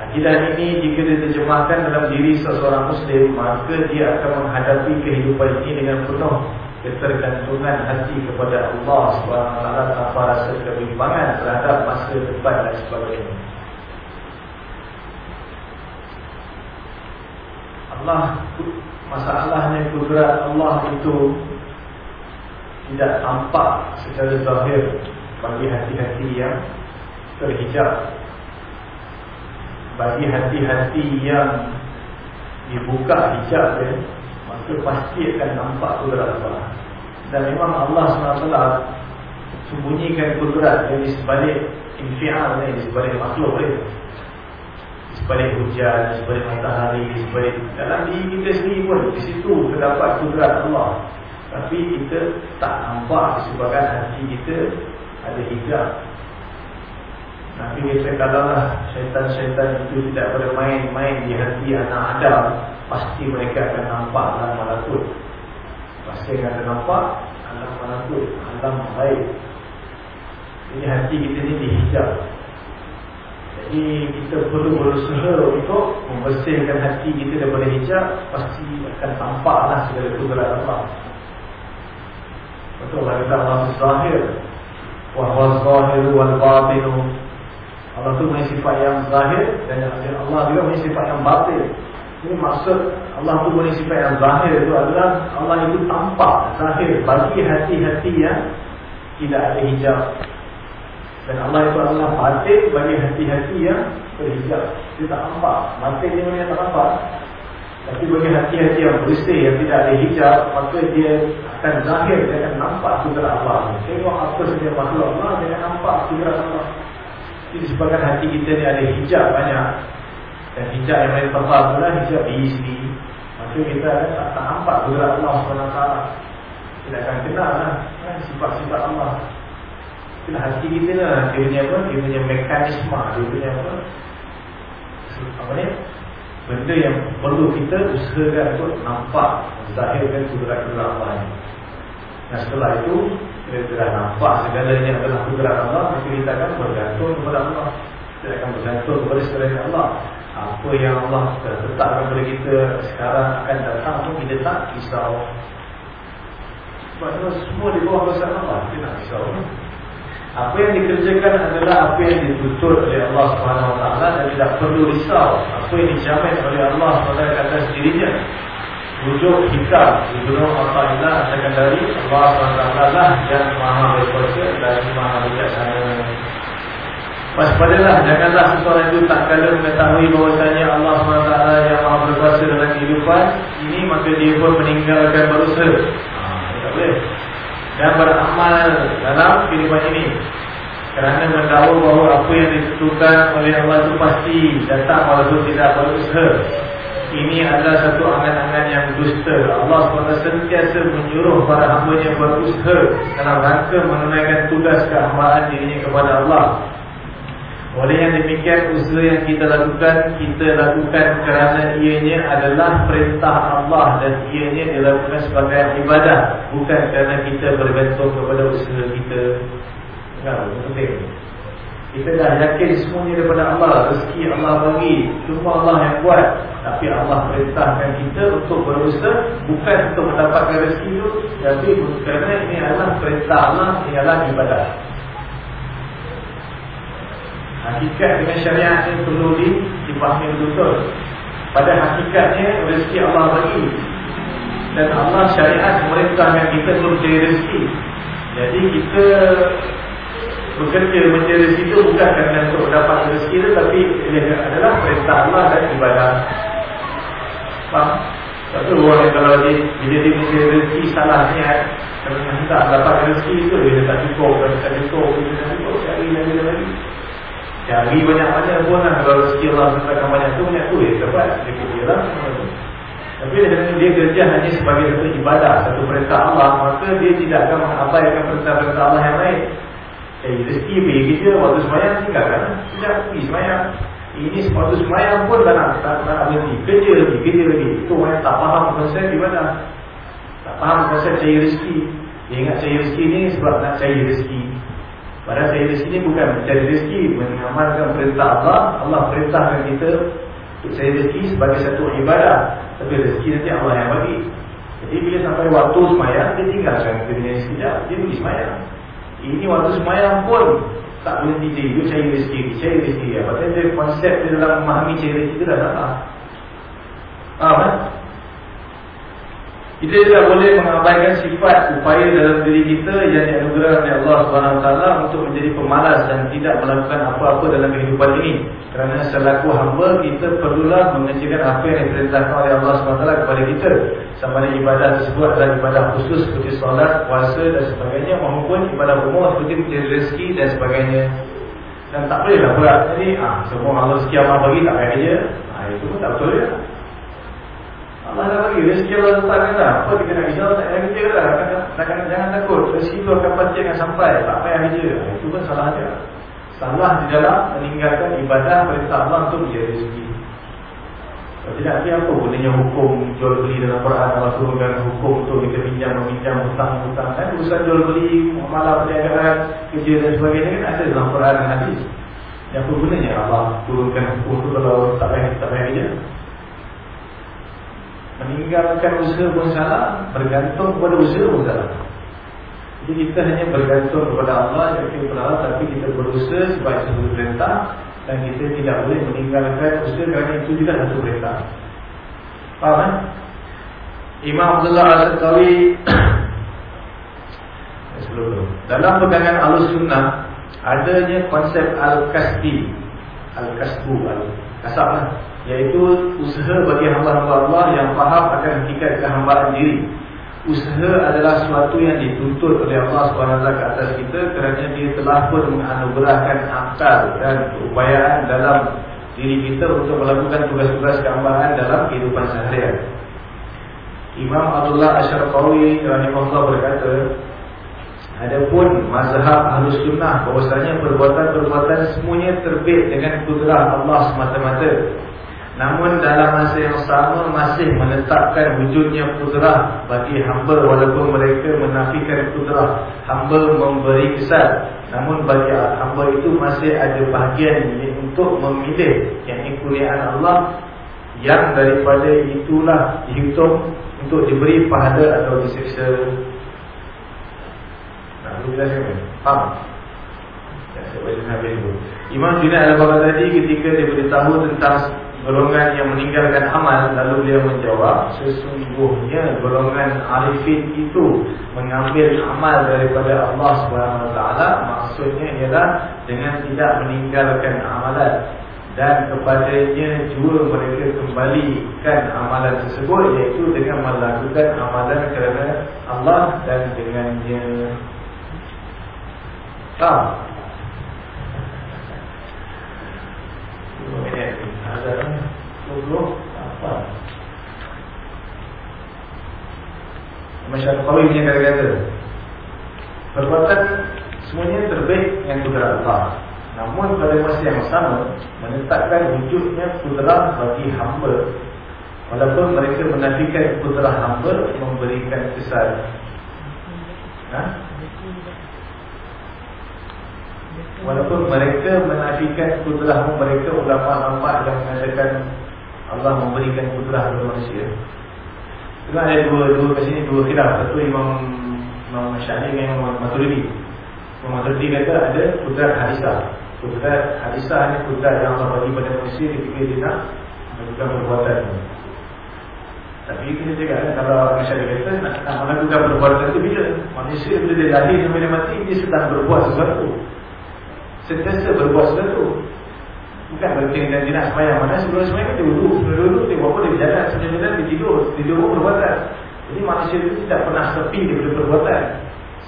Akhidah ini jika diterjemahkan dalam diri seseorang Muslim Maka dia akan menghadapi kehidupan ini dengan penuh ketergantungan hati kepada Allah SWT Tanpa rasa kebimbangan terhadap masa depan dan sebagainya. Allah masalahnya kudrat Allah itu tidak nampak secara zahir bagi hati-hati yang terhijab. Bagi hati-hati yang dibuka hijab dia maka pasti akan nampak kudrat Allah. Dan memang Allah SWT sembunyikan kudrat dia di sebalik infial di sebalik makhluk dia di sebalik hujan sebalik matahari sebalik dalam diri kita sendiri pun di situ terdapat kudrat Allah. Tapi kita tak nampak disebabkan hati kita ada hijab Nabi kata kalaulah syaitan-syaitan itu tidak bermain-main di hati anak Adam Pasti mereka akan nampak alam malakut. Pasti akan nampak alam malakut, alam baik. Ini hati kita ni dihijab Jadi kita perlu berusaha untuk membersihkan hati kita daripada hijab Pasti akan tampaklah segala kudrat Allah Betul lah kita Allah zahir Wahwa zahiru wal batinu Allah tu punya sifat yang zahir dan Allah juga punya sifat yang batin. Ini maksud Allah tu punya sifat yang zahir itu adalah Allah itu tampak zahir bagi hati-hati yang tidak ada hijab. Dan Allah itu adalah batin bagi hati-hati yang berhijab. Dia tak nampak. Batin dia punya tak nampak. Tapi bagi hati-hati yang bersih yang tidak ada hijab, maka dia akan zahir, dia akan nampak kudrat Allah. Tengok apa saja makhluk Allah, dia akan nampak kudrat Allah. Jadi disebabkan hati kita ni ada hijab banyak Dan hijab yang paling tebal pula hijab diri sendiri Maka kita tak, tak nampak gerak Allah SWT Kita akan kenal lah kan, Sifat-sifat Allah Itulah hati kita lah. Dia punya apa? Dia punya mekanisme. Dia punya apa? Apa ni? Benda yang perlu kita usahakan untuk nampak Zahirkan gerak-gerak Allah ni Dan setelah itu kita telah nampak segalanya adalah kudrat Allah Maka kita akan bergantung kepada Allah. Kita akan bergantung kepada selain Allah. Apa yang Allah tetapkan kepada kita sekarang akan datang pun kita tak risau. Sebab semua di bawah kuasa Allah Kita nak risau apa yang dikerjakan adalah apa yang dituntut oleh Allah SWT dan tidak perlu risau. Apa yang dijamin oleh Allah pada kata sendirinya Wujud kita Wujud Allah Ila Asalkan dari Allah SWT Yang maha berkuasa Dan maha bijaksana. Waspadalah Janganlah seseorang itu Tak kala mengetahui bahawasanya Allah SWT Yang maha berkuasa dalam kehidupan Ini maka dia pun meninggalkan berusaha. Ha, Tak boleh Dan beramal dalam kehidupan ini. Kerana mendakwa bahawa apa yang ditentukan oleh Allah itu pasti datang walaupun tidak berusaha ini adalah satu angan-angan yang dusta. Allah SWT sentiasa menyuruh para hambanya berusaha Dalam rangka menunaikan tugas kehambaan dirinya kepada Allah Oleh yang demikian usaha yang kita lakukan Kita lakukan kerana ianya adalah perintah Allah Dan ianya dilakukan sebagai ibadah Bukan kerana kita bergantung kepada usaha kita. Penting. Kita dah yakin semuanya daripada Allah Rezeki Allah bagi Semua Allah yang buat. Tapi Allah perintahkan kita untuk berusaha Bukan untuk mendapatkan rezeki itu Tapi kerana ini adalah perintah Allah Ini adalah ibadah Hakikat dengan syariat ini perlu dipahami betul-betul Pada hakikatnya rezeki Allah bagi Dan Allah syariat merintahkan kita untuk mencari rezeki Jadi kita bekerja mencari rezeki itu bukan kerana untuk dapat rezeki itu tapi ia adalah perintah Allah dan ibadah. Faham? Tapi orang yang kalau dia, bila dia mencari rezeki salah niat kerana tak dapat rezeki itu dia tak cukup, dia tak cukup, dia tak cukup, cari lagi lagi. Cari banyak-banyak pun lah. Kalau rezeki Allah sentakan banyak tu, banyak tu dia dapat. Dia lah. Tapi dengan dia kerja hanya sebagai satu ibadah, satu perintah Allah, maka dia tidak akan mengabaikan perintah-perintah Allah yang lain. Eh, rezeki pergi kerja, waktu semayang tinggalkan. Tidak pergi semayang. Ini waktu semayang pun tak nak, tak, tak nak berhenti. Kerja lagi, kerja lagi. Itu orang yang tak faham konsep di mana. Tak faham konsep cari rezeki. Dia ingat cari rezeki ni sebab nak cari rezeki Padahal cari rezeki ni bukan mencari rezeki Mengamalkan perintah Allah Allah perintahkan kita Untuk cari rezeki sebagai satu ibadah Tapi rezeki nanti Allah yang bagi Jadi bila sampai waktu semayang Dia tinggalkan kerja sekejap Dia pergi semayang ini waktu semayang pun tak boleh dia dia cari rezeki, cari rezeki. Apa dia konsep dia dalam memahami cari rezeki itu dah salah. Faham kan? Kita tidak boleh mengabaikan sifat upaya dalam diri kita yang dianugerahkan oleh Allah SWT untuk menjadi pemalas dan tidak melakukan apa-apa dalam kehidupan ini. Kerana selaku hamba kita perlulah mengerjakan apa yang diperintahkan oleh Allah SWT kepada kita. Sama ada ibadah tersebut adalah ibadah khusus seperti solat, puasa dan sebagainya maupun ibadah umum seperti mencari rezeki dan sebagainya. Dan tak bolehlah pula. Jadi, ah, semua Allah sekian bagi tak payah kerja. Ah, itu pun tak betul ya. Allah dah bagi rezeki Allah dah Apa kita nak risau tak payah kerja lah. Jangan, jangan takut. Rezeki itu akan pasti akan sampai. Tak payah kerja Itu pun salah dia. Salah di dalam meninggalkan ibadah perintah Allah untuk dia rezeki. Kalau tidak dia apa gunanya hukum jual beli dalam Quran Allah turunkan hukum untuk kita pinjam meminjam hutang-hutang kan? Urusan jual beli malam perniagaan kerja dan sebagainya kan ada dalam Quran dan hadis. Yang apa gunanya Allah turunkan hukum itu kalau tak payah tak payah kerja Meninggalkan usaha pun salah Bergantung kepada usaha pun salah. Jadi kita hanya bergantung kepada Allah Yang kita Allah Tapi kita berusaha sebagai satu perintah Dan kita tidak boleh meninggalkan usaha Kerana itu juga satu perintah. Faham kan? Imam Abdullah Al-Sakawi Dalam pegangan Al-Sunnah Adanya konsep Al-Kasbi. Al-Kasbu Al-Kasab lah Iaitu usaha bagi hamba-hamba Allah yang faham akan hakikat kehambaan diri. Usaha adalah sesuatu yang dituntut oleh Allah SWT ke atas kita Kerana dia telah pun menganugerahkan akal dan keupayaan dalam diri kita Untuk melakukan tugas-tugas kehambaan dalam kehidupan seharian. Imam Abdullah Asyarqawi rahimahullah berkata Adapun mazhab Ahlus Sunnah bahwasanya perbuatan-perbuatan semuanya terbit dengan kudrah Allah semata-mata Namun dalam masa yang sama masih menetapkan wujudnya kudrah bagi hamba walaupun mereka menafikan kudrah hamba memberi kesan. Namun bagi hamba itu masih ada bahagian untuk memilih yang kurniaan Allah yang daripada itulah dihitung untuk diberi pahala atau disiksa. Nah, kan? Faham? Imam Junaid al-Baghdadi ketika dia beritahu tentang golongan yang meninggalkan amal lalu dia menjawab sesungguhnya golongan arifin itu mengambil amal daripada Allah taala maksudnya ialah dengan tidak meninggalkan amalan dan kepadanya juga mereka kembalikan amalan tersebut iaitu dengan melakukan amalan kerana Allah dan dengannya Faham? minit ada 20 apa Masyarakat Qawi punya kata-kata. Perbuatan semuanya terbaik yang kudera Allah. Namun pada masa yang sama Menetapkan wujudnya kudera bagi hamba. Walaupun mereka menafikan kudera hamba Memberikan kesan. Ha? Walaupun mereka menafikan kudrah mereka ulama-ulama yang mengatakan Allah memberikan kudrah kepada manusia. Itu ada dua dua kat sini dua khilaf. Satu Imam Imam Syafi'i dengan Imam Maturidi. Imam Maturidi kata ada kudrah hadisah. Kudrah hadisah ni kudrah yang Allah bagi pada manusia ketika dia nak melakukan perbuatan ini. Tapi kita juga kan, kalau masyarakat kata nak, nak melakukan perbuatan itu bila manusia bila dia lahir sampai dia mati dia sedang berbuat sesuatu sentiasa berbuat sesuatu Bukan berarti dan dia nak semayang Mana sebelum semayang dia duduk. Sebelum dia buat apa? Dia berjalan Sebelum jalan dia tidur. Tidur pun perbuatan. Jadi manusia itu tidak pernah sepi daripada perbuatan.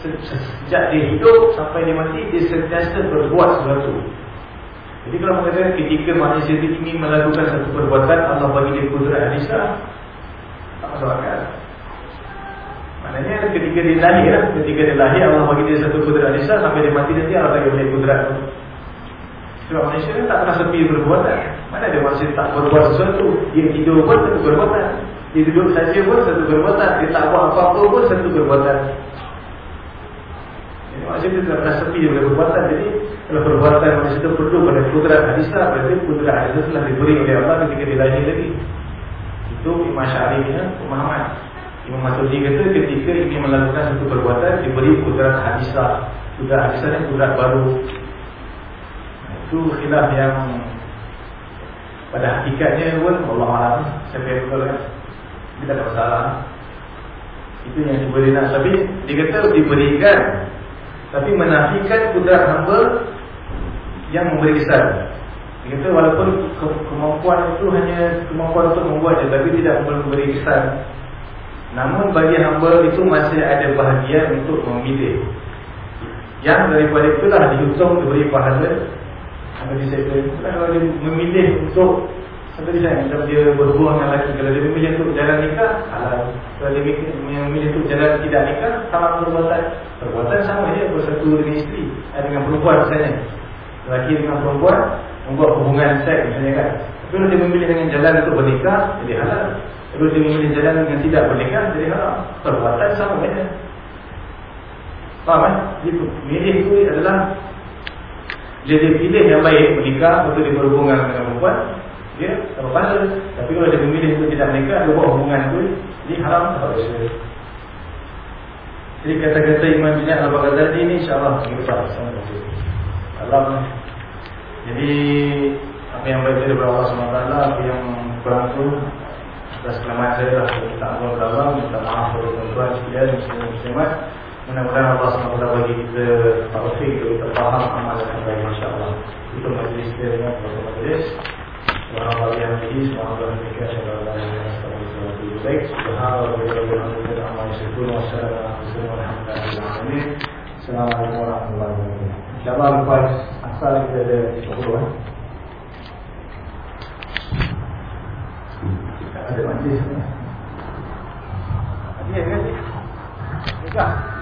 Sejak dia hidup sampai dia mati Dia sentiasa berbuat sesuatu. Jadi kalau mengatakan ketika manusia itu ingin melakukan satu perbuatan Allah bagi dia kudrat Anissa Tak masuk akal. Maknanya ketika dia lahir, ketika dia lahir Allah bagi dia satu kudrat nisa sampai dia mati nanti Allah bagi dia kudrat. Sebab manusia tak pernah sepi perbuatan. Mana ada manusia tak berbuat sesuatu? Dia tidur pun satu perbuatan. Dia duduk saja pun satu perbuatan. Dia tak buat apa-apa pun satu perbuatan. Jadi manusia itu tak pernah sepi perbuatan. Jadi kalau perbuatan manusia itu perlu pada kudrat hadisah, berarti kudrat hadisah telah diberi oleh Allah ketika dia lahir lagi. Itu Imam Syari'nya pemahaman. Imam Maturidi kata ketika ingin melakukan satu perbuatan diberi kudrat hadisah kudrat hadisah ni kudrat baru itu khilaf yang pada hakikatnya pun Allah Alam saya percaya betul kan? Kita tak masalah. Itu yang diberi dia kata diberikan. Tapi menafikan kudrat hamba Yang memberi kesan. Dia kata walaupun ke kemampuan itu hanya Kemampuan untuk membuat je Tapi tidak memberi kesan. Namun bagi hamba itu masih ada bahagian untuk memilih Yang daripada itulah dihitung diberi pahala Apa disebut Kalau dia memilih untuk Seperti saya Macam dia berhubung dengan lelaki. Kalau dia memilih untuk jalan nikah halal Kalau dia memilih untuk jalan tidak nikah Salah perbuatan. Perbuatan sama je Bersatu dengan isteri. Eh, Dengan perempuan misalnya. Lelaki dengan perempuan Membuat hubungan seks misalnya kan. Tapi kalau dia memilih dengan jalan untuk bernikah Jadi halal. Kalau dia memilih jalan dengan tidak bernikah Jadi halal Perbuatan sama je. Faham kan? Jadi milih itu adalah Dia, dia pilih yang baik Menikah Betul dia berhubungan dengan perempuan dia tak berpahala Tapi kalau dia memilih untuk tidak menikah Dia buat hubungan tu Jadi haram. Tak boleh Jadi kata-kata Imam Binat Al-Baghdadi ni InsyaAllah kita besar Alam Jadi Apa yang baik daripada Allah SWT Apa yang kurang tu Atas kelamat saya lah. Kita Allah dalam Minta maaf kepada tuan-tuan sekalian Muslim-Muslimat Mudah-mudahan Allah semoga bagi kita taufik untuk kita faham amal yang baik insyaAllah Itu majlis kita dengan ya, Bapak Majlis. Orang bagi yang ini semua orang yang berkata Semoga Allah yang berkata Semoga baik Subhanallah Assalamualaikum warahmatullahi wabarakatuh. InsyaAllah lupa asal kita ada di Sokoro eh? Ada majlis Ada kan? majlis Ada majlis Ada majlis